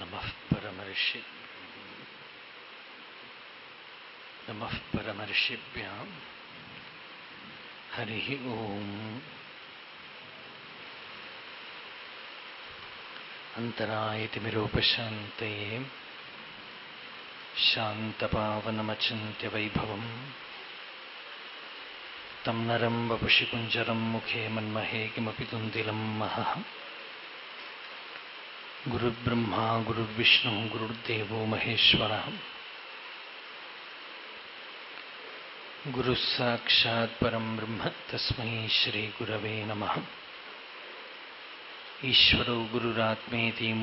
नमः परमर्षि नमः परमर्षिभ्याम् हरिः ओम् अन्तरायतिमिरोपशान्तये शान्तपावनमचिन्त्यवैभवम् तं नरं वपुषि कुञ्जरं मुखे मन्महे किमपि तुन्दिलं महः। गुरुर्ब्रह्मा, गुरुर्विष्णुः, गुरुर्देवो महेश्वरः। गुरुः साक्षात् परं ब्रह्म तस्मै श्रीगुरवे नमः। ईश्वरो गुरुरात्मेति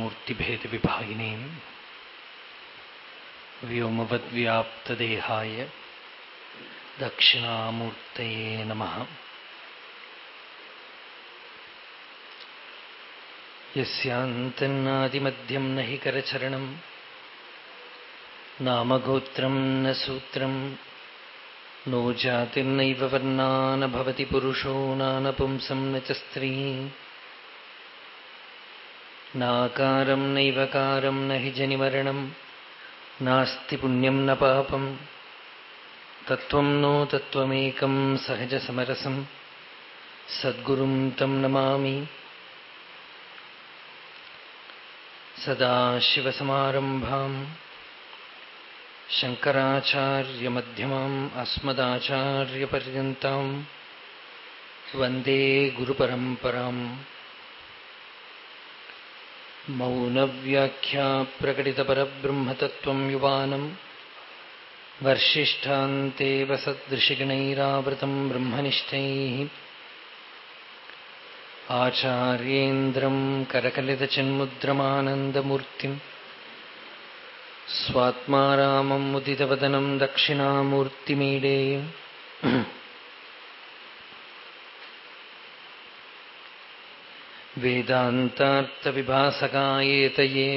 व्योमवद्व्याप्तदेहाय ദക്ഷിണാമൂർത്തയെ നമ. യസ്യാന്തന്നാതിമധ്യം ന ഹി കരചരണം. നാമഗോത്രം ന സൂത്രം. നോ ജാതിർനൈവ വർണാന ഭവതി പുരുഷോ നാനപുംസം ന ച സ്ത്രീ. നാകാരം നൈവകാരം ന ഹി ജനിമരണം. നാസ്തി പുണ്യം ന പാപം. पापम् तत्त्वं नो तत्त्वमेकं सहजसमरसं सद्गुरुं तं नमामि सदाशिवसमारम्भाम् शङ्कराचार्यमध्यमाम् अस्मदाचार्यपर्यन्ताम् वन्दे गुरुपरम्पराम् मौनव्याख्या प्रकटितपरब्रह्मतत्त्वं युवानम् वर्षिष्ठान्तेव सदृशिगणैरावृतं ब्रह्मनिष्ठैः आचार्येन्द्रं करकलितचिन्मुद्रमानन्दमूर्तिम् स्वात्मा रामम् मुदितवदनं दक्षिणामूर्तिमीडे वेदान्तार्थविभासकायेतये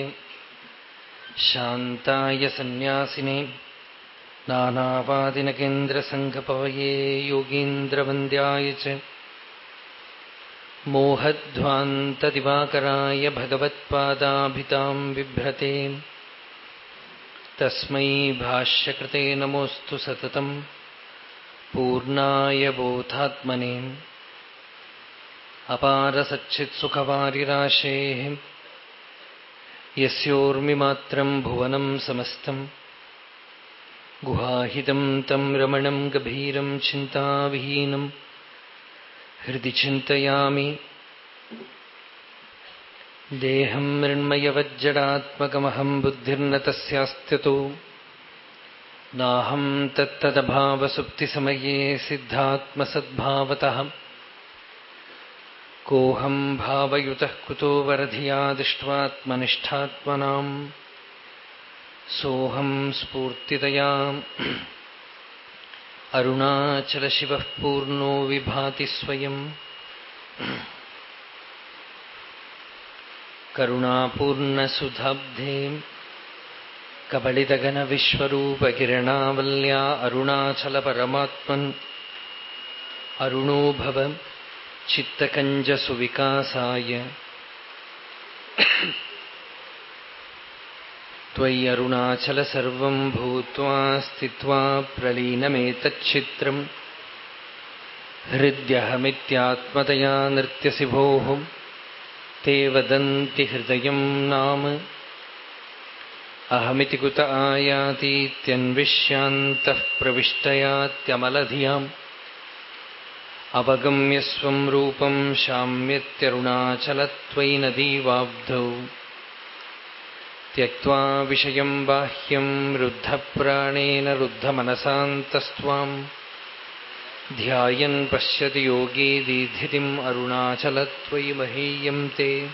शान्ताय सन्न्यासिने नानावादिनकेन्द्रसङ्घपवये योगीन्द्रवन्द्याय च मोहध्वान्तदिवाकराय भगवत्पादाभितां बिभ्रते तस्मै भाष्यकृते नमोऽस्तु सततम् पूर्णाय बोधात्मने अपारसच्चित्सुखवारिराशेः यस्योर्मिमात्रम् भुवनम् समस्तम् गुहाहितम् तम् रमणम् गभीरम् चिन्ताविहीनम् हृदि चिन्तयामि देहम् मृण्मयवज्जडात्मकमहम् बुद्धिर्न तस्यास्त्यतो नाहम् तत्तदभावसुप्तिसमये सिद्धात्मसद्भावतः कोऽहम् भावयुतः कुतो वरधिया दृष्ट्वात्मनिष्ठात्मनाम् सोऽहम् स्फूर्तितया अरुणाचलशिवः पूर्णो विभाति स्वयम् करुणापूर्णसुधाब्धे कबलितगणविश्वरूपकिरणावल्या अरुणाचलपरमात्मन् अरुणो भव चित्तकञ्जसुविकासाय त्वय्यरुणाचल सर्वम् भूत्वा स्थित्वा प्रलीनमेतच्छित्रम् हृद्यहमित्यात्मतया नृत्यसि भोः ते वदन्ति हृदयम् नाम। अहमिति कुत आयातीत्यन्विष्यान्तः प्रविष्टयात्यमलधियाम्। अवगम्य स्वम् रूपम् शाम्यत्यरुणाचलत्वयि नदीवाब्धौ त्यक्त्वा विषयम् बाह्यम् रुद्धप्राणेन रुद्धमनसान्तस्त्वाम्। ध्यायन् पश्यति योगी दीधितिम् अरुणाचलत्वयि महीयम् ते।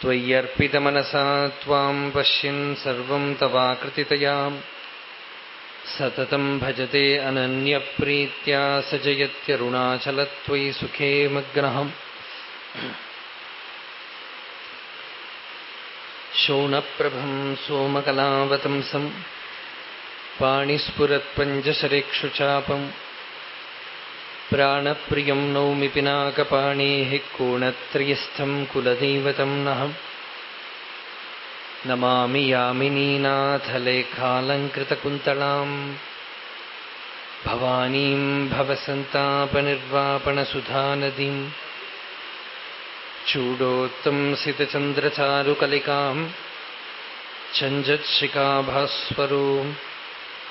त्वय्यर्पितमनसा त्वाम् पश्यन् सर्वम् तवाकृतितया सततम् भजते अनन्यप्रीत्या स सुखे मग्नः शोणप्रभम् सोमकलावतंसम् पाणिस्फुरत्पञ्चशरेक्षुचापम् प्राणप्रियं नौमि पिनाकपाणेः कोणत्रयस्थं कुलदैवतं नः नमामि यामिनीनाथलेखालङ्कृतकुन्तलाम् भवानीं भवसन्तापनिर्वापणसुधानदीम् चूडोत्तंसितचन्द्रचारुकलिकाम् चञ्जत्शिखाभास्वरो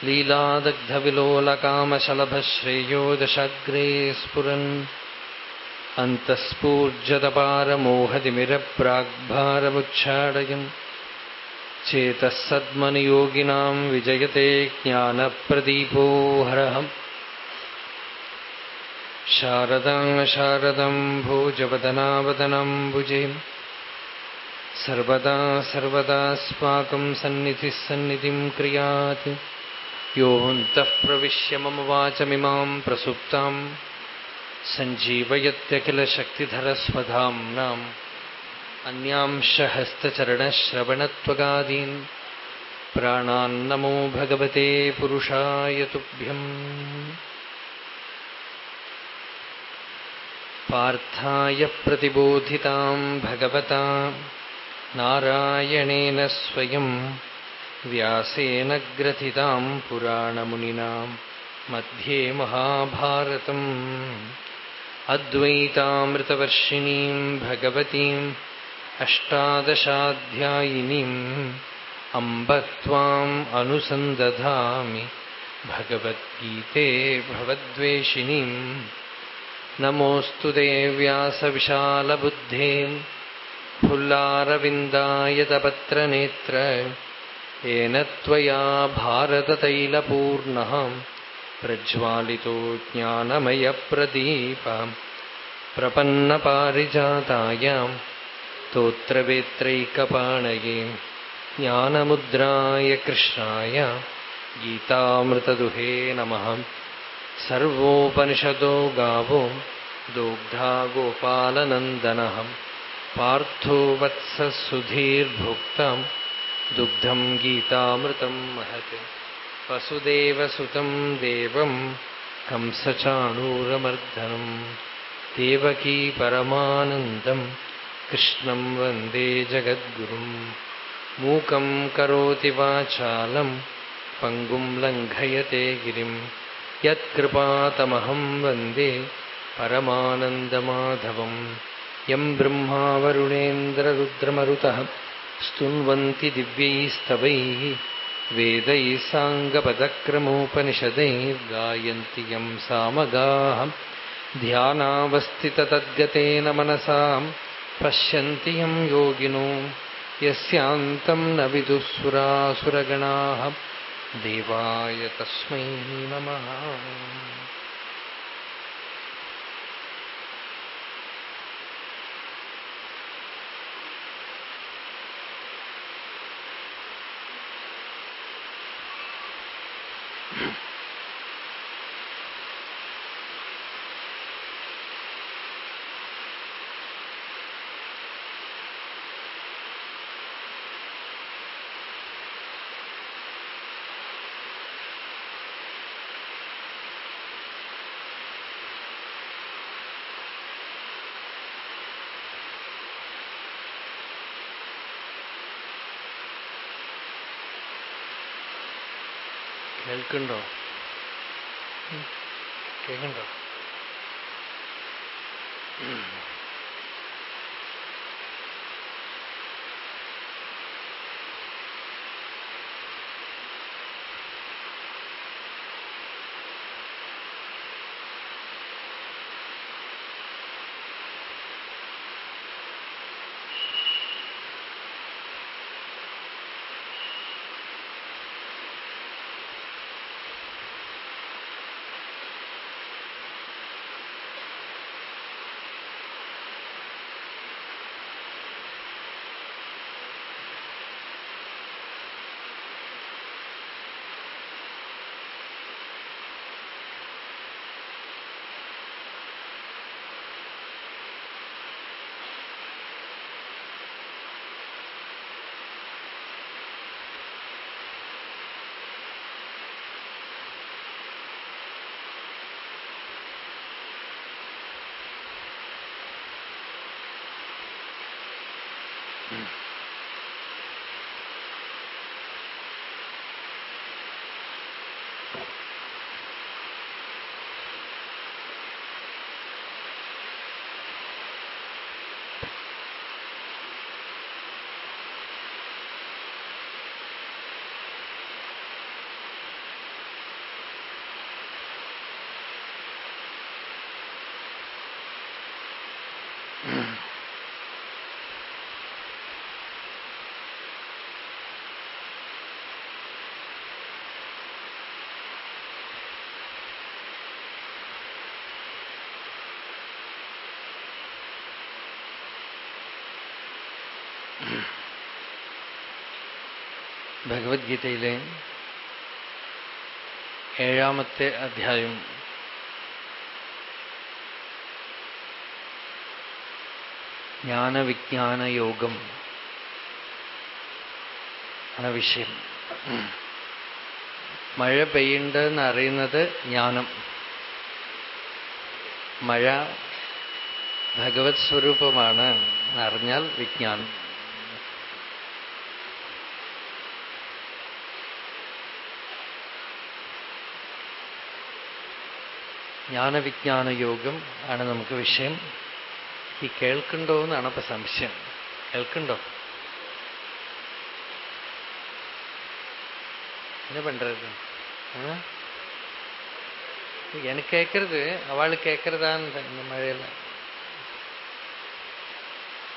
लीलादग्धविलोलकामशलभश्रेयो दशाग्रे स्फुरन् अन्तःस्फूर्जतपारमोहतिमिरप्राग्भारमुच्छाडयन् चेतः सद्मनियोगिनाम् विजयते ज्ञानप्रदीपो हरहम् शारदां शारदं भोजवदनावदनम्बुजे सर्वदा सर्वदास्माकं सन्निधिः सन्निधिं क्रियात्। योऽन्तः प्रविश्य मम वाचमिमां प्रसुप्ताम् सञ्जीवयत्यखिलशक्तिधरस्वधाम्नाम्। अन्यांश हस्तचरणश्रवणत्वगादीन् प्राणान्नमो भगवते पुरुषाय तुभ्यम् पार्थाय प्रतिबोधिताम् भगवता। नारायणेन स्वयम् व्यासेन ग्रथिताम् पुराणमुनिनाम् मध्ये महाभारतम्। अद्वैतामृतवर्षिणीम् भगवतीम् अष्टादशाध्यायिनीम् अम्ब त्वाम् अनुसन्दधामि। भगवद्गीते भवद्वेषिणीम् नमोऽस्तु देव्यासविशालबुद्धे फुल्लारविन्दायतपत्रनेत्र येन त्वया भारततैलपूर्णः प्रज्वालितो ज्ञानमयप्रदीप प्रपन्नपारिजातायाम् स्तोत्रवेत्रैकपाणये ज्ञानमुद्राय कृष्णाय गीतामृतदुहे नमः सर्वोपनिषदो गावो दुग्धा गोपालनन्दनः। पार्थो वत्सः सुधीर्भोक्तां दुग्धं गीतामृतं महति। वसुदेवसुतं देवं कंसचाणूरमर्दनं देवकी परमानन्दं कृष्णं वन्दे जगद्गुरुं मूकं करोति वाचालं पङ्गुं लङ्घयते गिरिम्। यत्कृपातमहम् वन्दे परमानन्दमाधवम्। यम् ब्रह्मावरुणेन्द्ररुद्रमरुतः स्तुंवन्ति दिव्यैस्तवैः वेदैः साङ्गपदक्रमोपनिषदैर् गायन्ति यम् सामगाः। ध्यानावस्थिततद्गतेन मनसाम् पश्यन्ति यम् योगिनो। यस्यान्तम् न विदुःसुरासुरगणाः। देवाय तस्मै नमः കേൾക്കുണ്ടോ കേൾക്കുണ്ടോ ഭഗവത്ഗീതയിലെ ഏഴാമത്തെ അധ്യായം. ജ്ഞാനവിജ്ഞാനയോഗം ആണ് വിഷയം. മഴ പെയ്യുണ്ടെന്ന് അറിയുന്നത് ജ്ഞാനം. മഴ ഭഗവത് സ്വരൂപമാണ് എന്നറിഞ്ഞാൽ വിജ്ഞാനം. ജ്ഞാനവിജ്ഞാന യോഗം ആണ് നമുക്ക് വിഷയം ഈ കേൾക്കുണ്ടോ എന്നാണ് ഇപ്പൊ സംശയം കേൾക്കുണ്ടോ என்ன பண்றது எனக்கு கேட்கறது அவளுக்கு கேட்கறதான்னு இந்த மழையில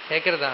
கேட்கறதா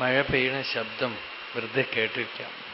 മഴ പെയ്യണ ശബ്ദം വെറുതെ കേട്ടിരിക്കാം.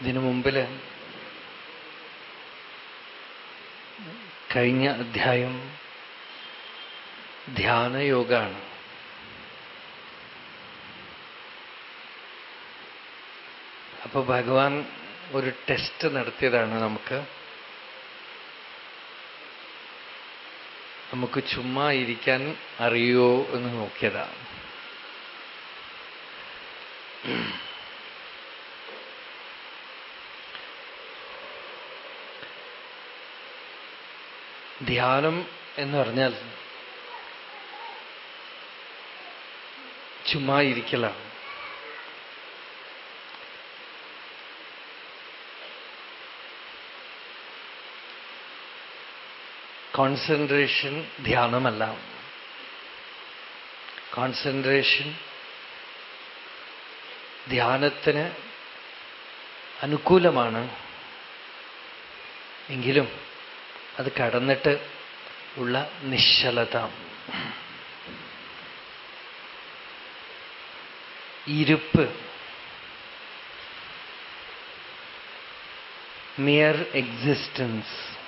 ഇതിനു മുമ്പിൽ കഴിഞ്ഞ അധ്യായം ധ്യാനയോഗാണ്. അപ്പൊ ഭഗവാൻ ഒരു ടെസ്റ്റ് നടത്തിയതാണ് നമുക്ക്. നമുക്ക് ചുമ്മാ ഇരിക്കാൻ അറിയോ എന്ന് നോക്കിയതാണ് ധ്യാനം എന്ന് പറഞ്ഞാൽ ചുമ്മാ ഇരിക്കലാണ്. കോൺസെൻട്രേഷൻ ധ്യാനമല്ല. കോൺസെൻട്രേഷൻ ധ്യാനത്തിന് അനുകൂലമാണ്. എങ്കിലും അത് കടന്നിട്ട് ഉള്ള നിശ്ചലത. ഇരുപ്പ്. മിയർ എക്സിസ്റ്റൻസ്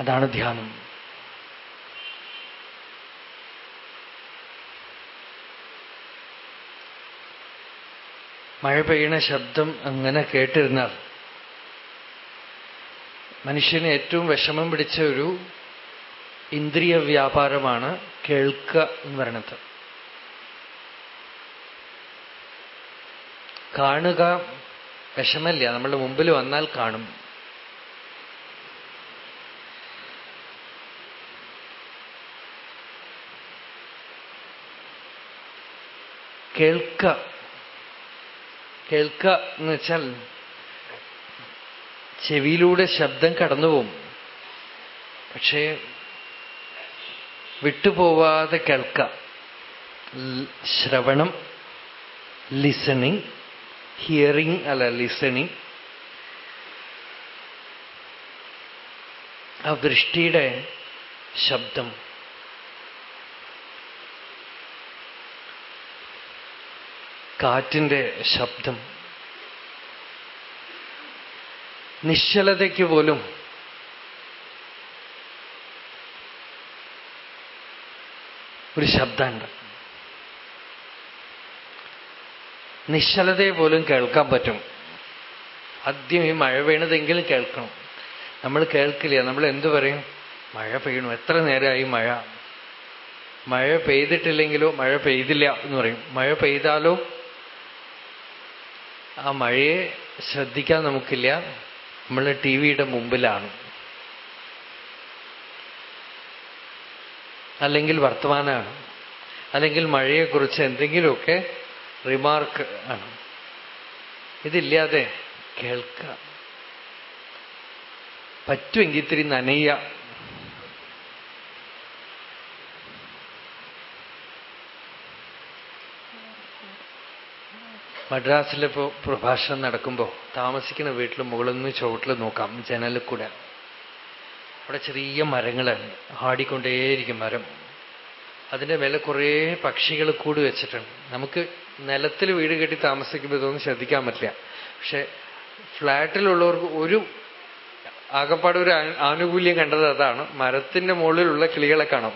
അതാണ് ധ്യാനം. മഴ പെയ്യണ ശബ്ദം അങ്ങനെ കേട്ടിരുന്നാൽ മനുഷ്യന് ഏറ്റവും വിഷമം പിടിച്ച ഒരു ഇന്ദ്രിയ വ്യാപാരമാണ് കേൾക്കുക എന്ന് പറയുന്നത് കാണുക വിഷമല്ല നമ്മളുടെ മുമ്പിൽ വന്നാൽ കാണും. കേൾക്കുക കേൾക്കുക എന്ന് വെച്ചാൽ ചെവിയിലൂടെ ശബ്ദം കടന്നുപോകും. പക്ഷേ വിട്ടുപോവാതെ കേൾക്കാം ശ്രവണം ലിസണിങ് ഹിയറിങ് അല്ല ലിസണിങ് ആ വൃഷ്ടിയുടെ ശബ്ദം. കാറ്റിന്റെ ശബ്ദം. നിശ്ചലതയ്ക്ക് പോലും ഒരു ശബ്ദമുണ്ട്. നിശ്ചലതയെ പോലും കേൾക്കാൻ പറ്റും. ആദ്യം ഈ മഴ വീണതെങ്കിലും കേൾക്കണം. നമ്മൾ കേൾക്കില്ല. നമ്മൾ എന്തു പറയും? മഴ പെയ്യണു. എത്ര നേരമായി മഴ? മഴ പെയ്തിട്ടില്ലെങ്കിലോ? മഴ പെയ്തില്ല എന്ന് പറയും. മഴ പെയ്താലോ? ആ മഴയെ ശ്രദ്ധിക്കാൻ നമുക്കില്ല. നമ്മൾ ടി വിയുടെ മുമ്പിലാണ്. അല്ലെങ്കിൽ വർത്തമാനമാണ്. അല്ലെങ്കിൽ മഴയെക്കുറിച്ച് എന്തെങ്കിലുമൊക്കെ റിമാർക്ക് ആണ്. ഇതില്ലാതെ കേൾക്കുക പറ്റുമെങ്കിൽ ഇത്തിരി നനയ്യ മദ്രാസിലിപ്പോ പ്രഭാഷണം നടക്കുമ്പോൾ താമസിക്കുന്ന വീട്ടിൽ മുകളിൽ നിന്ന് ചുവട്ടിൽ നോക്കാം ജനലിൽ കൂടെ. അവിടെ ചെറിയ മരങ്ങളാണ് ആടിക്കൊണ്ടേയിരിക്കും മരം. അതിന്റെ മേലെ കുറേ പക്ഷികൾ കൂടി വെച്ചിട്ടുണ്ട്. നമുക്ക് നിലത്തിൽ വീട് കെട്ടി താമസിക്കുമ്പോൾ ഇതൊന്നും ശ്രദ്ധിക്കാൻ പറ്റില്ല. പക്ഷെ ഫ്ലാറ്റിലുള്ളവർക്ക് ഒരു ആകപ്പാട് ഒരു ആനുകൂല്യം കണ്ടത് അതാണ്. മരത്തിന്റെ മുകളിലുള്ള കിളികളെ കാണാം.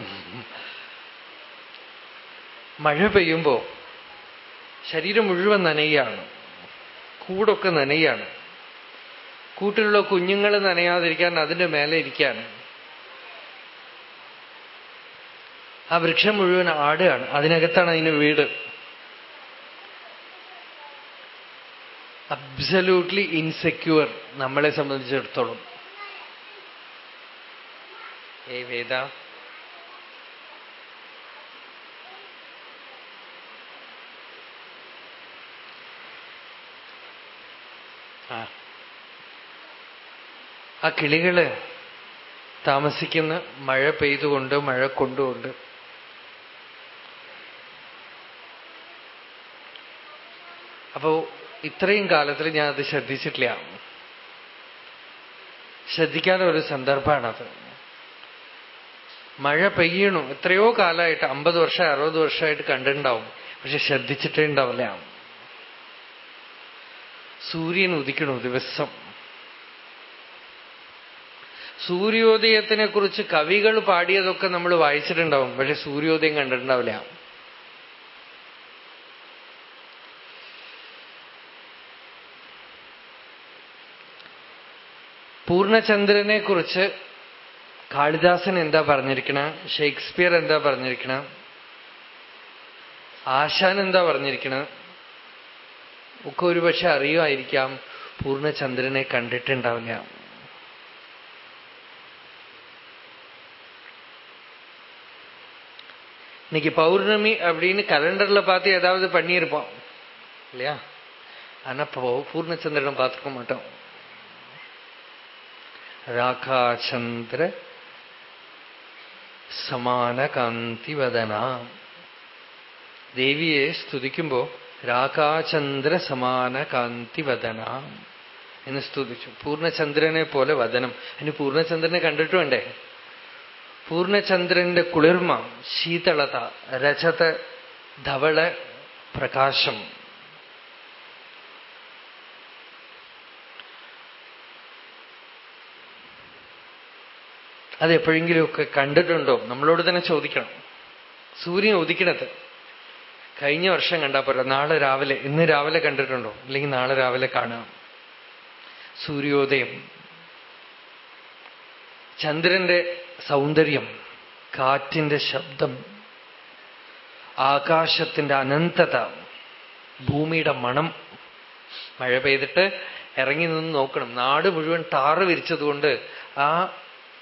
മഴ പെയ്യുമ്പോ ശരീരം മുഴുവൻ നനയാണ്. കൂടൊക്കെ നനയാണ്. കൂട്ടിലുള്ള കുഞ്ഞുങ്ങൾ നനയാതിരിക്കാൻ അതിന്റെ മേലെ ഇരിക്കാൻ. ആ വൃക്ഷം മുഴുവൻ ആടുകയാണ്. അതിനകത്താണ് അതിന് വീട്. അബ്സല്യൂട്ട്ലി ഇൻസെക്യൂർ നമ്മളെ സംബന്ധിച്ചിടത്തോളം. ഏ വേദ ആ കിളികൾ താമസിക്കുന്ന മഴ പെയ്തുകൊണ്ട് മഴ കൊണ്ടുകൊണ്ട്. അപ്പോ ഇത്രയും കാലത്തിൽ ഞാൻ അത് ശ്രദ്ധിച്ചിട്ടില്ല. ശ്രദ്ധിക്കാതെ ഒരു സന്ദർഭമാണത്. മഴ പെയ്യണു. എത്രയോ കാലമായിട്ട് അമ്പത് വർഷം അറുപത് വർഷമായിട്ട് കണ്ടിട്ടുണ്ടാവും. പക്ഷെ ശ്രദ്ധിച്ചിട്ടേ ഉണ്ടാവില്ല. സൂര്യൻ ഉദിക്കണു ദിവസം? സൂര്യോദയത്തിനെ കുറിച്ച് കവികൾ പാടിയതൊക്കെ നമ്മൾ വായിച്ചിട്ടുണ്ടാവും പക്ഷെ സൂര്യോദയം കണ്ടിട്ടുണ്ടാവില്ല. പൂർണചന്ദ്രനെ കുറിച്ച് കാളിദാസൻ എന്താ പറഞ്ഞിരിക്കണ? ഷേക്സ്പിയർ എന്താ പറഞ്ഞിരിക്കണ? ആശാൻ എന്താ പറഞ്ഞിരിക്കണ? ഒക്കെ ഒരുപക്ഷെ അറിയുമായിരിക്കാം പൂർണ്ണചന്ദ്രനെ കണ്ടിട്ടുണ്ടാവില്ല இன்னைக்கு பௌர்ணமி அப்படின்னு கலண்டர்ல பார்த்து ஏதாவது பண்ணியிருப்போம் இல்லையா ஆனா பூர்ணச்சந்திரனை பார்த்துக்க மாட்டோம் രാഘാചന്ദ്ര സമാന കാന്തിവദന ദേവിയെ സ്തുതിക്കുമ്പോ രാഘാചന്ദ്ര സമാന കാന്തിവദന എന്ന് സ്തുതിച്ചു. പൂർണചന്ദ്രനെ പോലെ വദനം. അതിന് പൂർണചന്ദ്രനെ കണ്ടിട്ട് വേണ്ടേ? പൂർണചന്ദ്രന്റെ കുളിർമ ശീതളത രജത ധവള പ്രകാശം. അതെപ്പോഴെങ്കിലുമൊക്കെ കണ്ടിട്ടുണ്ടോ? നമ്മളോട് തന്നെ ചോദിക്കണം. സൂര്യൻ ഉദിക്കണത്. കഴിഞ്ഞ വർഷം കണ്ടാൽ പോരാ. നാളെ രാവിലെ ഇന്ന് രാവിലെ കണ്ടിട്ടുണ്ടോ? അല്ലെങ്കിൽ നാളെ രാവിലെ കാണാം. സൂര്യോദയം. ചന്ദ്രന്റെ സൗന്ദര്യം കാറ്റിന്റെ ശബ്ദം ആകാശത്തിന്റെ അനന്തത ഭൂമിയുടെ മണം. മഴ പെയ്തിട്ട് ഇറങ്ങി നിന്ന് നോക്കണം. നാട് മുഴുവൻ ടാറ് വിരിച്ചതുകൊണ്ട് ആ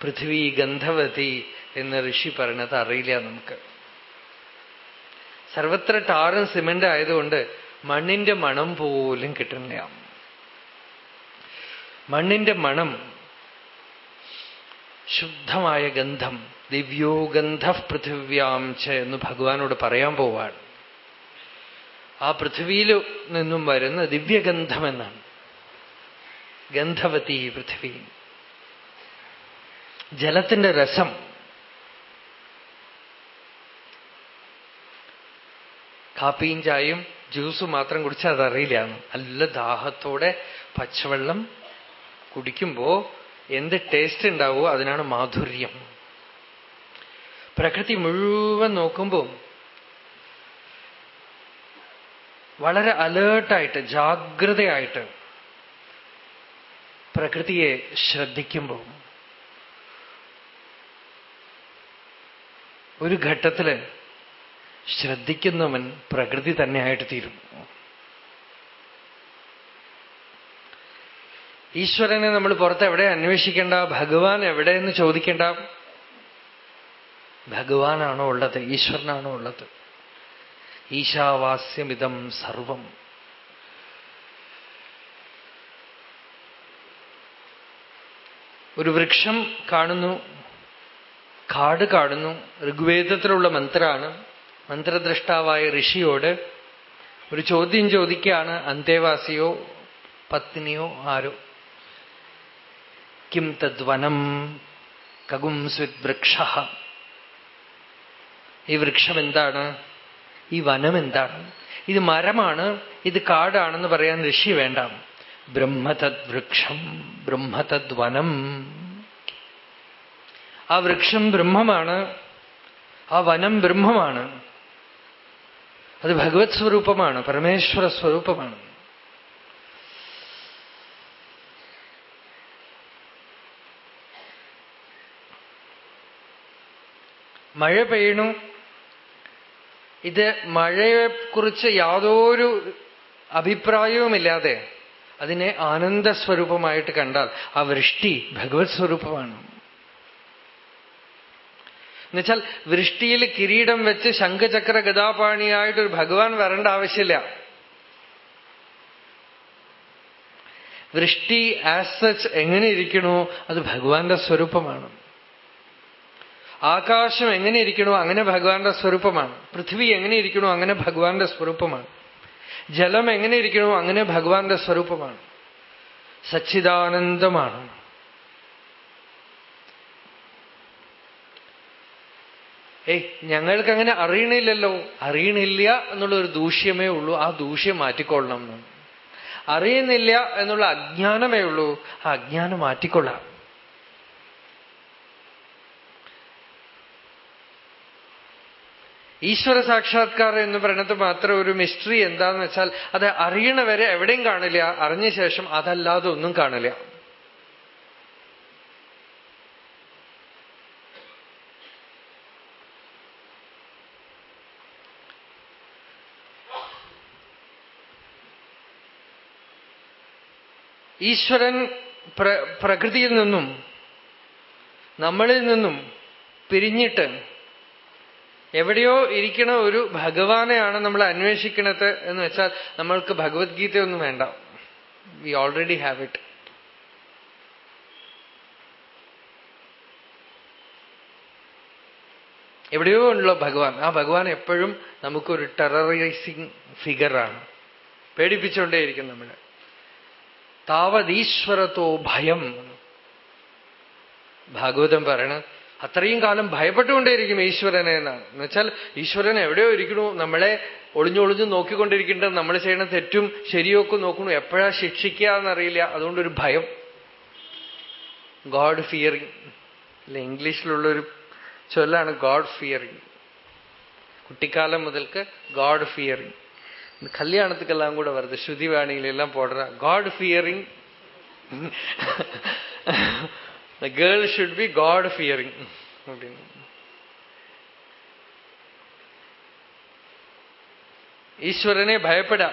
പൃഥ്വി ഗന്ധവതി എന്ന് ഋഷി പറയണത് അറിയില്ല നമുക്ക്. സർവത്ര ടാറും സിമന്റ് ആയതുകൊണ്ട് മണ്ണിന്റെ മണം പോലും കിട്ടുന്നില്ല. മണ്ണിന്റെ മണം ശുദ്ധമായ ഗന്ധം ദിവ്യോ ഗന്ധ പൃഥിവ്യാം ച എന്ന് ഭഗവാനോട് പറയാൻ പോവാണ്. ആ പൃഥിവിയിൽ നിന്നും വരുന്ന ദിവ്യഗന്ധം എന്നാണ്. ഗന്ധവതി പൃഥിവി. ജലത്തിന്റെ രസം കാപ്പിയും ചായയും ജ്യൂസും മാത്രം കുടിച്ചാൽ അതറിയില്ല. നല്ല ദാഹത്തോടെ പച്ചവെള്ളം കുടിക്കുമ്പോ എന്ത് ടേസ്റ്റ് ഉണ്ടാവോ അതിനാണ് മാധുര്യം. പ്രകൃതി മുഴുവൻ നോക്കുമ്പോൾ വളരെ അലേർട്ടായിട്ട് ജാഗ്രതയായിട്ട് പ്രകൃതിയെ ശ്രദ്ധിക്കുമ്പോൾ ഒരു ഘട്ടത്തിൽ ശ്രദ്ധിക്കുന്നവൻ പ്രകൃതി തന്നെയായിട്ട് തീരും. ഈശ്വരനെ നമ്മൾ പുറത്ത് എവിടെ അന്വേഷിക്കേണ്ട? ഭഗവാൻ എവിടെയെന്ന് ചോദിക്കേണ്ട? ഭഗവാനാണോ ഉള്ളത്? ഈശ്വരനാണോ ഉള്ളത്? ഈശാവാസ്യമിതം സർവം. ഒരു വൃക്ഷം കാണുന്നു കാട് കാണുന്നു ഋഗ്വേദത്തിലുള്ള മന്ത്രാണ്. മന്ത്രദ്രഷ്ടാവായ ഋഷിയോട് ഒരു ചോദ്യം ചോദിക്കുകയാണ് അന്തേവാസിയോ പത്നിയോ ആരോ? കിം തദ്വനം കകും വൃക്ഷ. ഈ വൃക്ഷം എന്താണ്? ഈ വനം എന്താണ്? ഇത് മരമാണ് ഇത് കാടാണെന്ന് പറയാൻ ഋഷി വേണ്ട. ബ്രഹ്മതദ് വൃക്ഷം ബ്രഹ്മതദ് വനം. ആ വൃക്ഷം ബ്രഹ്മമാണ് ആ വനം ബ്രഹ്മമാണ്. അത് ഭഗവത് സ്വരൂപമാണ് പരമേശ്വര സ്വരൂപമാണ്. മഴ പെയ്യണു. ഇത് മഴയെക്കുറിച്ച് യാതൊരു അഭിപ്രായവുമില്ലാതെ അതിനെ ആനന്ദ സ്വരൂപമായിട്ട് കണ്ടാൽ ആ വൃഷ്ടി ഭഗവത് സ്വരൂപമാണ്. എന്നുവെച്ചാൽ വൃഷ്ടിയിൽ കിരീടം വെച്ച് ശംഖചക്ര ഗതാപാണിയായിട്ടൊരു ഭഗവാൻ വരേണ്ട ആവശ്യമില്ല. വൃഷ്ടി ആസ് സച്ച് എങ്ങനെ ഇരിക്കണോ അത് ഭഗവാന്റെ സ്വരൂപമാണ്. ആകാശം എങ്ങനെ ഇരിക്കണോ അങ്ങനെ ഭഗവാന്റെ സ്വരൂപമാണ്. പൃഥ്വി എങ്ങനെ ഇരിക്കണോ അങ്ങനെ ഭഗവാന്റെ സ്വരൂപമാണ്. ജലം എങ്ങനെ ഇരിക്കണോ അങ്ങനെ ഭഗവാന്റെ സ്വരൂപമാണ്. സച്ചിദാനന്ദമാണ്. ഏയ് ഞങ്ങൾക്ക് അങ്ങനെ അറിയണില്ലല്ലോ. അറിയണില്ല എന്നുള്ള ഒരു ദൂഷ്യമേ ഉള്ളൂ. ആ ദൂഷ്യം മാറ്റിക്കൊള്ളണം. എന്ന് അറിയുന്നില്ല എന്നുള്ള അജ്ഞാനമേ ഉള്ളൂ. ആ അജ്ഞാനം മാറ്റിക്കൊള്ളാം. ഈശ്വര സാക്ഷാത്കാരം എന്ന് പറയുന്നത് മാത്രം ഒരു മിസ്റ്ററി എന്താന്ന് വെച്ചാൽ അത് അറിയണവരെ എവിടെയും കാണില്ല. അറിഞ്ഞ ശേഷം അതല്ലാതെ ഒന്നും കാണില്ല. ഈശ്വരൻ പ്ര പ്രകൃതിയിൽ നിന്നും നമ്മളിൽ നിന്നും പിരിഞ്ഞിട്ട് എവിടെയോ ഇരിക്കണ ഒരു ഭഗവാനെയാണ് നമ്മൾ അന്വേഷിക്കണത് എന്ന് വെച്ചാൽ നമ്മൾക്ക് ഭഗവത്ഗീതയൊന്നും വേണ്ട. വി ഓൾറെഡി ഹാവ് ഇറ്റ് എവിടെയോ ഉള്ള ഭഗവാൻ. ആ ഭഗവാൻ എപ്പോഴും നമുക്കൊരു ടെററൈസിങ് ഫിഗറാണ് പേടിപ്പിച്ചുകൊണ്ടേയിരിക്കും നമ്മൾ. താവതീശ്വരത്തോ ഭയം. ഭാഗവതം പറയണ അത്രയും കാലം ഭയപ്പെട്ടുകൊണ്ടേയിരിക്കും ഈശ്വരനെ എന്നാണ്. എന്നുവെച്ചാൽ ഈശ്വരൻ എവിടെയോ ഇരിക്കണു നമ്മളെ ഒളിഞ്ഞൊളിഞ്ഞു നോക്കിക്കൊണ്ടിരിക്കേണ്ടത് നമ്മൾ ചെയ്യണ തെറ്റും ശരിയൊക്കെ നോക്കണു. എപ്പോഴാ ശിക്ഷിക്കുക എന്നറിയില്ല. അതുകൊണ്ടൊരു ഭയം. ഗോഡ് ഫിയറിങ് അല്ല ഇംഗ്ലീഷിലുള്ളൊരു ചൊല്ലാണ് ഗോഡ് ഫിയറിങ് കുട്ടിക്കാലം മുതൽക്ക് ഗോഡ് ഫിയറിങ് கல்யாணத்துக்கெல்லாம் கூட வருது ஸ்ருதிவாணியில எல்லாம் போடுற God fearing the girl should be God fearing அப்படின்னு ഈശ്വരനെ ഭയപ്പെടാ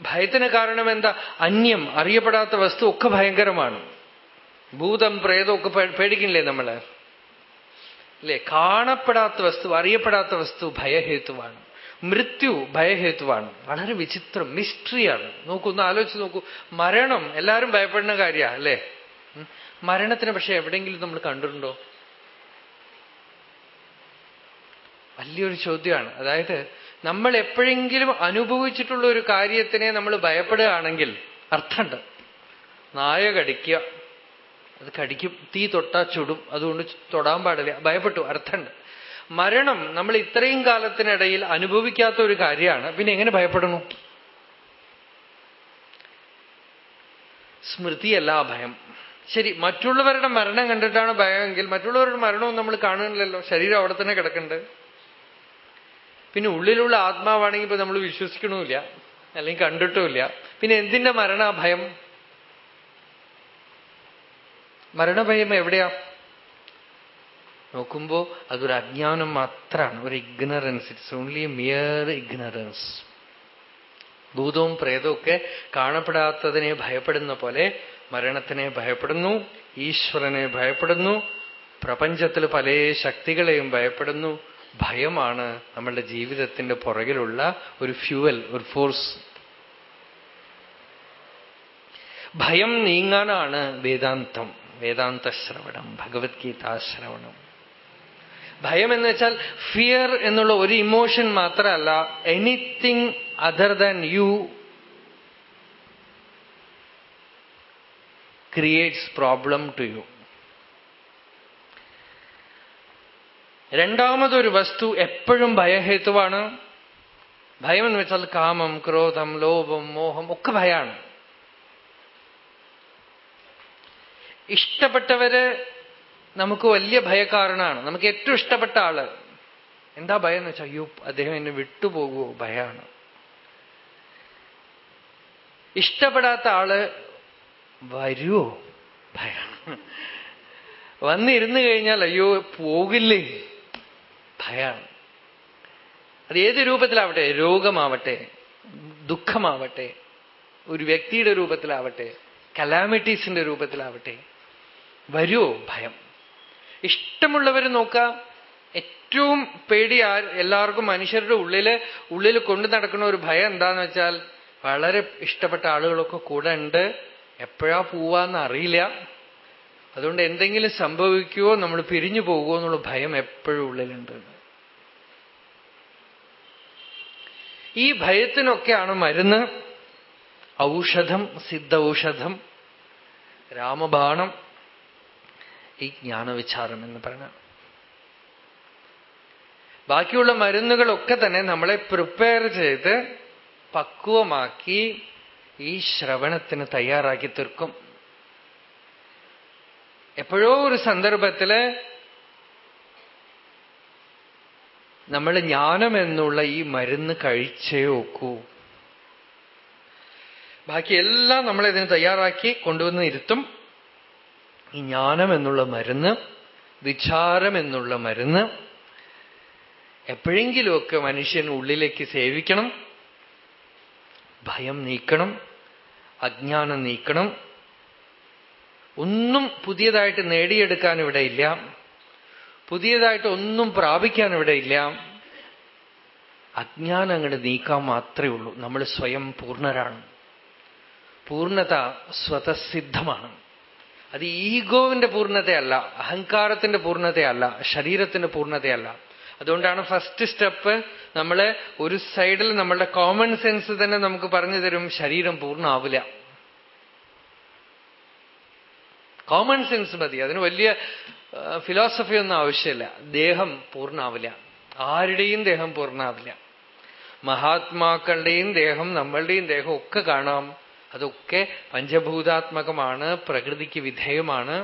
ഭയത്തിന് കാരണം എന്താ അന്യം അറിയപ്പെടാത്ത വസ്തു ഒക്കെ ഭയങ്കരമാണ് ഭൂതം പ്രേതം ഒക്കെ പേടിക്കില്ലേ നമ്മള് അല്ലേ കാണപ്പെടാത്ത വസ്തു അറിയപ്പെടാത്ത വസ്തു ഭയഹേതുവാണ് മൃത്യു ഭയഹേതുവാണ്. വളരെ വിചിത്രം മിസ്റ്ററിയാണ് നോക്കൂ ഒന്ന് ആലോചിച്ച് നോക്കൂ. മരണം എല്ലാവരും ഭയപ്പെടുന്ന കാര്യമാണ് അല്ലേ? മരണത്തിന് പക്ഷെ എവിടെയെങ്കിലും നമ്മൾ കണ്ടിട്ടുണ്ടോ? വലിയൊരു ചോദ്യമാണ്. അതായത് നമ്മൾ എപ്പോഴെങ്കിലും അനുഭവിച്ചിട്ടുള്ള ഒരു കാര്യത്തിനെ നമ്മൾ ഭയപ്പെടുകയാണെങ്കിൽ അർത്ഥമുണ്ട്. നായ കടിക്കുക അത് കടിക്കും തീ തൊട്ടാ ചുടും അതുകൊണ്ട് തൊടാൻ പാടില്ല ഭയപ്പെട്ടു അർത്ഥമുണ്ട്. മരണം നമ്മൾ ഇത്രയും കാലത്തിനിടയിൽ അനുഭവിക്കാത്ത ഒരു കാര്യമാണ്. പിന്നെ എങ്ങനെ ഭയപ്പെടണു സ്മൃതിയല്ല ഭയം. ശരി മറ്റുള്ളവരുടെ മരണം കണ്ടിട്ടാണ് ഭയമെങ്കിൽ മറ്റുള്ളവരുടെ മരണവും നമ്മൾ കാണുന്നില്ലല്ലോ. ശരീരം അവിടെ തന്നെ കിടക്കുന്നുണ്ട്. പിന്നെ ഉള്ളിലുള്ള ആത്മാവാണെങ്കിൽ ഇപ്പൊ നമ്മൾ വിശ്വസിക്കണമില്ല അല്ലെങ്കിൽ കണ്ടിട്ടുമില്ല. പിന്നെ എന്തിന്റെ മരണ ഭയം? മരണഭയം എവിടെയാ? നോക്കുമ്പോ അതൊരു അജ്ഞാനം മാത്രമാണ് ഒരു ignorance it's only mere ignorance ഭൂതവും പ്രേതവും ഒക്കെ കാണപ്പെടാത്തതിനെ ഭയപ്പെടുന്ന പോലെ മരണത്തിനെ ഭയപ്പെടുന്നു ഈശ്വരനെ ഭയപ്പെടുന്നു പ്രപഞ്ചത്തിൽ പല ശക്തികളെയും ഭയപ്പെടുന്നു. ഭയമാണ് നമ്മളുടെ ജീവിതത്തിന്റെ പുറകിലുള്ള ഒരു ഫ്യൂവൽ ഒരു ഫോഴ്സ് ഭയം നീങ്ങാനാണ് വേദാന്തം. വേദാന്ത ശ്രവണം ഭഗവത്ഗീതാ ശ്രവണം ഭയം എന്ന് വെച്ചാൽ ഫിയർ എന്നുള്ള ഒരു ഇമോഷൻ മാത്രമല്ല anything other than you creates problem to you രണ്ടാമതൊരു വസ്തു എപ്പോഴും ഭയഹേതുവാണ്. ഭയം എന്ന് വെച്ചാൽ കാമം ക്രോധം ലോഭം മോഹം ഒക്കെ ഭയാണ്. ഇഷ്ടപ്പെട്ടവര് നമുക്ക് വലിയ ഭയക്കാരനാണ്. നമുക്ക് ഏറ്റവും ഇഷ്ടപ്പെട്ട ആൾ. എന്താ ഭയം എന്ന് വെച്ചാൽ അയ്യോ അദ്ദേഹം എന്നെ വിട്ടുപോകുമോ ഭയമാണ് ഇഷ്ടപ്പെടാത്ത ആൾ വരുമോ ഭയമാണ് വന്നിരുന്നു കഴിഞ്ഞാൽ അയ്യോ പോകില്ലേ? ഭയമാണ് അത് ഏത് രൂപത്തിലാവട്ടെ? രോഗമാവട്ടെ ദുഃഖമാവട്ടെ ഒരു വ്യക്തിയുടെ രൂപത്തിലാവട്ടെ കലാമിറ്റീസിന്റെ രൂപത്തിലാവട്ടെ വരുമോ ഭയം. ഇഷ്ടമുള്ളവർ നോക്കുക ഏറ്റവും പേടി എല്ലാവർക്കും മനുഷ്യരുടെ ഉള്ളിൽ ഉള്ളിൽ കൊണ്ടു നടക്കുന്ന ഒരു ഭയം എന്താന്ന് വെച്ചാൽ വളരെ ഇഷ്ടപ്പെട്ട ആളുകളൊക്കെ കൂടെ ഉണ്ട്. എപ്പോഴാ പോവാന്ന് അറിയില്ല. അതുകൊണ്ട് എന്തെങ്കിലും സംഭവിക്കുമോ നമ്മൾ പിരിഞ്ഞു പോകുമോ എന്നുള്ള ഭയം എപ്പോഴും ഉള്ളിലുണ്ട്. ഈ ഭയത്തിനൊക്കെയാണ് മരുന്ന്. ഔഷധം സിദ്ധ ഔഷധം രാമബാണം ഈ ജ്ഞാനവിചാരം എന്ന് പറഞ്ഞ ബാക്കിയുള്ള മരുന്നുകളൊക്കെ തന്നെ നമ്മളെ പ്രിപ്പയർ ചെയ്ത് പക്വമാക്കി ഈ ശ്രവണത്തിന് തയ്യാറാക്കി തീർക്കും. എപ്പോഴോ ഒരു സന്ദർഭത്തിൽ നമ്മൾ എന്നുള്ള ഈ മരുന്ന് കഴിച്ചേ ഒക്കൂ. ബാക്കിയെല്ലാം നമ്മളിതിന് തയ്യാറാക്കി കൊണ്ടുവന്ന് ഇരുത്തും. ഈ ജ്ഞാനം എന്നുള്ള മരുന്ന് വിചാരം എന്നുള്ള മരുന്ന് എപ്പോഴെങ്കിലുമൊക്കെ മനുഷ്യൻ ഉള്ളിലേക്ക് സേവിക്കണം ഭയം നീക്കണം അജ്ഞാനം നീക്കണം. ഒന്നും പുതിയതായിട്ട് നേടിയെടുക്കാൻ ഇവിടെ ഇല്ല. പുതിയതായിട്ട് ഒന്നും പ്രാപിക്കാൻ ഇവിടെ ഇല്ല. അജ്ഞാനം അങ്ങോട്ട് നീക്കാൻ മാത്രമേ ഉള്ളൂ. നമ്മൾ സ്വയം പൂർണരാണ്. പൂർണത സ്വതസിദ്ധമാണ്. അത് ഈഗോവിന്റെ പൂർണതയല്ല അഹങ്കാരത്തിന്റെ പൂർണതയല്ല ശരീരത്തിന്റെ പൂർണതയല്ല. അതുകൊണ്ടാണ് ഫസ്റ്റ് സ്റ്റെപ്പ് നമ്മൾ ഒരു സൈഡിൽ നമ്മളുടെ കോമൺ സെൻസ് തന്നെ നമുക്ക് പറഞ്ഞു തരും ശരീരം പൂർണമാവില്ല കോമൺ സെൻസ് മതി അതിന് വലിയ ഫിലോസഫി ഒന്നും ആവശ്യമില്ല. ദേഹം പൂർണാവില്ല. ആരുടെയും ദേഹം പൂർണാവില്ല. മഹാത്മാക്കളുടെയും ദേഹം നമ്മളുടെയും ദേഹം ഒക്കെ കാണാം. അതൊക്കെ പഞ്ചഭൂതാത്മകമാണ് പ്രകൃതിക്ക് വിധേയമാണ്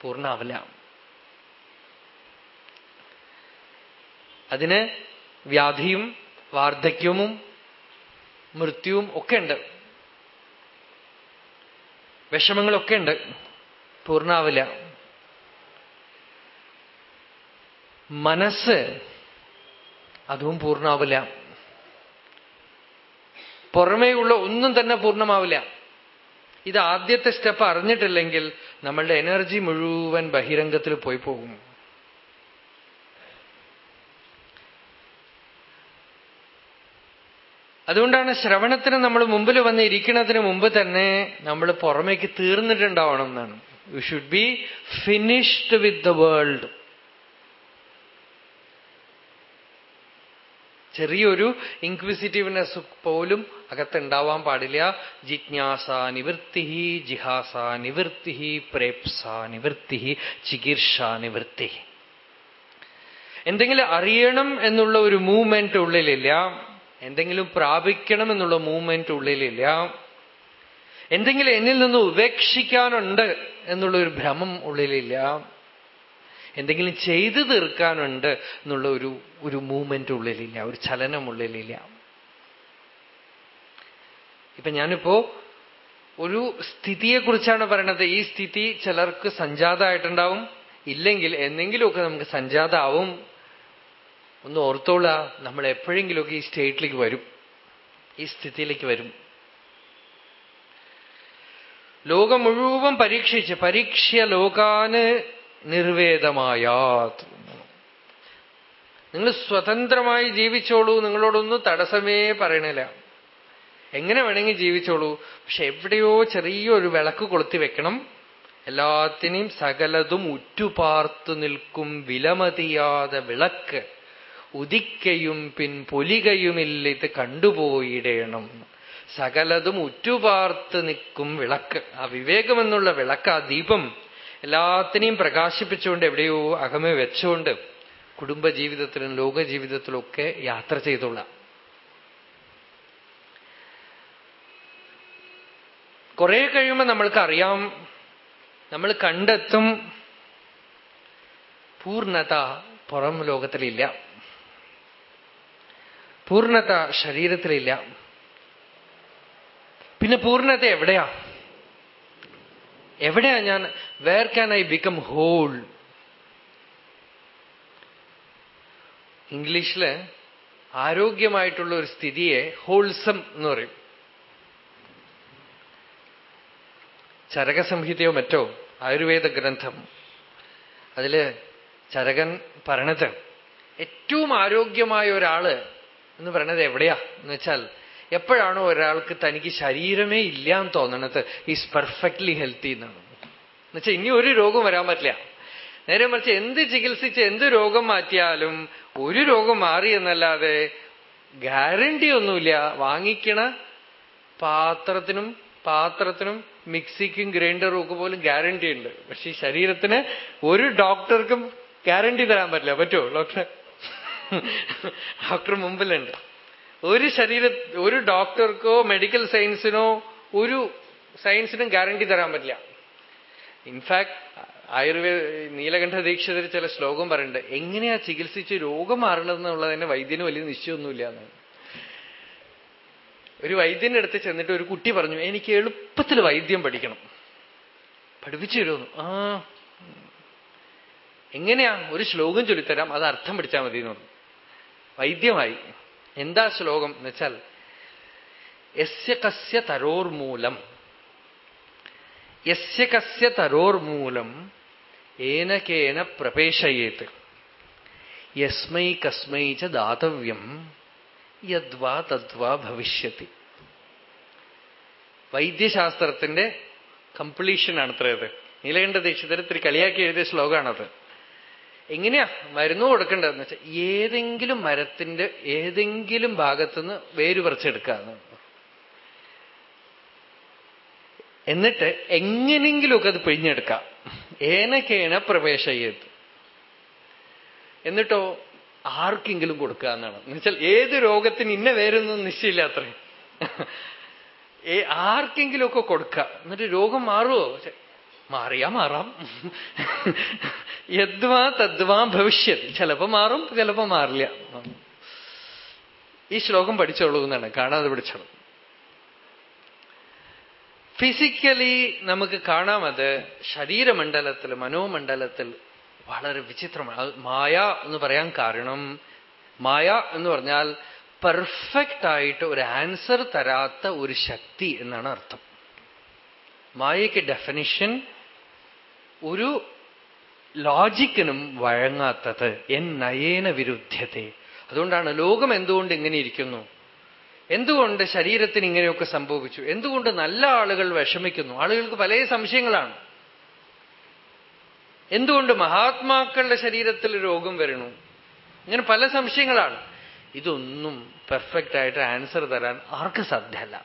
പൂർണാവില്ല അതിന് വ്യാധിയും വാർദ്ധക്യവും മൃത്യുവും ഒക്കെ ഉണ്ട് വിഷമങ്ങളൊക്കെ ഉണ്ട്. പൂർണാവില്ല മനസ്സ് അതും പൂർണാവില്ല പുറമേയുള്ള ഒന്നും തന്നെ പൂർണമാവില്ല. ഇത് ആദ്യത്തെ സ്റ്റെപ്പ് അറിഞ്ഞിട്ടില്ലെങ്കിൽ നമ്മളുടെ എനർജി മുഴുവൻ ബഹിരംഗത്തിൽ പോയി പോകും. അതുകൊണ്ടാണ് ശ്രവണത്തിന് നമ്മൾ മുമ്പിൽ വന്ന് ഇരിക്കുന്നതിന് മുമ്പ് തന്നെ നമ്മൾ പുറമേക്ക് തീർന്നിട്ടുണ്ടാവണം എന്നാണ്. You should be finished with the world ചെറിയൊരു ഇൻക്വിസിറ്റീവ്നെസ് പോലും അകത്തുണ്ടാവാൻ പാടില്ല. ജിജ്ഞാസ നിവൃത്തി ജിഹാസ നിവൃത്തി പ്രേപ്സ നിവൃത്തി ചികിത്സ നിവൃത്തി എന്തെങ്കിലും അറിയണം എന്നുള്ള ഒരു മൂവ്മെന്റ് ഉള്ളിലില്ല. എന്തെങ്കിലും പ്രാപിക്കണം എന്നുള്ള മൂവ്മെന്റ് ഉള്ളിലില്ല. എന്തെങ്കിലും എന്നിൽ നിന്ന് ഉപേക്ഷിക്കാനുണ്ട് എന്നുള്ളൊരു ഭ്രമം ഉള്ളിലില്ല. എന്തെങ്കിലും ചെയ്തു തീർക്കാനുണ്ട് എന്നുള്ള ഒരു ഒരു മൂവ്മെന്റ് ഉള്ളിലില്ല ഒരു ചലനം ഉള്ളിലില്ല. ഇപ്പൊ ഞാനിപ്പോ ഒരു സ്ഥിതിയെക്കുറിച്ചാണ് പറയണത്. ഈ സ്ഥിതി ചിലർക്ക് സഞ്ജാതമായിട്ടുണ്ടാവും ഇല്ലെങ്കിൽ എന്തെങ്കിലുമൊക്കെ നമുക്ക് സഞ്ജാതാവും ഒന്ന് ഓർത്തോള നമ്മൾ എപ്പോഴെങ്കിലുമൊക്കെ ഈ സ്റ്റേറ്റിലേക്ക് വരും. ഈ സ്ഥിതിയിലേക്ക് വരും. ലോകം മുഴുവൻ പരീക്ഷിച്ച് പരീക്ഷ്യ ലോകാന് നിർവേദമായാത്. നിങ്ങൾ സ്വതന്ത്രമായി ജീവിച്ചോളൂ നിങ്ങളോടൊന്നും തടസ്സമേ പറയണില്ല. എങ്ങനെ വേണമെങ്കിൽ ജീവിച്ചോളൂ? പക്ഷെ എവിടെയോ ചെറിയൊരു വിളക്ക് കൊളുത്തി വെക്കണം. എല്ലാത്തിനെയും സകലതും ഉറ്റുപാർത്തു നിൽക്കും വിലമതിയാതെ വിളക്ക്. ഉദിക്കയും പിൻ പൊലികയുമില്ല ഇത് കണ്ടുപോയിടേണം. സകലതും ഉറ്റുപാർത്ത് നിൽക്കും വിളക്ക്. ആ വിവേകമെന്നുള്ള വിളക്ക് ആ ദീപം എല്ലാത്തിനെയും പ്രകാശിപ്പിച്ചുകൊണ്ട് എവിടെയോ അകമെ വെച്ചുകൊണ്ട് കുടുംബജീവിതത്തിലും ലോകജീവിതത്തിലും ഒക്കെ യാത്ര ചെയ്തുള്ള കുറെ കഴിയുമ്പോൾ നമ്മൾക്ക് അറിയാം നമ്മൾ കണ്ടെത്തും പൂർണത പുറം ലോകത്തിലില്ല. പൂർണത ശരീരത്തിലില്ല. പിന്നെ പൂർണത എവിടെയാ? എവിടെയാ ഞാൻ? Where can I become whole ഇംഗ്ലീഷിൽ ആരോഗ്യമായിട്ടുള്ള ഒരു സ്ഥിതിയെ ഹോൾസം എന്ന് പറയും. ചരകസംഹിതയോ മറ്റോ? ആയുർവേദ ഗ്രന്ഥം. അതിൽ ചരകൻ പറയണത് ഏറ്റവും ആരോഗ്യമായ ഒരാൾ എന്ന് പറയണത് എവിടെയാ? എന്ന് വെച്ചാൽ എപ്പോഴാണോ ഒരാൾക്ക് തനിക്ക് ശരീരമേ ഇല്ല എന്ന് തോന്നണത് ഈസ് പെർഫെക്റ്റ്ലി ഹെൽത്തി എന്നാണ്. എന്നുവെച്ചാൽ ഇനി ഒരു രോഗം വരാൻ പറ്റില്ല. നേരെ മറിച്ച് എന്ത് ചികിത്സിച്ച് എന്ത് രോഗം മാറ്റിയാലും ഒരു രോഗം മാറി എന്നല്ലാതെ ഗ്യാരണ്ടി ഒന്നുമില്ല. വാങ്ങിക്കണ പാത്രത്തിനും പാത്രത്തിനും മിക്സിക്കും ഗ്രൈൻഡറും ഒക്കെ പോലും ഗ്യാരണ്ടി ഉണ്ട്. പക്ഷെ ഈ ശരീരത്തിന് ഒരു ഡോക്ടർക്കും ഗ്യാരണ്ടി തരാൻ പറ്റില്ല. പറ്റുമോ ഡോക്ടർ ഡോക്ടർ മുമ്പിലുണ്ട്. ഒരു ശരീര ഒരു ഡോക്ടർക്കോ മെഡിക്കൽ സയൻസിനോ ഒരു സയൻസിനും ഗ്യാരണ്ടി തരാൻ പറ്റില്ല. ഇൻഫാക്ട് ആയുർവേദ നീലകണ്ഠ ദീക്ഷിതർ ചില ശ്ലോകം പറയുന്നുണ്ട്. എങ്ങനെയാ ചികിത്സിച്ച് രോഗം മാറണതെന്നുള്ളതിന് വൈദ്യന് വലിയ നിശ്ചയമൊന്നുമില്ല എന്ന് ഒരു വൈദ്യന്റെ അടുത്ത് ചെന്നിട്ട് ഒരു കുട്ടി പറഞ്ഞു എനിക്ക് എളുപ്പത്തിൽ വൈദ്യം പഠിക്കണം. പഠിപ്പിച്ചു തരുമെന്ന് ആ. എങ്ങനെയാ? ഒരു ശ്ലോകം ചൊല്ലിത്തരാം അത് അർത്ഥം പഠിച്ചാൽ മതി എന്ന് പറഞ്ഞു. വൈദ്യമായി. എന്താ ശ്ലോകം എന്ന് വെച്ചാൽ യസ്യ കസ്യ തരോർമൂലം. യസ്യ കസ്യ തരോർമൂലം ഏനകേന പ്രപേശയേത്. യസ്മൈ കസ്മൈ ച ദാതവ്യം യദ്വാ തദ്വാ ഭവിഷ്യത്തി വൈദ്യശാസ്ത്രത്തിന്റെ കംപ്ലീഷനാണ് അത്രയത് നീലകണ്ഠ ദീക്ഷിതരെ കളിയാക്കി എഴുതിയ ശ്ലോകമാണത്. എങ്ങനെയാ മരുന്ന് കൊടുക്കേണ്ടതെന്ന് വെച്ചാൽ ഏതെങ്കിലും മരത്തിന്റെ ഏതെങ്കിലും ഭാഗത്തുനിന്ന് വേര് പറിച്ചെടുക്കുക എന്നിട്ട് എങ്ങനെങ്കിലുമൊക്കെ അത് പിഴിഞ്ഞെടുക്കാം. ഏനക്കേന പ്രവേശ ചെയ്ത് എന്നിട്ടോ ആർക്കെങ്കിലും കൊടുക്കുക എന്നാണ് എന്നുവെച്ചാൽ ഏത് രോഗത്തിന് ഇന്ന വേരൊന്നും നിശ്ചയില്ല അത്രയും ആർക്കെങ്കിലുമൊക്കെ കൊടുക്കുക എന്നിട്ട് രോഗം മാറുമോ മാറിയാ മാറാം. യദ്വാ തദ്വാ ഭവിഷ്യത്. ചിലപ്പോ മാറും ചിലപ്പോ മാറില്ല. ഈ ശ്ലോകം പഠിച്ചോളൂ എന്നാണ്. കാണാതെ പഠിച്ചോളൂ ഫിസിക്കലി നമുക്ക് കാണാം അത് ശരീരമണ്ഡലത്തിൽ മനോമണ്ഡലത്തിൽ വളരെ വിചിത്രമാണ്. മായ എന്ന് പറയാൻ കാരണം മായ എന്ന് പറഞ്ഞാൽ പെർഫെക്റ്റ് ആയിട്ട് ഒരു ആൻസർ തരാത്ത ഒരു ശക്തി എന്നാണ് അർത്ഥം. മായയ്ക്ക് ഡെഫിനിഷൻ ഒരു ലോജിക്കിനും വഴങ്ങാത്തത് എൻ നയേന വിരുദ്ധ്യത്തെ അതുകൊണ്ടാണ് ലോകം എന്തുകൊണ്ട് ഇങ്ങനെ ഇരിക്കുന്നു? എന്തുകൊണ്ട് ശരീരത്തിന് ഇങ്ങനെയൊക്കെ സംഭവിച്ചു? എന്തുകൊണ്ട് നല്ല ആളുകൾ വിഷമിക്കുന്നു? ആളുകൾക്ക് പല സംശയങ്ങളാണ്. എന്തുകൊണ്ട് മഹാത്മാക്കളുടെ ശരീരത്തിൽ രോഗം വരണു ഇങ്ങനെ പല സംശയങ്ങളാണ്. ഇതൊന്നും പെർഫെക്റ്റ് ആയിട്ട് ആൻസർ തരാൻ ആർക്ക് സാധ്യമല്ല.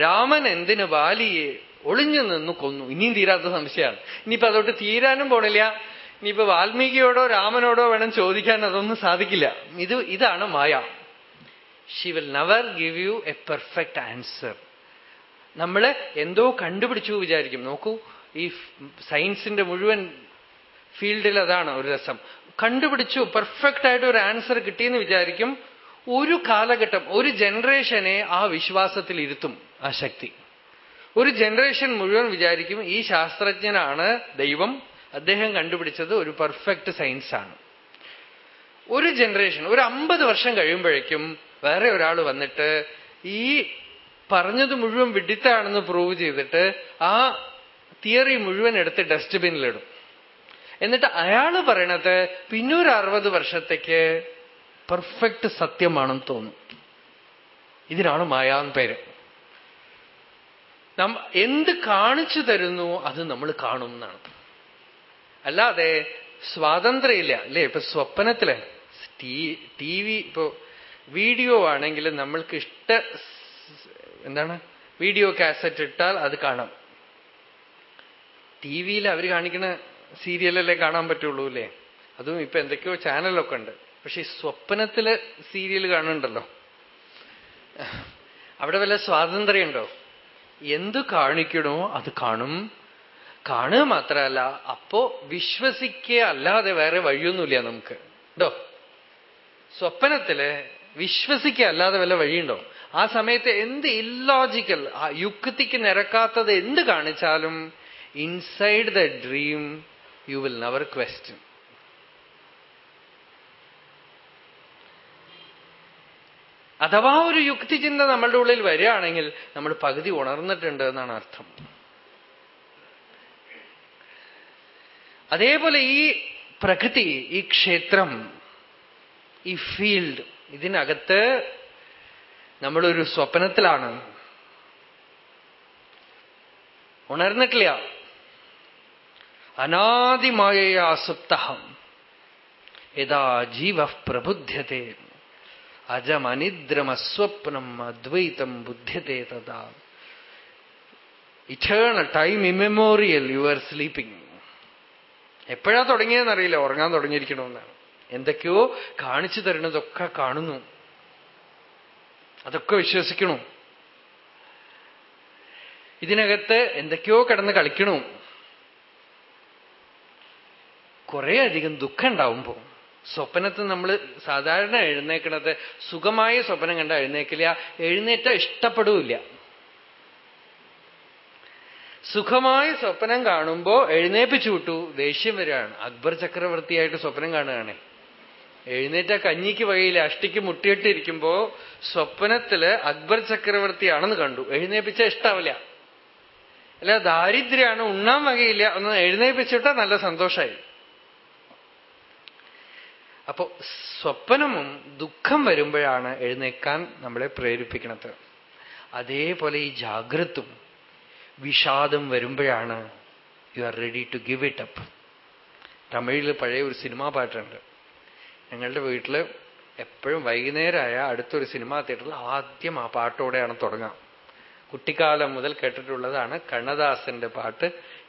രാമൻ എന്തിന് ബാലിയെ ഒളിഞ്ഞു നിന്നു കൊന്നു. ഇനിയും തീരാത്ത സംശയമാണ്. ഇനിയിപ്പോ അതോട്ട് തീരാനും പോണില്ല. ഇനിയിപ്പോ വാൽമീകിയോടോ രാമനോടോ വേണം ചോദിക്കാൻ അതൊന്നും സാധിക്കില്ല. ഇത് ഇതാണ് മായ. She will never give you a perfect answer നമ്മൾ എന്തോ കണ്ടുപിടിച്ചു വിചാരിക്കും. നോക്കൂ ഈ സയൻസിന്റെ മുഴുവൻ ഫീൽഡിൽ അതാണ് ഒരു രസം. കണ്ടുപിടിച്ചു പെർഫെക്റ്റ് ആയിട്ട് ഒരു ആൻസർ കിട്ടിയെന്ന് വിചാരിക്കും. ഒരു കാലഘട്ടം ഒരു ജനറേഷനെ ആ വിശ്വാസത്തിൽ ഇരുത്തും ആ ശക്തി. ഒരു ജനറേഷൻ മുഴുവൻ വിചാരിക്കും ഈ ശാസ്ത്രജ്ഞനാണ് ദൈവം. അദ്ദേഹം കണ്ടുപിടിച്ചത് ഒരു പെർഫെക്റ്റ് സയൻസ് ആണ് ഒരു ജനറേഷൻ ഒരു അമ്പത് വർഷം കഴിയുമ്പോഴേക്കും വേറെ ഒരാൾ വന്നിട്ട് ഈ പറഞ്ഞത് മുഴുവൻ വിഡിത്താണെന്ന് പ്രൂവ് ചെയ്തിട്ട് ആ തിയറി മുഴുവൻ എടുത്ത് ഡസ്റ്റ്ബിനിലിടും. എന്നിട്ട് അയാൾ പറയണത് പിന്നൊരു അറുപത് വർഷത്തേക്ക് പെർഫെക്റ്റ് സത്യമാണെന്ന് തോന്നും. ഇതിനാണ് മായാന്ന് പേര്. എന്ത് കാണിച്ചു തരുന്നു അത് നമ്മൾ കാണും എന്നാണ് അല്ലാതെ സ്വാതന്ത്ര്യമില്ല അല്ലേ? ഇപ്പൊ സ്വപ്നത്തിൽ ടി വി ഇപ്പോ വീഡിയോ ആണെങ്കിൽ നമ്മൾക്ക് ഇഷ്ട എന്താണ്? വീഡിയോ കാസറ്റ് ഇട്ടാൽ അത് കാണാം. ടി വിയിൽ അവർ കാണിക്കുന്ന സീരിയലല്ലേ കാണാൻ പറ്റുള്ളൂ അല്ലേ? അതും ഇപ്പൊ എന്തൊക്കെയോ ചാനലൊക്കെ ഉണ്ട്. പക്ഷെ സ്വപ്നത്തിൽ സീരിയൽ കാണുന്നുണ്ടല്ലോ. അവിടെ വല്ല സ്വാതന്ത്ര്യമുണ്ടോ? എന്തു കാണിക്കണോ അത് കാണും. കാണുക മാത്രമല്ല അപ്പോ വിശ്വസിക്കുക അല്ലാതെ വേറെ വഴിയൊന്നുമില്ല നമുക്ക്. ഉണ്ടോ സ്വപ്നത്തിൽ വിശ്വസിക്കുക അല്ലാതെ വല്ല വഴിയുണ്ടോ? ആ സമയത്ത് എന്ത് ഇല്ലോജിക്കൽ ആ യുക്തിക്ക് നിരക്കാത്തത് എന്ത് കാണിച്ചാലും inside the dream you will never question അഥവാ ഒരു യുക്തിചിന്ത നമ്മളുടെ ഉള്ളിൽ വരികയാണെങ്കിൽ നമ്മൾ പകുതി ഉണർന്നിട്ടുണ്ട് എന്നാണ് അർത്ഥം. അതേപോലെ ഈ പ്രകൃതി ഈ ക്ഷേത്രം ഈ ഫീൽഡ് ഇതിനകത്ത് നമ്മളൊരു സ്വപ്നത്തിലാണ്. ഉണർന്നിട്ടില്ല. അനാദിമായ സുപ്തഹം യഥാ ജീവ പ്രബുദ്ധ്യത്തെ അജമനിദ്രമസ്വപ്നം അദ്വൈതം ബുദ്ധ്യത്തെ തഥാ. Eternal time immemorial you are sleeping എപ്പോഴാ തുടങ്ങിയതെന്നറിയില്ല ഉറങ്ങാൻ തുടങ്ങിയിരിക്കണമെന്നാണ്. എന്തൊക്കെയോ കാണിച്ചു തരുന്നതൊക്കെ കാണുന്നു. അതൊക്കെ വിശ്വസിക്കണു. ഇതിനകത്ത് എന്തൊക്കെയോ കിടന്ന് കളിക്കണു. കുറേ അധികം ദുഃഖം ഉണ്ടാവുമ്പോ. സ്വപ്നത്തിൽ നമ്മൾ സാധാരണ എഴുന്നേക്കണത് സുഖമായ സ്വപ്നം കണ്ട എഴുന്നേക്കില്ല എഴുന്നേറ്റ ഇഷ്ടപ്പെടില്ല. സുഖമായ സ്വപ്നം കാണുമ്പോ എഴുന്നേപ്പിച്ചു വിട്ടു ദേഷ്യം വരികയാണ്. അക്ബർ ചക്രവർത്തിയായിട്ട് സ്വപ്നം കാണുകയാണേ. എഴുന്നേറ്റ കഞ്ഞിക്ക് വകയില്ല അഷ്ടിക്ക് മുട്ടിയിട്ടിരിക്കുമ്പോ സ്വപ്നത്തിൽ അക്ബർ ചക്രവർത്തിയാണെന്ന് കണ്ടു. എഴുന്നേപ്പിച്ച ഇഷ്ടാവില്ല. അല്ല ദാരിദ്ര്യമാണ് ഉണ്ണാൻ വകയില്ല ഒന്ന് എഴുന്നേപ്പിച്ചിട്ടാ നല്ല സന്തോഷമായി അപ്പോ സ്വപ്നവും ദുഃഖം വരുമ്പോഴാണ് എഴുന്നേക്കാൻ നമ്മളെ പ്രേരിപ്പിക്കുന്നത്. അതേപോലെ ഈ ജാഗ്രതും വിഷാദം വരുമ്പോഴാണ് you are ready to give it up തമിഴിൽ പഴയ ഒരു സിനിമാ പാട്ടുണ്ട്. ഞങ്ങളുടെ വീട്ടിൽ എപ്പോഴും വൈകുന്നേരമായ അടുത്തൊരു സിനിമാ തിയേറ്ററിൽ ആദ്യം ആ പാട്ടോടെയാണ് തുടങ്ങാം കുട്ടിക്കാലം മുതൽ കേട്ടിട്ടുള്ളതാണ് കണ്ണദാസന്റെ പാട്ട്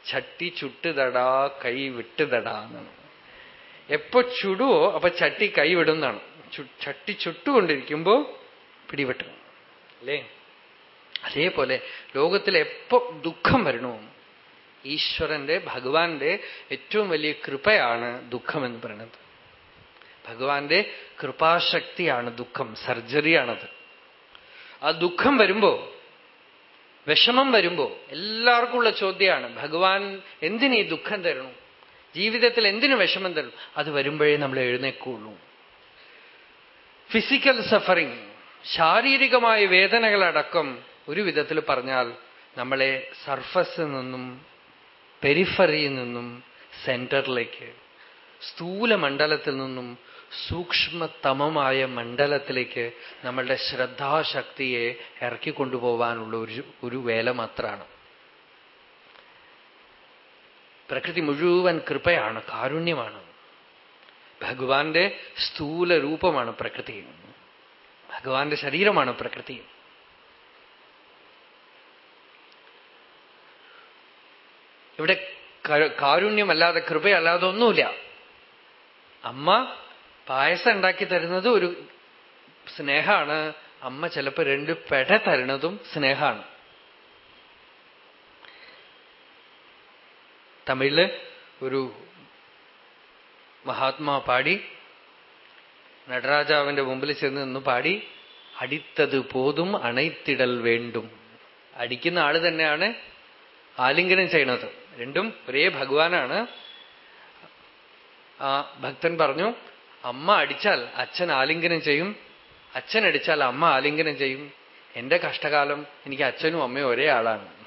ചട്ടി ചുട്ടുതടാ കൈ വിട്ടുതടാ എന്നാണ്. എപ്പോ ചുടുവോ അപ്പൊ ചട്ടി കൈവിടുന്നതാണ്. ചട്ടി ചുട്ടുകൊണ്ടിരിക്കുമ്പോ പിടിപെട്ടു. അല്ലേ? അതേപോലെ ലോകത്തിൽ എപ്പോ ദുഃഖം വരണോ? ഈശ്വരന്റെ ഭഗവാന്റെ ഏറ്റവും വലിയ കൃപയാണ് ദുഃഖം എന്ന് പറയുന്നത്. ഭഗവാന്റെ കൃപാശക്തിയാണ് ദുഃഖം സർജറിയാണത്. ആ ദുഃഖം വരുമ്പോ വിഷമം വരുമ്പോ എല്ലാവർക്കും ഉള്ള ചോദ്യമാണ് ഭഗവാൻ എന്തിനീ ദുഃഖം തരണു? ജീവിതത്തിൽ എന്തിനു വിഷമം തരും? അത് വരുമ്പോഴേ നമ്മൾ എഴുന്നേക്കുള്ളൂ ഫിസിക്കൽ സഫറിംഗ് ശാരീരികമായ വേദനകളടക്കം ഒരു വിധത്തിൽ പറഞ്ഞാൽ നമ്മളെ സർഫസിൽ നിന്നും പെരിഫറിയിൽ നിന്നും സെന്ററിലേക്ക് സ്ഥൂല മണ്ഡലത്തിൽ നിന്നും സൂക്ഷ്മതമമായ മണ്ഡലത്തിലേക്ക് നമ്മളുടെ ശ്രദ്ധാശക്തിയെ ഇറക്കിക്കൊണ്ടുപോവാനുള്ള ഒരു ഒരു വേല മാത്രമാണ് പ്രകൃതി മുഴുവൻ കൃപയാണ് കാരുണ്യമാണ്. ഭഗവാന്റെ സ്ഥൂല രൂപമാണ് പ്രകൃതി. ഭഗവാന്റെ ശരീരമാണ് പ്രകൃതി. ഇവിടെ കാരുണ്യമല്ലാതെ കൃപയല്ലാതെ ഒന്നുമില്ല. അമ്മ പായസം ഉണ്ടാക്കി തരുന്നത് ഒരു സ്നേഹമാണ്. അമ്മ ചിലപ്പോൾ രണ്ട് പെട തരുന്നതും സ്നേഹമാണ്. തമിഴിൽ ഒരു മഹാത്മാ പാടി നടരാജാവിന്റെ മുമ്പിൽ ചെന്ന് നിന്ന് പാടി അടിത്തത് പോതും അണൈത്തിടൽ വേണ്ടും. അടിക്കുന്ന ആൾ തന്നെയാണ് ആലിംഗനം ചെയ്യണത്. രണ്ടും ഒരേ ഭഗവാനാണ്. ആ ഭക്തൻ പറഞ്ഞു അമ്മ അടിച്ചാൽ അച്ഛൻ ആലിംഗനം ചെയ്യും അച്ഛൻ അടിച്ചാൽ അമ്മ ആലിംഗനം ചെയ്യും. എന്റെ കഷ്ടകാലം എനിക്ക് അച്ഛനും അമ്മയും ഒരേ ആളാണ്.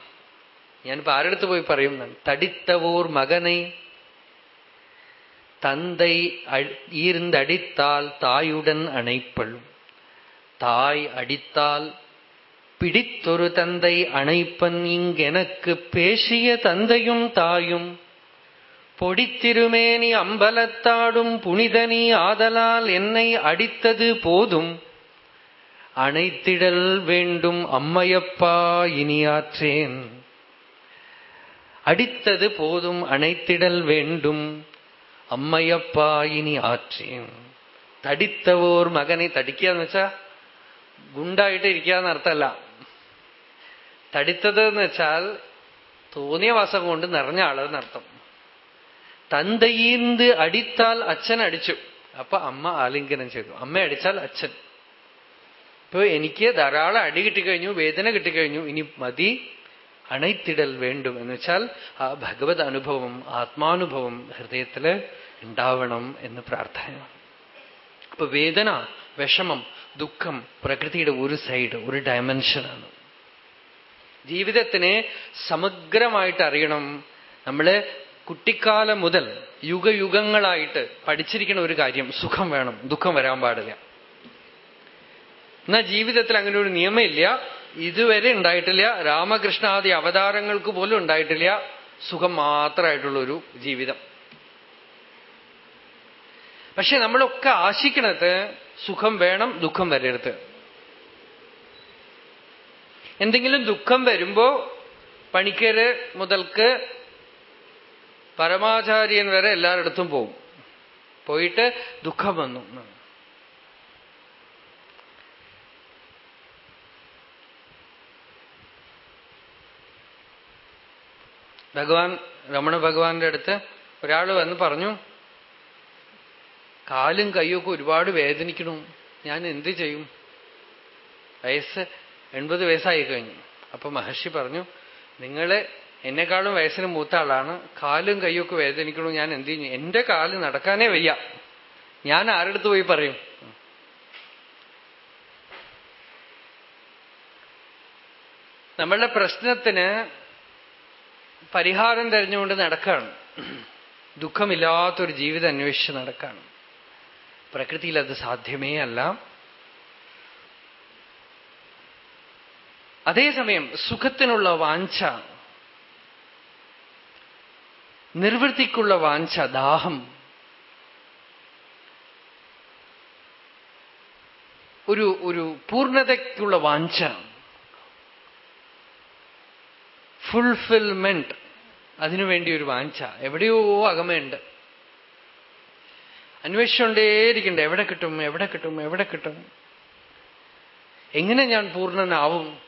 ഞാനിപ്പോ ആരെടുത്ത് പോയി പറയും തടിത്തവൂർ മകനെ தந்தை ஈர்ந்தடித்தால் தாயுடன் அணைப்பழும் தாய் அடித்தால் பிடித்தொரு தந்தை அணைப்பன் இங்கெனக்கு பேசிய தந்தையும் தாயும் பொடித்திருமேனி அம்பலத்தாடும் புனிதனி ஆதலால் என்னை அடித்தது போதும் அணைத்திடல் வேண்டும் அம்மையப்பா இனியாற்றேன் அடித்தது போதும் அணைத்திடல் வேண்டும். அம்மையப்பா இனி ஆற்றேன். തടിത്തവോർ മകനെ തടിക്കുക എന്ന് വെച്ചാ ഗുണ്ടായിട്ട് ഇരിക്കുക എന്നർത്ഥമല്ല തടിത്തത് എന്ന് വെച്ചാൽ തോന്നിയ വാസം കൊണ്ട് നിറഞ്ഞ ആളെന്നർത്ഥം തന്തയീന്ത് അടിത്താൽ അച്ഛൻ അടിച്ചു അപ്പൊ അമ്മ ആലിംഗനം ചെയ്തു അമ്മ അടിച്ചാൽ അച്ഛൻ ഇപ്പൊ എനിക്ക് ധാരാളം അടി കിട്ടിക്കഴിഞ്ഞു വേദന കിട്ടിക്കഴിഞ്ഞു. ഇനി മതി. അണൈത്തിടൽ വേണ്ടും എന്ന് വെച്ചാൽ ആ ഭഗവത് അനുഭവം ആത്മാനുഭവം ഹൃദയത്തിൽ ഉണ്ടാവണം എന്ന് പ്രാർത്ഥന. അപ്പൊ വേദന വിഷമം ദുഃഖം പ്രകൃതിയുടെ ഒരു സൈഡ് ഒരു ഡയമെൻഷനാണ്. ജീവിതത്തിനെ സമഗ്രമായിട്ട് അറിയണം. നമ്മൾ കുട്ടിക്കാലം മുതൽ യുഗയുഗങ്ങളായിട്ട് പഠിച്ചിരിക്കുന്ന ഒരു കാര്യം സുഖം വേണം ദുഃഖം വരാൻ പാടില്ല. എന്നാ ജീവിതത്തിൽ അങ്ങനെ ഒരു നിയമമില്ല. ഇതുവരെ ഉണ്ടായിട്ടില്ല. രാമകൃഷ്ണാദി അവതാരങ്ങൾക്ക് പോലും ഉണ്ടായിട്ടില്ല. സുഖം മാത്രമായിട്ടുള്ളൊരു ജീവിതം. പക്ഷെ നമ്മളൊക്കെ ആശിക്കണത് സുഖം വേണം ദുഃഖം വരരുത്. എന്തെങ്കിലും ദുഃഖം വരുമ്പോ പണിക്കര് മുതൽക്ക് പരമാചാര്യൻ വരെ എല്ലായിടത്തും പോവും. പോയിട്ട് ദുഃഖം വന്നു. ഭഗവാൻ രമണ ഭഗവാന്റെ അടുത്ത് ഒരാൾ വന്ന് പറഞ്ഞു കാലും കൈയൊക്കെ ഒരുപാട് വേദനിക്കണു. ഞാൻ എന്ത് ചെയ്യും? വയസ്സ് എൺപത് വയസ്സായി കഴിഞ്ഞു. അപ്പൊ മഹർഷി പറഞ്ഞു നിങ്ങൾ എന്നെക്കാളും വയസ്സിന് മൂത്ത ആളാണ്. കാലും കൈയൊക്കെ വേദനിക്കണു. ഞാൻ എന്ത് ചെയ്യും? എന്റെ കാൽ നടക്കാനേ വയ്യ. ഞാൻ ആരെടുത്ത് പോയി പറയും? നമ്മളുടെ പ്രശ്നത്തിന് പരിഹാരം തെരഞ്ഞുകൊണ്ട് നടക്കുകയാണ് ദുഃഖമില്ലാത്തൊരു ജീവിതം അന്വേഷിച്ച് നടക്കുകയാണ് പ്രകൃതിയിൽ അത് സാധ്യമേ അല്ല. അതേസമയം സുഖത്തിനുള്ള വാഞ്ച നിർവൃത്തിക്കുള്ള വാഞ്ച ദാഹം. ഒരു ഒരു പൂർണതയ്ക്കുള്ള വാഞ്ച. ഫുൾഫിൽമെന്റ് അതിനുവേണ്ടി ഒരു വാഞ്ച. എവിടെയോ അകമയുണ്ട്. അന്വേഷിച്ചുകൊണ്ടേയിരിക്കണ്ട. എവിടെ കിട്ടും എവിടെ കിട്ടും എവിടെ കിട്ടും. എങ്ങനെ ഞാൻ പൂർണനാവും?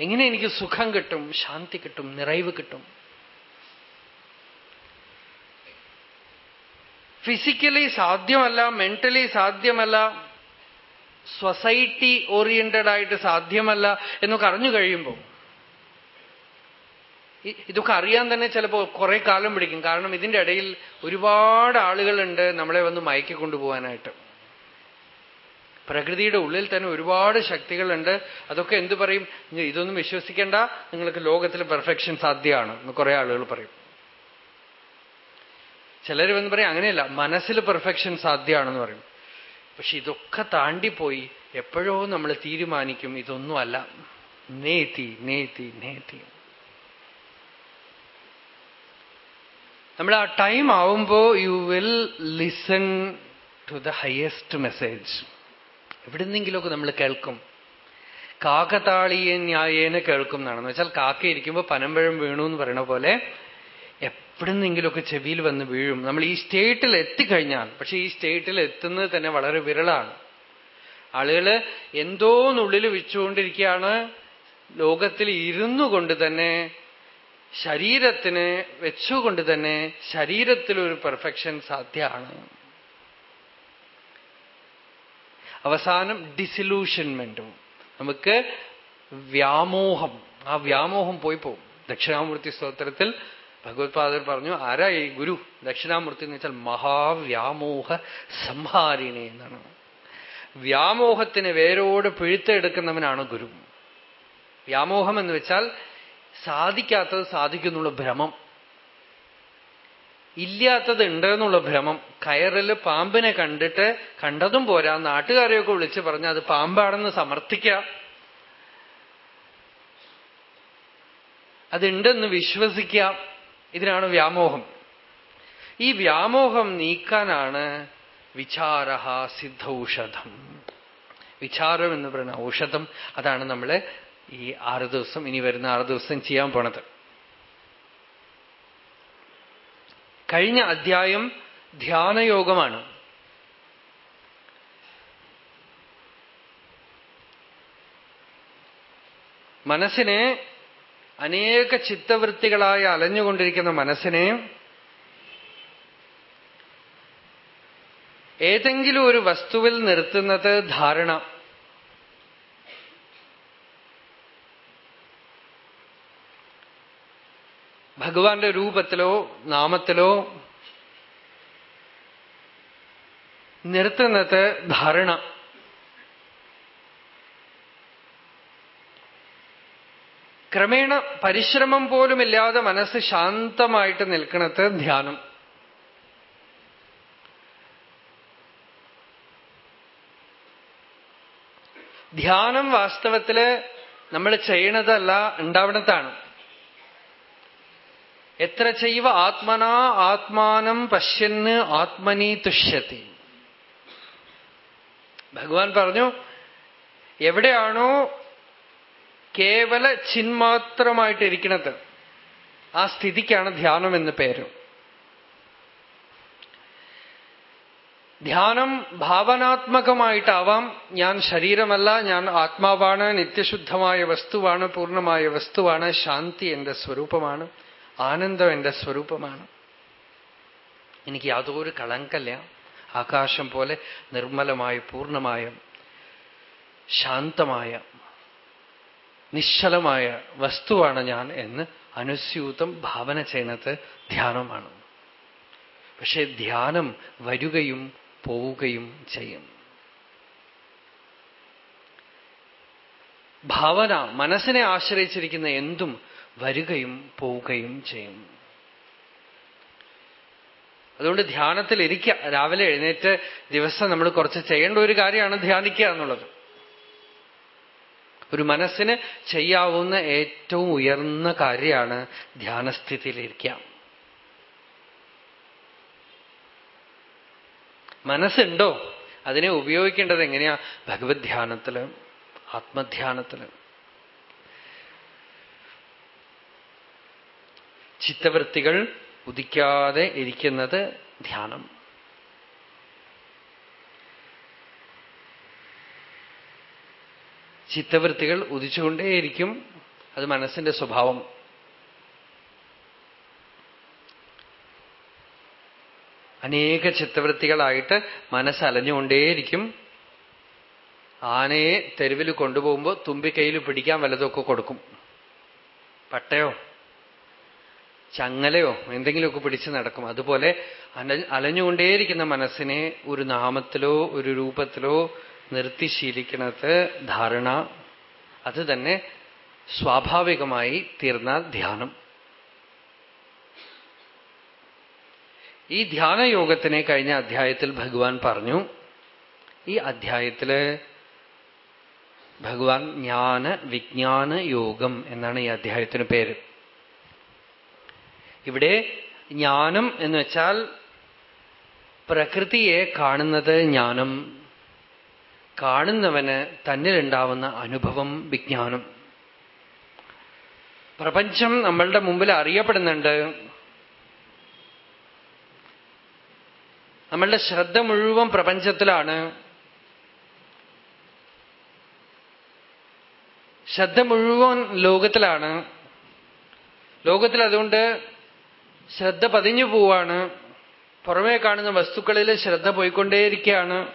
എങ്ങനെ എനിക്ക് സുഖം കിട്ടും ശാന്തി കിട്ടും നിറവ് കിട്ടും? ഫിസിക്കലി സാധ്യമല്ല മെന്റലി സാധ്യമല്ല സൊസൈറ്റി ഓറിയന്റഡ് ആയിട്ട് സാധ്യമല്ല എന്നൊക്കെ അറിഞ്ഞു കഴിയുമ്പോൾ ഇതൊക്കെ അറിയാൻ തന്നെ ചിലപ്പോൾ കുറെ കാലം പിടിക്കും. കാരണം ഇതിന്റെ ഇടയിൽ ഒരുപാട് ആളുകളുണ്ട് നമ്മളെ വന്ന് മയക്കി കൊണ്ടുപോകാനായിട്ട്. പ്രകൃതിയുടെ ഉള്ളിൽ തന്നെ ഒരുപാട് ശക്തികളുണ്ട്. അതൊക്കെ എന്തു പറയും? ഇതൊന്നും വിശ്വസിക്കേണ്ട. നിങ്ങൾക്ക് ലോകത്തിൽ പെർഫെക്ഷൻ സാധ്യമാണ് എന്ന് കുറെ ആളുകൾ പറയും. ചിലർ വന്ന് പറയും അങ്ങനെയല്ല മനസ്സിൽ പെർഫെക്ഷൻ സാധ്യമാണെന്ന് പറയും. പക്ഷെ ഇതൊക്കെ താണ്ടിപ്പോയി. എപ്പോഴോ നമ്മൾ തീരുമാനിക്കും ഇതൊന്നുമല്ല നേത്തി നേത്തി നേത്തി നമ്മൾ ആ ടൈം ആവുമ്പോ you will listen to the highest message എവിടുന്നെങ്കിലുമൊക്കെ നമ്മൾ കേൾക്കും. കാക്കതാളിയെ ന്യായേനെ കേൾക്കും എന്നാണെന്ന് വെച്ചാൽ കാക്ക ഇരിക്കുമ്പോൾ പനമ്പഴം വീണു എന്ന് പറയണ പോലെ എവിടുന്നെങ്കിലുമൊക്കെ ചെവിയിൽ വന്ന് വീഴും. നമ്മൾ ഈ സ്റ്റേറ്റിൽ എത്തിക്കഴിഞ്ഞാൽ പക്ഷെ ഈ സ്റ്റേറ്റിൽ എത്തുന്നത് തന്നെ വളരെ വിരളാണ്. ആളുകൾ എന്തോന്നുള്ളിൽ വെച്ചുകൊണ്ടിരിക്കുകയാണ് ലോകത്തിൽ ഇരുന്നു കൊണ്ട് തന്നെ ശരീരത്തിന് വെച്ചുകൊണ്ട് തന്നെ ശരീരത്തിലൊരു പെർഫെക്ഷൻ സാധ്യമാണ്. അവസാനം ഡിസിലൂഷൻമെന്റും നമുക്ക് വ്യാമോഹം. ആ വ്യാമോഹം പോയി പോകും ദക്ഷിണാമൂർത്തി സ്തോത്രത്തിൽ ഭഗവത്പാദർ പറഞ്ഞു ആരാ ഈ ഗുരു? ദക്ഷിണാമൂർത്തി എന്ന് വെച്ചാൽ മഹാവ്യാമോഹ സംഹാരിണി എന്നാണ്. വ്യാമോഹത്തിന് വേരോട് പിഴുത്തെടുക്കുന്നവനാണ് ഗുരു. വ്യാമോഹം എന്ന് വെച്ചാൽ സാധിക്കാത്തത് സാധിക്കുന്നുള്ള ഭ്രമം. ഇല്ലാത്തത് ഉണ്ട് എന്നുള്ള ഭ്രമം. കയറിൽ പാമ്പിനെ കണ്ടിട്ട് കണ്ടതും പോരാ. നാട്ടുകാരെയൊക്കെ വിളിച്ച് പറഞ്ഞ് അത് പാമ്പാണെന്ന് സമർത്ഥിക്കാം. അതുണ്ടെന്ന് വിശ്വസിക്കാം. ഇതിനാണ് വ്യാമോഹം. ഈ വ്യാമോഹം നീക്കാനാണ് വിചാര സിദ്ധൌഷധം. വിചാരം എന്ന് പറയുന്ന ഔഷധം അതാണ് നമ്മൾ ഈ ആറ് ദിവസം ഇനി വരുന്ന ആറ് ദിവസം ചെയ്യാൻ പോണത്. കഴിഞ്ഞ അധ്യായം ധ്യാനയോഗമാണ്. മനസ്സിനെ അനേക ചിത്തവൃത്തികളായി അലഞ്ഞുകൊണ്ടിരിക്കുന്ന മനസ്സിനെ ഏതെങ്കിലും ഒരു വസ്തുവിൽ നിർത്തുന്നത് ധാരണ. ഭഗവാന്റെ രൂപത്തിലോ നാമത്തിലോ നിർത്തുന്നത് ധാരണ. ക്രമേണ പരിശ്രമം പോലുമില്ലാതെ മനസ്സ് ശാന്തമായിട്ട് നിൽക്കുന്നത് ധ്യാനം. ധ്യാനം വാസ്തവത്തിൽ നമ്മൾ ചെയ്യണതല്ല ഉണ്ടാവണത്താണ് എത്ര ചെയ്വ? ആത്മനാ ആത്മാനം പശ്യന്ന് ആത്മനി തുഷ്യത്തി ഭഗവാൻ പറഞ്ഞു എവിടെയാണോ കേവല ചിന്മാത്രമായിട്ടിരിക്കുന്നത് ആ സ്ഥിതിക്കാണ് ധ്യാനം എന്ന് പേര്. ധ്യാനം ഭാവനാത്മകമായിട്ടാവാം. ഞാൻ ശരീരമല്ല ഞാൻ ആത്മാവാണ് നിത്യശുദ്ധമായ വസ്തുവാണ് പൂർണമായ വസ്തുവാണ് ശാന്തി എന്റെ സ്വരൂപമാണ്. ആനന്ദം എന്റെ സ്വരൂപമാണ്. എനിക്ക് യാതൊരു കളങ്കല്ല. ആകാശം പോലെ നിർമ്മലമായ പൂർണമായ ശാന്തമായ നിശ്ചലമായ വസ്തുവാണ് ഞാൻ എന്ന് അനുസ്യൂതം ഭാവന ചെയ്യുന്നത് ധ്യാനമാണ്. പക്ഷെ ധ്യാനം വരികയും പോവുകയും ചെയ്യും. ഭാവന മനസ്സിനെ ആശ്രയിച്ചിരിക്കുന്ന എന്തും വരികയും പോവുകയും ചെയ്യും. അതുകൊണ്ട് ധ്യാനത്തിൽ ഇരിക്കുക രാവിലെ എഴുന്നേറ്റ് ദിവസം നമ്മൾ കുറച്ച് ചെയ്യേണ്ട ഒരു കാര്യമാണ് ധ്യാനിക്കുക എന്നുള്ളത്. ഒരു മനസ്സിന് ചെയ്യാവുന്ന ഏറ്റവും ഉയർന്ന കാര്യമാണ് ധ്യാനസ്ഥിതിയിലിരിക്കുക മനസ്സുണ്ടോ? അതിനെ ഉപയോഗിക്കേണ്ടത് എങ്ങനെയാ? ഭഗവത് ധ്യാനത്തിൽ ആത്മധ്യാനത്തിൽ. ചിത്തവൃത്തികൾ ഉദിക്കാതെ ഇരിക്കുന്നത് ധ്യാനം. ചിത്തവൃത്തികൾ ഉദിച്ചുകൊണ്ടേയിരിക്കും അത് മനസ്സിന്റെ സ്വഭാവം. അനേക ചിത്തവൃത്തികളായിട്ട് മനസ്സ് അലഞ്ഞുകൊണ്ടേയിരിക്കും ആനയെ തെരുവിൽ കൊണ്ടുപോകുമ്പോൾ തുമ്പിക്കൈയിൽ പിടിക്കാൻ വല്ലതൊക്കെ കൊടുക്കും. പട്ടയോ? ചങ്ങലയോ എന്തെങ്കിലുമൊക്കെ പിടിച്ച് നടക്കും. അതുപോലെ അലഞ്ഞുകൊണ്ടേയിരിക്കുന്ന മനസ്സിനെ ഒരു നാമത്തിലോ ഒരു രൂപത്തിലോ നിർത്തി ധാരണ. അത് തന്നെ സ്വാഭാവികമായി തീർന്ന ധ്യാനം. ഈ ധ്യാനയോഗത്തിനെ കഴിഞ്ഞ അധ്യായത്തിൽ ഭഗവാൻ പറഞ്ഞു. ഈ അധ്യായത്തിൽ ഭഗവാൻ ജ്ഞാന വിജ്ഞാന യോഗം എന്നാണ് ഈ അധ്യായത്തിന് പേര്. ഇവിടെ ജ്ഞാനം എന്ന് വെച്ചാൽ പ്രകൃതിയെ കാണുന്നത് ജ്ഞാനം. കാണുന്നവന് തന്നിലുണ്ടാവുന്ന അനുഭവം വിജ്ഞാനം. പ്രപഞ്ചം നമ്മളുടെ മുമ്പിൽ അറിയപ്പെടുന്നുണ്ട്. നമ്മളുടെ ശ്രദ്ധ മുഴുവൻ പ്രപഞ്ചത്തിലാണ്. ശ്രദ്ധ മുഴുവൻ ലോകത്തിലാണ്. ലോകത്തിൽ അതുകൊണ്ട് ശ്രദ്ധ പതിഞ്ഞു പോവാണ്. പുറമേ കാണുന്ന വസ്തുക്കളിൽ ശ്രദ്ധ പോയിക്കൊണ്ടേയിരിക്കുകയാണ്.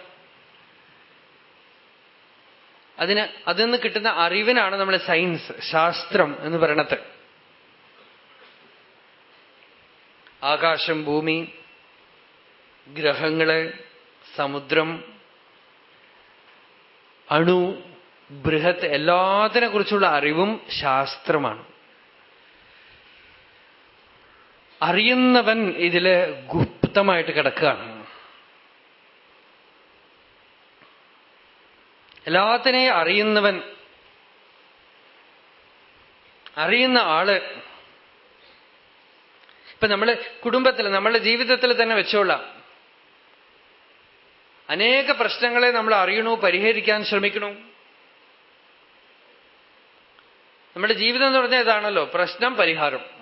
അതിന് അതിൽ നിന്ന് കിട്ടുന്ന അറിവിനാണ് നമ്മൾ സയൻസ് ശാസ്ത്രം എന്ന് പറയണത്. ആകാശം ഭൂമി ഗ്രഹങ്ങൾ സമുദ്രം അണു ബൃഹത്ത് എല്ലാത്തിനെ കുറിച്ചുള്ള അറിവും ശാസ്ത്രമാണ്. അറിയുന്നവൻ ഇതിൽ ഗുപ്തമായിട്ട് കിടക്കുകയാണ്. എല്ലാത്തിനെയും അറിയുന്നവൻ അറിയുന്ന ആൾ ഇപ്പൊ നമ്മൾ കുടുംബത്തിൽ നമ്മളുടെ ജീവിതത്തിൽ തന്നെ വെച്ചോളാം. അനേക പ്രശ്നങ്ങളെ നമ്മൾ അറിയണു പരിഹരിക്കാൻ ശ്രമിക്കണു? നമ്മുടെ ജീവിതം എന്ന് പറഞ്ഞാൽ ഇതാണല്ലോ പ്രശ്നം പരിഹാരം.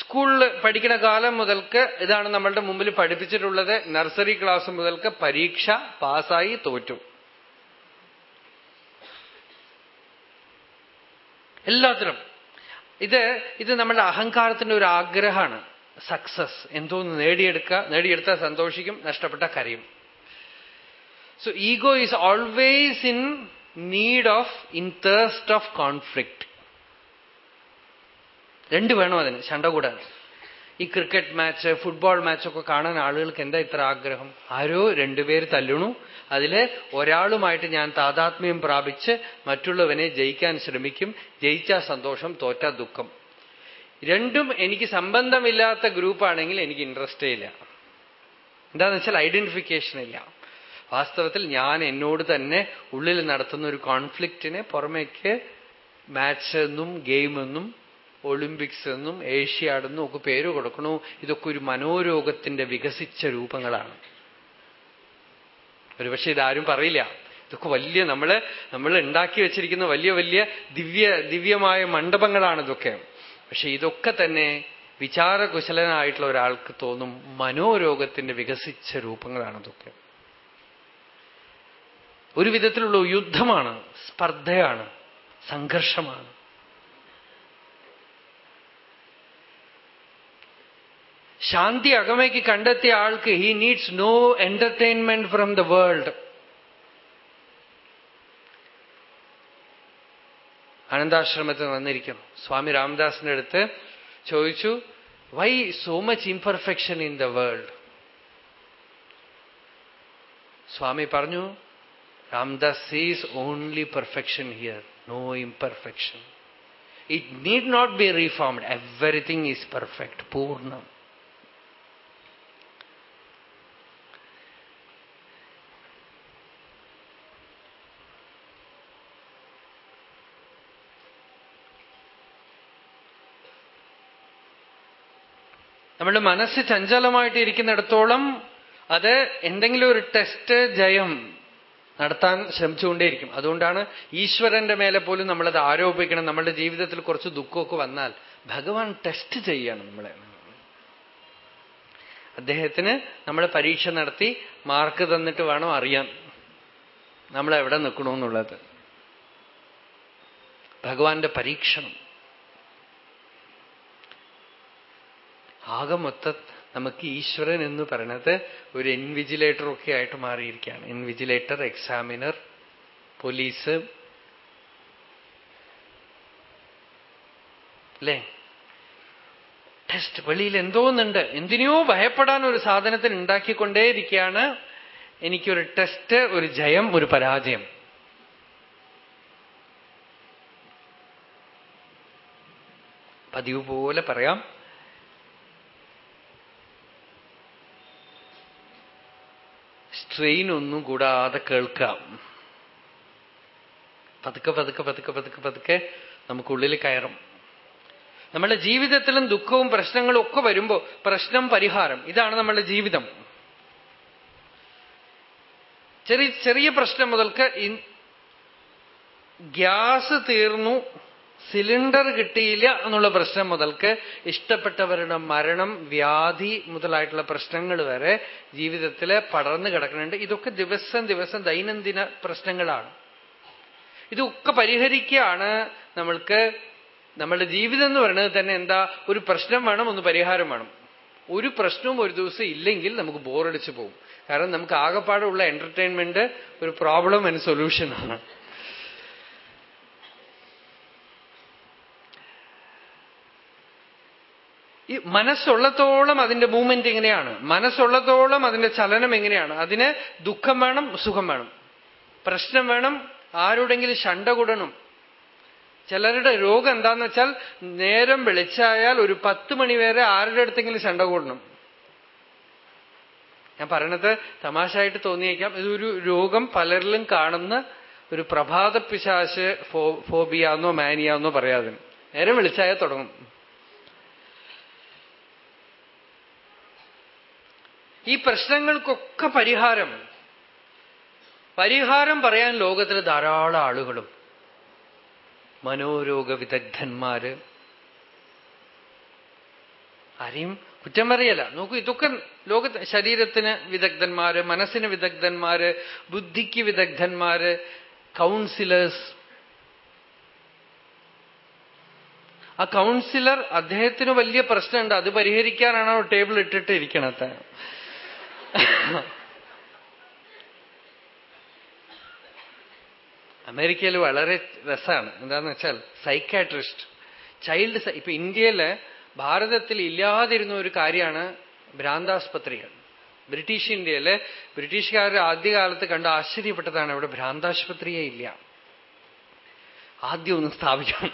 സ്കൂളിൽ പഠിക്കുന്ന കാലം മുതൽക്ക് ഇതാണ് നമ്മളുടെ മുമ്പിൽ പഠിപ്പിച്ചിട്ടുള്ളത്. നഴ്സറി ക്ലാസ് മുതൽക്ക് പരീക്ഷ പാസ്സായി തോറ്റു. എല്ലാത്തിനും. ഇത് ഇത് നമ്മുടെ അഹങ്കാരത്തിന്റെ ഒരു ആഗ്രഹമാണ്. സക്സസ് എന്തോന്ന് നേടിയെടുക്കുക നേടിയെടുത്താൽ സന്തോഷിക്കും നഷ്ടപ്പെട്ട കരയും. So ego is always in need of in thirst of conflict രണ്ട് വേണം അതിന്? ശണ്ട കൂടാൻ ഈ ക്രിക്കറ്റ് മാച്ച് ഫുട്ബോൾ മാച്ചൊക്കെ കാണാൻ ആളുകൾക്ക് എന്താ ഇത്ര ആഗ്രഹം? ആരോ രണ്ടുപേര് തല്ലുണു. അതിൽ ഒരാളുമായിട്ട് ഞാൻ താതാത്മ്യം പ്രാപിച്ച് മറ്റുള്ളവനെ ജയിക്കാൻ ശ്രമിക്കും. ജയിച്ച സന്തോഷം തോറ്റ ദുഃഖം. രണ്ടും എനിക്ക് സംബന്ധമില്ലാത്ത ഗ്രൂപ്പാണെങ്കിൽ എനിക്ക് ഇൻട്രസ്റ്റേ ഇല്ല. എന്താന്ന് വെച്ചാൽ ഐഡന്റിഫിക്കേഷൻ ഇല്ല. വാസ്തവത്തിൽ ഞാൻ എന്നോട് തന്നെ ഉള്ളിൽ നടത്തുന്ന ഒരു കോൺഫ്ലിക്റ്റിനെ പുറമേക്ക് മാച്ച് എന്നും ഗെയിം എന്നും ഒളിമ്പിക്സ് എന്നും ഏഷ്യാഡ് എന്നും ഒക്കെ പേര് കൊടുക്കണു. ഇതൊക്കെ ഒരു മനോരോഗത്തിന്റെ വികസിച്ച രൂപങ്ങളാണ്. ഒരുപക്ഷെ ഇതാരും പറയില്ല. ഇതൊക്കെ വലിയ നമ്മൾ നമ്മൾ ഉണ്ടാക്കി വെച്ചിരിക്കുന്ന വലിയ വലിയ ദിവ്യ ദിവ്യമായ മണ്ഡപങ്ങളാണ് ഇതൊക്കെ. പക്ഷെ ഇതൊക്കെ തന്നെ വിചാരകുശലനായിട്ടുള്ള ഒരാൾക്ക് തോന്നും മനോരോഗത്തിന്റെ വികസിച്ച രൂപങ്ങളാണ് ഇതൊക്കെ. ഒരു വിധത്തിലുള്ള യുദ്ധമാണ് സ്പർദ്ധയാണ് സംഘർഷമാണ്. ശാന്തി അകമയ്ക്ക് കണ്ടെത്തിയ ആൾക്ക് he needs no entertainment from the world അനന്താശ്രമത്തിൽ വന്നിരിക്കുന്നു. സ്വാമി രാമദാസിന്റെ അടുത്ത് ചോദിച്ചു why so much imperfection in the world Swami പറഞ്ഞു Ramdas sees only perfection here no imperfection it need not be reformed everything is perfect പൂർണം. നമ്മുടെ മനസ്സ് ചഞ്ചലമായിട്ട് ഇരിക്കുന്നിടത്തോളം അത് എന്തെങ്കിലും ഒരു ടെസ്റ്റ് ജയം നടത്താൻ ശ്രമിച്ചുകൊണ്ടേയിരിക്കും. അതുകൊണ്ടാണ് ഈശ്വരന്റെ മേലെ പോലും നമ്മളത് ആരോപിക്കണം. നമ്മുടെ ജീവിതത്തിൽ കുറച്ച് ദുഃഖമൊക്കെ വന്നാൽ ഭഗവാൻ ടെസ്റ്റ് ചെയ്യാണ് നമ്മളെ. അദ്ദേഹത്തിന് നമ്മൾ പരീക്ഷ നടത്തി മാർക്ക് തന്നിട്ട് വേണം അറിയാൻ. നമ്മളെവിടെ നിൽക്കണമെന്നുള്ളത് ഭഗവാന്റെ പരീക്ഷണം. ആകെ മൊത്ത നമുക്ക് ഈശ്വരൻ എന്ന് പറയണത് ഒരു ഇൻവിജിലേറ്റർ ഒക്കെ ആയിട്ട് മാറിയിരിക്കുകയാണ്. ഇൻവിജിലേറ്റർ എക്സാമിനർ പോലീസ് അല്ലേ? ടെസ്റ്റ് വെളിയിൽ എന്തോന്നുണ്ട്? എന്തിനെയോ ഭയപ്പെടാൻ ഒരു സാധനത്തിന് ഉണ്ടാക്കിക്കൊണ്ടേയിരിക്കുകയാണ്. എനിക്കൊരു ടെസ്റ്റ് ഒരു ജയം ഒരു പരാജയം. പതിവ് പോലെ പറയാം. സ്ട്രെയിൻ ഒന്നും കൂടാതെ കേൾക്കാം. പതുക്കെ പതുക്കെ പതുക്കെ പതുക്കെ പതുക്കെ നമുക്കുള്ളിൽ കയറും. നമ്മുടെ ജീവിതത്തിലും ദുഃഖവും പ്രശ്നങ്ങളും ഒക്കെ വരുമ്പോ പ്രശ്നം പരിഹാരം ഇതാണ് നമ്മുടെ ജീവിതം. ചെറിയ ചെറിയ പ്രശ്നം മുതൽക്ക് ഗ്യാസ് തീർന്നു. സിലിണ്ടർ കിട്ടിയില്ല എന്നുള്ള പ്രശ്നം മുതൽക്ക് ഇഷ്ടപ്പെട്ടവരുടെ മരണം വ്യാധി മുതലായിട്ടുള്ള പ്രശ്നങ്ങൾ വരെ ജീവിതത്തിൽ പടർന്നു കിടക്കുന്നുണ്ട്. ഇതൊക്കെ ദിവസം ദിവസം ദൈനംദിന പ്രശ്നങ്ങളാണ്. ഇതൊക്കെ പരിഹരിക്കുകയാണ് നമ്മൾക്ക് നമ്മളുടെ ജീവിതം എന്ന് പറയുന്നത് തന്നെ എന്താ? ഒരു പ്രശ്നം വേണം ഒന്ന് പരിഹാരം വേണം. ഒരു പ്രശ്നവും ഒരു ദിവസം ഇല്ലെങ്കിൽ നമുക്ക് ബോറടിച്ചു പോകും. കാരണം നമുക്ക് ആകെപ്പാടുള്ള എന്റർടൈൻമെന്റ് ഒരു പ്രോബ്ലം ആൻഡ് സൊല്യൂഷനാണ് ഈ മനസ്സുള്ളത്തോളം അതിന്റെ മൂവ്മെന്റ് എങ്ങനെയാണ്? മനസ്സുള്ളത്തോളം അതിന്റെ ചലനം എങ്ങനെയാണ്? അതിന് ദുഃഖം വേണം സുഖം വേണം. പ്രശ്നം വേണം ആരുടെങ്കിലും ശണ്ട കൂടണം. ചിലരുടെ രോഗം എന്താന്ന് വെച്ചാൽ നേരം വെളിച്ചായാൽ ഒരു പത്ത് മണിവരെ ആരുടെ അടുത്തെങ്കിലും ശണ്ട കൂടണം. ഞാൻ പറയണത് തമാശയായിട്ട് തോന്നിയേക്കാം. ഇതൊരു രോഗം പലരിലും കാണുന്ന ഒരു പ്രഭാത പിശാശ് ഫോബിയാന്നോ മാനിയാന്നോ പറയാതെ. നേരം വിളിച്ചായാൽ തുടങ്ങും. ഈ പ്രശ്നങ്ങൾക്കൊക്കെ പരിഹാരം. പരിഹാരം പറയാൻ ലോകത്തിൽ ധാരാളം ആളുകളും. മനോരോഗ വിദഗ്ധന്മാര്. ആരെയും കുറ്റം പറയല്ല. നോക്കൂ ഇതൊക്കെ ലോക ശരീരത്തിന് വിദഗ്ധന്മാര് മനസ്സിന് വിദഗ്ധന്മാര് ബുദ്ധിക്ക് വിദഗ്ധന്മാര് കൗൺസിലേഴ്സ്. ആ കൗൺസിലർ അദ്ദേഹത്തിന് വലിയ പ്രശ്നമുണ്ട്. അത് പരിഹരിക്കാനാണോ ടേബിൾ ഇട്ടിട്ട് ഇരിക്കണത്. അമേരിക്കയിൽ വളരെ രസമാണ്. എന്താന്ന് വെച്ചാൽ സൈക്കാട്രിസ്റ്റ് ചൈൽഡ് ഇപ്പൊ ഇന്ത്യയിൽ ഭാരതത്തിൽ ഇല്ലാതിരുന്ന ഒരു കാര്യമാണ് ഭ്രാന്താസ്പത്രികൾ. ബ്രിട്ടീഷ് ഇന്ത്യയിൽ ബ്രിട്ടീഷുകാർ ആദ്യകാലത്ത് കണ്ട് ആശ്ചര്യപ്പെട്ടതാണ് ഇവിടെ ഭ്രാന്താശുപത്രിയേ ഇല്ല. ആദ്യം ഒന്ന് സ്ഥാപിക്കണം.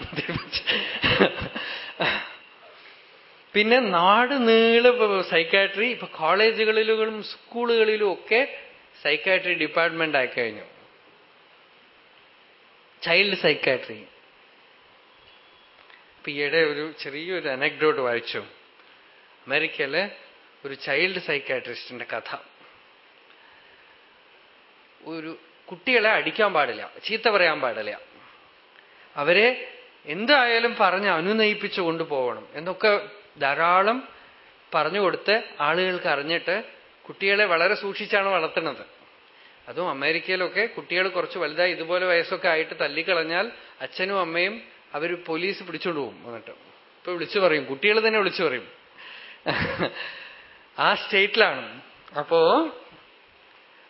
പിന്നെ നാട് നീളെ സൈക്കാട്രി ഇപ്പൊ കോളേജുകളിലും സ്കൂളുകളിലും ഒക്കെ സൈക്കാട്രി ഡിപ്പാർട്ട്മെന്റ് ആയി കഴിഞ്ഞു. ചൈൽഡ് സൈക്കാട്രി ഇപ്പൊ ഈയിടെ ഒരു ചെറിയൊരു അനക്ഡോട്ട് വായിച്ചു. അമേരിക്കയിലെ ഒരു ചൈൽഡ് സൈക്കാട്രിസ്റ്റിന്റെ കഥ. ഒരു കുട്ടികളെ അടിക്കാൻ പാടില്ല ചീത്ത പറയാൻ പാടില്ല. അവരെ എന്തായാലും പറഞ്ഞ് അനുനയിപ്പിച്ചു കൊണ്ടുപോകണം എന്നൊക്കെ ധാരാളം പറഞ്ഞു കൊടുത്ത് ആളുകൾക്ക് അറിഞ്ഞിട്ട് കുട്ടികളെ വളരെ സൂക്ഷിച്ചാണ് വളർത്തുന്നത്. അതും അമേരിക്കയിലൊക്കെ കുട്ടികൾ കുറച്ച് വലുതായി ഇതുപോലെ വയസ്സൊക്കെ ആയിട്ട് തല്ലിക്കളഞ്ഞാൽ അച്ഛനും അമ്മയും അവർ പോലീസ് പിടിച്ചോണ്ട് പോകും എന്നിട്ട്. ഇപ്പൊ വിളിച്ചു പറയും. കുട്ടികൾ തന്നെ വിളിച്ചു പറയും. ആ സ്റ്റേറ്റിലാണ്. അപ്പോ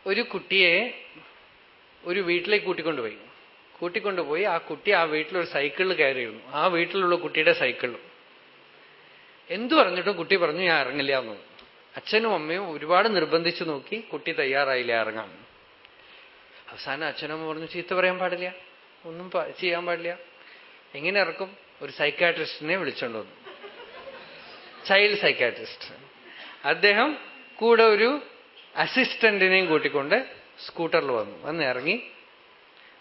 ഒരു കുട്ടിയെ ഒരു വീട്ടിലേക്ക് കൂട്ടിക്കൊണ്ടുപോയി. കൂട്ടിക്കൊണ്ടുപോയി ആ കുട്ടി ആ വീട്ടിലൊരു സൈക്കിളിൽ കയറിയിരുന്നു. ആ വീട്ടിലുള്ള കുട്ടിയുടെ സൈക്കിളും. എന്തു പറഞ്ഞിട്ടും കുട്ടി പറഞ്ഞു ഞാൻ ഇറങ്ങില്ല എന്ന് അച്ഛനും അമ്മയും ഒരുപാട് നിർബന്ധിച്ചു നോക്കി കുട്ടി തയ്യാറായില്ല ഇറങ്ങാൻ. അവസാനം അച്ഛനമ്മ പറഞ്ഞു ചീത്ത പറയാൻ പാടില്ല ഒന്നും ചെയ്യാൻ പാടില്ല. എങ്ങനെ ഇറക്കും? ഒരു സൈക്കാട്രിസ്റ്റിനെ വിളിച്ചോണ്ട് വന്നു. ചൈൽഡ് സൈക്കാട്രിസ്റ്റ് അദ്ദേഹം കൂടെ ഒരു അസിസ്റ്റന്റിനെയും കൂട്ടിക്കൊണ്ട് സ്കൂട്ടറിൽ വന്നു. വന്ന് ഇറങ്ങി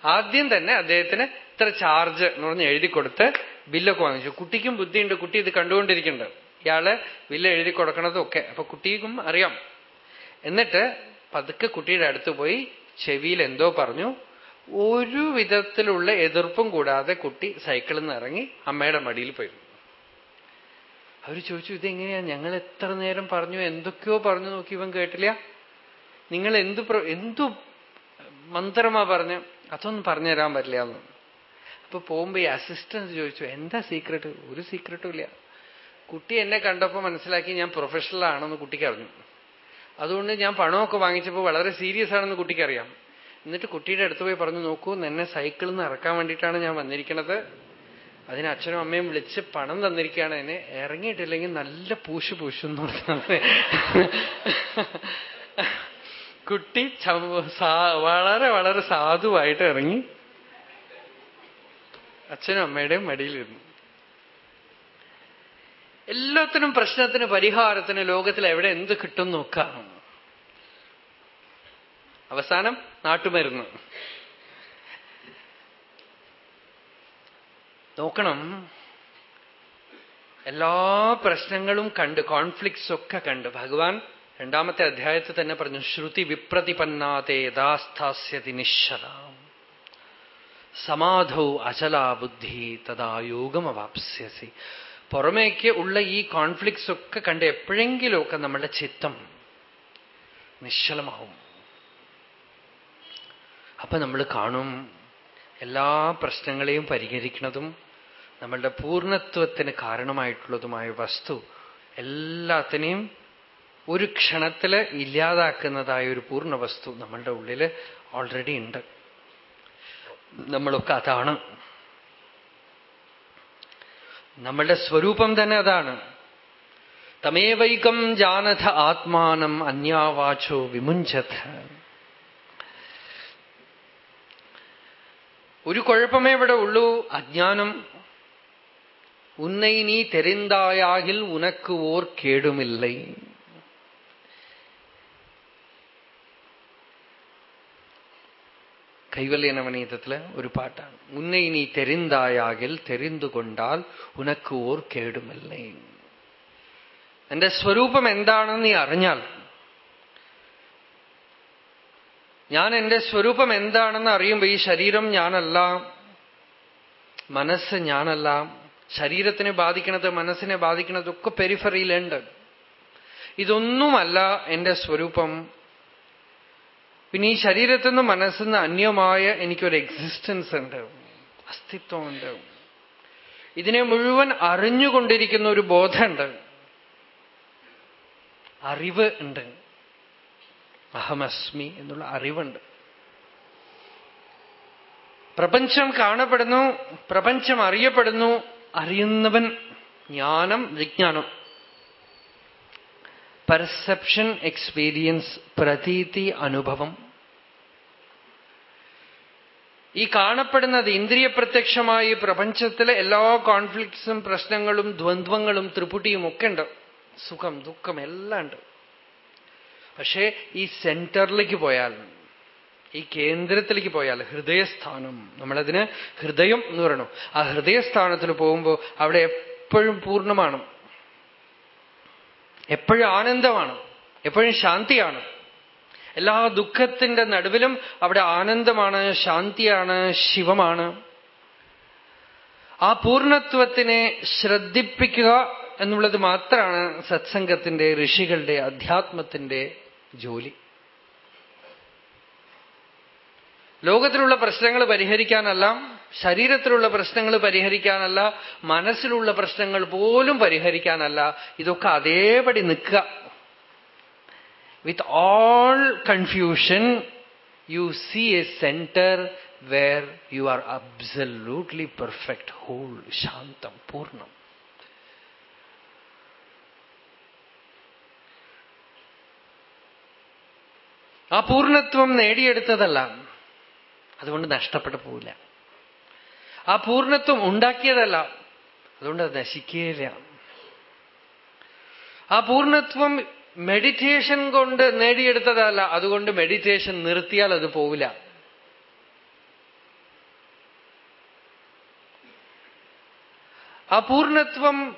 ആദ്യം തന്നെ അദ്ദേഹത്തിന് ഇത്ര ചാർജ് എന്ന് പറഞ്ഞ് എഴുതി കൊടുത്ത് ബില്ലൊക്കെ വാങ്ങിച്ചു. കുട്ടിക്കും ബുദ്ധിയുണ്ട്. കുട്ടി ഇത് കണ്ടുകൊണ്ടിരിക്കുന്നുണ്ട്. ഇയാൾ ബില്ല് എഴുതി കൊടുക്കണതൊക്കെ അപ്പൊ കുട്ടിക്കും അറിയാം. എന്നിട്ട് പതുക്കെ കുട്ടിയുടെ അടുത്ത് പോയി ചെവിയിൽ എന്തോ പറഞ്ഞു. ഒരു വിധത്തിലുള്ള എതിർപ്പും കൂടാതെ കുട്ടി സൈക്കിളിൽ നിന്ന് ഇറങ്ങി അമ്മയുടെ മടിയിൽ പോയിരുന്നു അവർ ചോദിച്ചു ഇതെങ്ങനെയാ? ഞങ്ങൾ എത്ര നേരം പറഞ്ഞു? എന്തൊക്കെയോ പറഞ്ഞു നോക്കി ഇവൻ കേട്ടില്ല. നിങ്ങൾ എന്തു എന്തു മന്ത്രമാ പറഞ്ഞ്? അതൊന്നും പറഞ്ഞുതരാൻ പറ്റില്ല എന്ന് അപ്പൊ പോകുമ്പോ ഈ അസിസ്റ്റൻസ് ചോദിച്ചു എന്താ സീക്രട്ട് ഒരു സീക്രട്ടും ഇല്ല. കുട്ടി എന്നെ കണ്ടപ്പോ മനസ്സിലാക്കി ഞാൻ പ്രൊഫഷണൽ ആണെന്ന് കുട്ടിക്ക് അറിഞ്ഞു. അതുകൊണ്ട് ഞാൻ പണമൊക്കെ വാങ്ങിച്ചപ്പോൾ വളരെ സീരിയസ് ആണെന്ന് കുട്ടിക്കറിയാം എന്നിട്ട് കുട്ടിയുടെ അടുത്ത് പോയി പറഞ്ഞു നോക്കൂ എന്നെ സൈക്കിളിൽ നിന്ന് ഇറക്കാൻ വേണ്ടിയിട്ടാണ് ഞാൻ വന്നിരിക്കുന്നത് അതിന് അച്ഛനും അമ്മയും വിളിച്ച് പണം തന്നിരിക്കുകയാണ്. എന്നെ ഇറങ്ങിയിട്ടില്ലെങ്കിൽ നല്ല പൂശു പൂശു എന്ന് പറഞ്ഞത് കുട്ടി വളരെ വളരെ സാധുവായിട്ട് ഇറങ്ങി. അച്ഛനും അമ്മയുടെയും മടിയിലിരുന്നു. എല്ലാത്തിനും പ്രശ്നത്തിന് പരിഹാരത്തിന് ലോകത്തിൽ എവിടെ എന്ത് കിട്ടും നോക്കാം. അവസാനം നാട്ടുമരുന്ന്. നോക്കണം. എല്ലാ പ്രശ്നങ്ങളും കണ്ട് കോൺഫ്ലിക്ട്സ് ഒക്കെ കണ്ട്. ഭഗവാൻ രണ്ടാമത്തെ അധ്യായത്തിൽ തന്നെ പറഞ്ഞു ശ്രുതി വിപ്രതിപന്നാതെ യഥാസ്ഥാസ്യതി നിശ്ചലാം സമാധൗ അചലാ ബുദ്ധി തഥാ യോഗമവാപ്സ്യസി. പുറമേക്ക് ഉള്ള ഈ കോൺഫ്ലിക്ട്സ് ഒക്കെ കണ്ട് എപ്പോഴെങ്കിലുമൊക്കെ നമ്മുടെ ചിത്തം നിശ്ചലമാവും. അപ്പൊ നമ്മൾ കാണും എല്ലാ പ്രശ്നങ്ങളെയും പരിഹരിക്കുന്നതും നമ്മളുടെ പൂർണത്വത്തിന് കാരണമായിട്ടുള്ളതുമായ വസ്തു എല്ലാത്തിനെയും ഒരു ക്ഷണത്തിൽ ഇല്ലാതാക്കുന്നതായ ഒരു പൂർണ വസ്തു നമ്മളുടെ ഉള്ളിൽ ഓൾറെഡി ഉണ്ട്. നമ്മളൊക്കെ അതാണ്. നമ്മളുടെ സ്വരൂപം തന്നെ അതാണ്. തമേവൈകം ജാനഥ ആത്മാനം അന്യാവാചോ വിമുഞ്ചത് ഒരു കുഴപ്പമേ ഇവിടെ ഉള്ളൂ. അജ്ഞാനം ഉന്നൈ നീ തെരിന്തായാകിൽ ഉനക്ക് ഓർ കേടുമില്ലേ. കൈവല്യ നവനീതത്തിൽ ഒരു പാട്ടാണ്. உன்னை நீ തെരിന്തായാകിൽ തെരിന്തുകൊണ്ടാൽ ഉനക്ക് ഓർ കേടുമല്ലേ? എന്റെ സ്വരൂപം എന്താണെന്ന് നീ അറിഞ്ഞാൽ ഞാൻ എന്റെ സ്വരൂപം എന്താണെന്ന് അറിയുമ്പോൾ ഈ ശരീരം ഞാനല്ല മനസ്സ് ഞാനല്ല ശരീരത്തിനെ ബാധിക്കണത് മനസ്സിനെ ബാധിക്കണതൊക്കെ പെരിഫറിയിലുണ്ട്. ഇതൊന്നുമല്ല എന്റെ സ്വരൂപം. പിന്നെ ഈ ശരീരത്തിൽ നിന്ന് മനസ്സിൽ നിന്ന് അന്യമായ എനിക്കൊരു എക്സിസ്റ്റൻസ് ഉണ്ട്. അസ്തിത്വമുണ്ട്. ഇതിനെ മുഴുവൻ അറിഞ്ഞുകൊണ്ടിരിക്കുന്ന ഒരു ബോധമുണ്ട്. അറിവ് ഉണ്ട്. അഹമസ്മി എന്നുള്ള അറിവുണ്ട്. പ്രപഞ്ചം കാണപ്പെടുന്നു പ്രപഞ്ചം അറിയപ്പെടുന്നു അറിയുന്നവൻ ജ്ഞാനം വിജ്ഞാനം. പെർസെപ്ഷൻ എക്സ്പീരിയൻസ് പ്രതീതി അനുഭവം. ഈ കാണപ്പെടുന്നത് ഇന്ദ്രിയ പ്രത്യക്ഷമായി പ്രപഞ്ചത്തിലെ എല്ലാ കോൺഫ്ലിക്ട്സും പ്രശ്നങ്ങളും ദ്വന്ദ്വങ്ങളും ത്രിപുട്ടിയും ഒക്കെ ഉണ്ട്. സുഖം ദുഃഖം എല്ലാം ഉണ്ട്. പക്ഷേ ഈ സെന്ററിലേക്ക് പോയാൽ ഈ കേന്ദ്രത്തിലേക്ക് പോയാൽ ഹൃദയസ്ഥാനം നമ്മളതിന് ഹൃദയം എന്ന് പറയണം. ആ ഹൃദയസ്ഥാനത്തിൽ പോകുമ്പോൾ അവിടെ എപ്പോഴും പൂർണമാണ്. എപ്പോഴും ആനന്ദമാണ്. എപ്പോഴും ശാന്തിയാണ്. എല്ലാ ദുഃഖത്തിന്റെ നടുവിലും അവിടെ ആനന്ദമാണ് ശാന്തിയാണ് ശിവമാണ്. ആ പൂർണത്വത്തിനെ ശ്രദ്ധിപ്പിക്കുക എന്നുള്ളത് മാത്രമാണ് സത്സംഗത്തിന്റെ ഋഷികളുടെ അധ്യാത്മത്തിന്റെ ജോലി. ലോകത്തിലുള്ള പ്രശ്നങ്ങൾ പരിഹരിക്കാനല്ല ശരീരത്തിലുള്ള പ്രശ്നങ്ങൾ പരിഹരിക്കാനല്ല മനസ്സിലുള്ള പ്രശ്നങ്ങൾ പോലും പരിഹരിക്കാനല്ല ഇതൊക്കെ അതേപടി നിൽക്കുക. With all confusion you see a centre where you are absolutely perfect whole ശാന്തം പൂർണം ആ പൂർണത്വം നേടിയെടുത്തതല്ല. അതുകൊണ്ട് നഷ്ടപ്പെട്ടു പോവില്ല. ആ പൂർണത്വം ഉണ്ടാക്കിയതല്ല. അതുകൊണ്ട് അത് നശിക്കുകയില്ല. ആ പൂർണത്വം മെഡിറ്റേഷൻ കൊണ്ട് നേടിയെടുത്തതല്ല. അതുകൊണ്ട് മെഡിറ്റേഷൻ നിർത്തിയാൽ അത് പോവില്ല. അപൂർണത്വം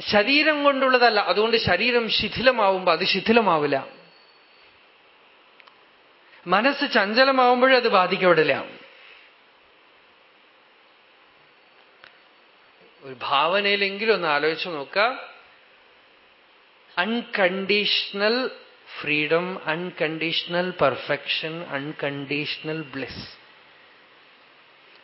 ശരീരം കൊണ്ടുള്ളതല്ല. അതുകൊണ്ട് ശരീരം ശിഥിലമാവുമ്പോ അത് ശിഥിലമാവില്ല. മനസ്സ് ചഞ്ചലമാവുമ്പോഴേ അത് ബാധിക്കപ്പെടില്ല. ഒരു ഭാവനയിലെങ്കിലും ഒന്ന് ആലോചിച്ച് നോക്കുക. Unconditional freedom unconditional perfection unconditional bliss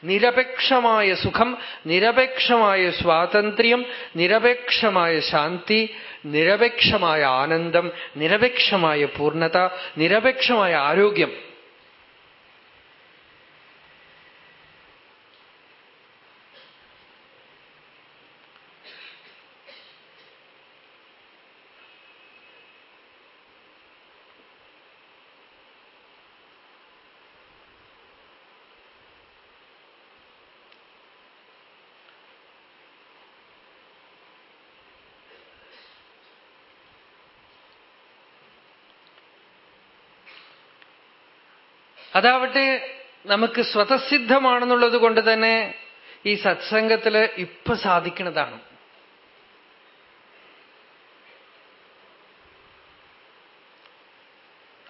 നിരപേക്ഷമായ സുഖം നിരപേക്ഷമായ സ്വാതന്ത്ര്യം നിരപേക്ഷമായ ശാന്തി നിരപേക്ഷമായ ആനന്ദം നിരപേക്ഷമായ പൂർണത നിരപേക്ഷമായ ആരോഗ്യം. അതാവട്ടെ നമുക്ക് സ്വതസിദ്ധമാണെന്നുള്ളത് കൊണ്ട് തന്നെ ഈ സത്സംഗത്തിൽ ഇപ്പൊ സാധിക്കുന്നതാണ്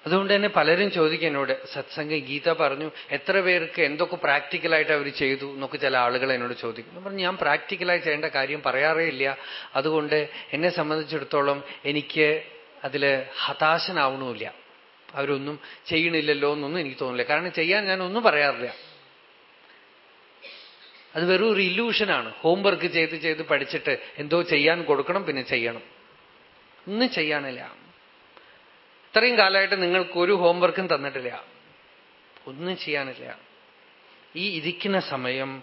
അതുകൊണ്ട് തന്നെ പലരും ചോദിക്കും എന്നോട് സത്സംഗം ഗീത പറഞ്ഞു എത്ര പേർക്ക് എന്തൊക്കെ പ്രാക്ടിക്കലായിട്ട് അവർ ചെയ്തു? എന്നൊക്കെ ചില ആളുകൾ എന്നോട് ചോദിക്കും. പറഞ്ഞു ഞാൻ പ്രാക്ടിക്കലായി ചെയ്യേണ്ട കാര്യം പറയാറേ ഇല്ല. അതുകൊണ്ട് എന്നെ സംബന്ധിച്ചിടത്തോളം എനിക്ക് അതിൽ ഹതാശനാവണമില്ല. അവരൊന്നും ചെയ്യണില്ലല്ലോ എന്നൊന്നും എനിക്ക് തോന്നില്ല കാരണം ചെയ്യാൻ ഞാൻ ഒന്നും പറയാറില്ല. അത് വെറും ഒരു ഇല്യൂഷനാണ് ഹോംവർക്ക് ചെയ്ത് ചെയ്ത് പഠിച്ചിട്ട് എന്തോ ചെയ്യാൻ കൊടുക്കണം പിന്നെ ചെയ്യണം. ഒന്നും ചെയ്യാനില്ല. ഇത്രയും കാലമായിട്ട് നിങ്ങൾക്ക് ഒരു ഹോംവർക്കും തന്നിട്ടില്ല. ഒന്നും ചെയ്യാനില്ല. ഈ ഇരിക്കുന്ന സമയം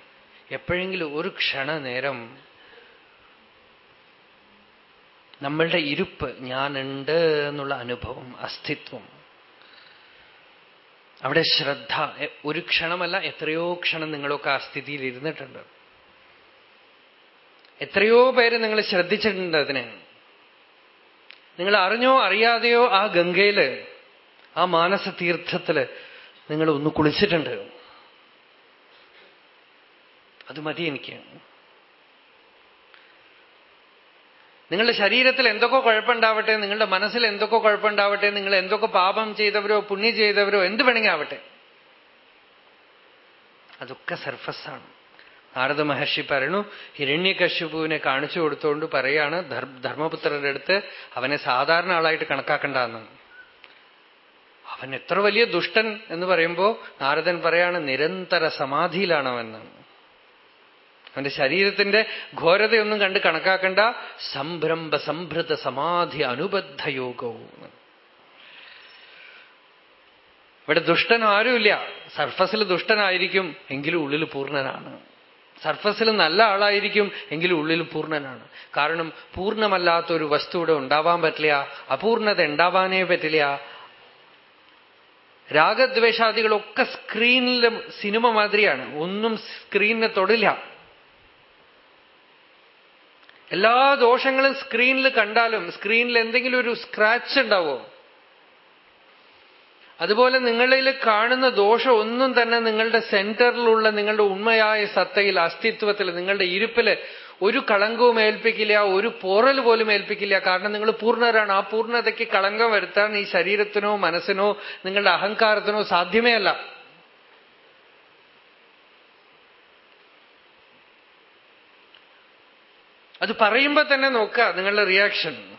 എപ്പോഴെങ്കിലും ഒരു ക്ഷണ നേരം നമ്മളുടെ ഇരുപ്പ് ഞാനുണ്ട് എന്നുള്ള അനുഭവം അസ്തിത്വം അവിടെ ശ്രദ്ധ ഒരു ക്ഷണമല്ല എത്രയോ ക്ഷണം നിങ്ങളൊക്കെ ആ സ്ഥിതിയിൽ ഇരുന്നിട്ടുണ്ട്. എത്രയോ പേര് നിങ്ങൾ ശ്രദ്ധിച്ചിട്ടുണ്ട് അതിനെ. നിങ്ങൾ അറിഞ്ഞോ അറിയാതെയോ ആ ഗംഗയിൽ ആ മാനസ തീർത്ഥത്തിൽ നിങ്ങൾ ഒന്ന് കുളിച്ചിട്ടുണ്ട്. അത് മതി എനിക്ക്. നിങ്ങളുടെ ശരീരത്തിൽ എന്തൊക്കെ കുഴപ്പമുണ്ടാവട്ടെ നിങ്ങളുടെ മനസ്സിൽ എന്തൊക്കെ കുഴപ്പമുണ്ടാവട്ടെ നിങ്ങൾ എന്തൊക്കെ പാപം ചെയ്തവരോ പുണ്യം ചെയ്തവരോ എന്ത് വേണമെങ്കിൽ ആവട്ടെ. അതൊക്കെ സർഫസാണ് നാരദ മഹർഷി പറയണു ഹിരണ്യകശ്യപുവിനെ കാണിച്ചു കൊടുത്തുകൊണ്ട് പറയാണ് ധർമ്മപുത്രരുടെ അടുത്ത് അവനെ സാധാരണ ആളായിട്ട് കണക്കാക്കണ്ടെന്ന്. അവൻ എത്ര വലിയ ദുഷ്ടൻ എന്ന് പറയുമ്പോൾ നാരദൻ പറയാണ് നിരന്തര സമാധിയിലാണ് അവനെന്ന് അവന്റെ ശരീരത്തിന്റെ ഘോരതയൊന്നും കണ്ട് കണക്കാക്കണ്ട. സംഭ്രംഭ സംഭൃത സമാധി അനുബദ്ധ യോഗവും ഇവിടെ ദുഷ്ടൻ ആരുമില്ല. സർഫസിൽ ദുഷ്ടനായിരിക്കും എങ്കിലും ഉള്ളിൽ പൂർണനാണ്. സർഫസിൽ നല്ല ആളായിരിക്കും എങ്കിലും ഉള്ളിൽ പൂർണനാണ്. കാരണം പൂർണമല്ലാത്ത ഒരു വസ്തു ഇവിടെ ഉണ്ടാവാൻ പറ്റില്ല അപൂർണത ഉണ്ടാവാനേ പറ്റില്ല. രാഗദ്വേഷാദികളൊക്കെ സ്ക്രീനിലെ സിനിമ മാതിരിയാണ്. ഒന്നും സ്ക്രീനിനെ തൊടില്ല. എല്ലാ ദോഷങ്ങളും സ്ക്രീനിൽ കണ്ടാലും സ്ക്രീനിൽ എന്തെങ്കിലും ഒരു സ്ക്രാച്ച് ഉണ്ടാവോ? അതുപോലെ നിങ്ങളിൽ കാണുന്ന ദോഷം ഒന്നും തന്നെ നിങ്ങളുടെ സെന്ററിലുള്ള നിങ്ങളുടെ ഉണ്മയായ സത്തയിൽ അസ്തിത്വത്തിൽ നിങ്ങളുടെ ഇരുപ്പിൽ ഒരു കളങ്കവും ഏൽപ്പിക്കില്ല ഒരു പോറൽ പോലും ഏൽപ്പിക്കില്ല. കാരണം നിങ്ങൾ പൂർണരാണ്. ആ പൂർണതയ്ക്ക് കളങ്കം വരുത്താൻ ഈ ശരീരത്തിനോ മനസ്സിനോ നിങ്ങളുടെ അഹങ്കാരത്തിനോ സാധ്യമേ അല്ല. അത് പറയുമ്പോ തന്നെ നോക്കുക നിങ്ങളുടെ റിയാക്ഷൻ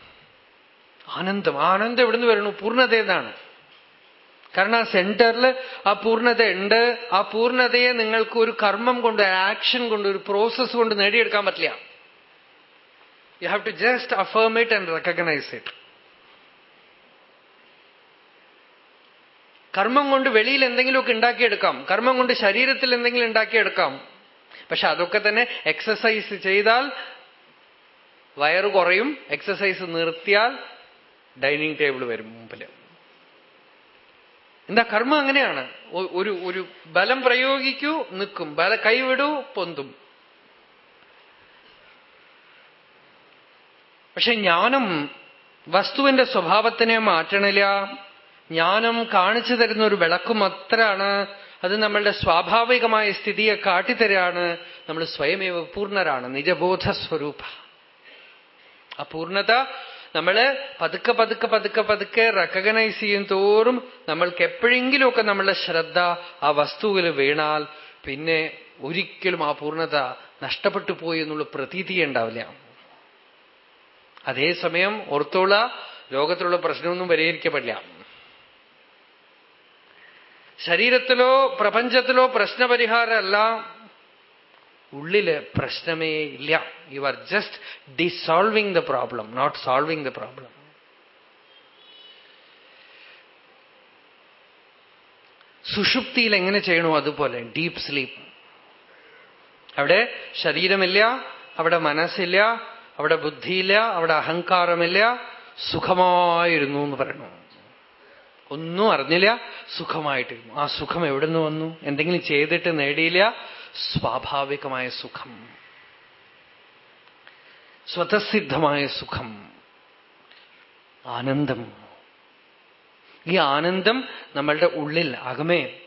ആനന്ദം. ആനന്ദം എവിടുന്ന് വരണു? പൂർണത എന്നാണ് കാരണം ആ സെന്ററിൽ ആ പൂർണത ഉണ്ട്. ആ പൂർണതയെ നിങ്ങൾക്ക് ഒരു കർമ്മം കൊണ്ട് ആക്ഷൻ കൊണ്ട് ഒരു പ്രോസസ് കൊണ്ട് നേടിയെടുക്കാൻ പറ്റില്ല. You have to just affirm it and recognise it കർമ്മം കൊണ്ട് വെളിയിൽ എന്തെങ്കിലുമൊക്കെ ഉണ്ടാക്കിയെടുക്കാം. കർമ്മം കൊണ്ട് ശരീരത്തിൽ എന്തെങ്കിലും ഉണ്ടാക്കിയെടുക്കാം. പക്ഷെ അതൊക്കെ തന്നെ എക്സസൈസ് ചെയ്താൽ വയറ് കുറയും എക്സസൈസ് നിർത്തിയാൽ ഡൈനിങ് ടേബിൾ വരും മുമ്പിൽ എന്താ കർമ്മം അങ്ങനെയാണ്. ഒരു ഒരു ബലം പ്രയോഗിക്കൂ നിൽക്കും. ബല കൈവിടൂ പൊന്തും. പക്ഷെ ജ്ഞാനം വസ്തുവിന്റെ സ്വഭാവത്തിനെ മാറ്റണില്ല. ജ്ഞാനം കാണിച്ചു തരുന്ന ഒരു വിളക്ക് മാത്രമാണ് അത് നമ്മളുടെ സ്വാഭാവികമായ സ്ഥിതിയെ കാട്ടിത്തരാണ്. നമ്മൾ സ്വയമേവ പൂർണരാണ്. നിജബോധ സ്വരൂപ ആ പൂർണത നമ്മൾ പതുക്കെ പതുക്കെ പതുക്കെ പതുക്കെ റെക്കഗ്നൈസ് ചെയ്യും തോറും നമ്മൾക്ക് എപ്പോഴെങ്കിലുമൊക്കെ നമ്മളുടെ ശ്രദ്ധ ആ വസ്തുവിൽ വീണാൽ പിന്നെ ഒരിക്കലും ആ പൂർണത നഷ്ടപ്പെട്ടു പോയി എന്നുള്ള പ്രതീതി ഉണ്ടാവില്ല. അതേസമയം ഓർത്തോള ലോകത്തിലുള്ള പ്രശ്നമൊന്നും പരിഹരിക്കപ്പെടില്ല. ശരീരത്തിലോ പ്രപഞ്ചത്തിലോ പ്രശ്നപരിഹാരമല്ല. ഉള്ളിൽ പ്രശ്നമേ ഇല്ല. You are just dissolving the problem not solving the problem സുഷുപ്തിയിൽ എങ്ങനെ ചെയ്യണോ അതുപോലെ ഡീപ് സ്ലീപ്പ് അവിടെ ശരീരമില്ല അവിടെ മനസ്സില്ല അവിടെ ബുദ്ധിയില്ല അവിടെ അഹങ്കാരമില്ല സുഖമായിരുന്നു എന്ന് പറയണു? ഒന്നും അറിഞ്ഞില്ല സുഖമായിട്ടിരുന്നു. ആ സുഖം എവിടെ നിന്ന് വന്നു? എന്തെങ്കിലും ചെയ്തിട്ട് നേടിയില്ല സ്വാഭാവികമായ സുഖം സ്വതസിദ്ധമായ സുഖം ആനന്ദം. ഈ ആനന്ദം നമ്മളുടെ ഉള്ളിൽ അകമേ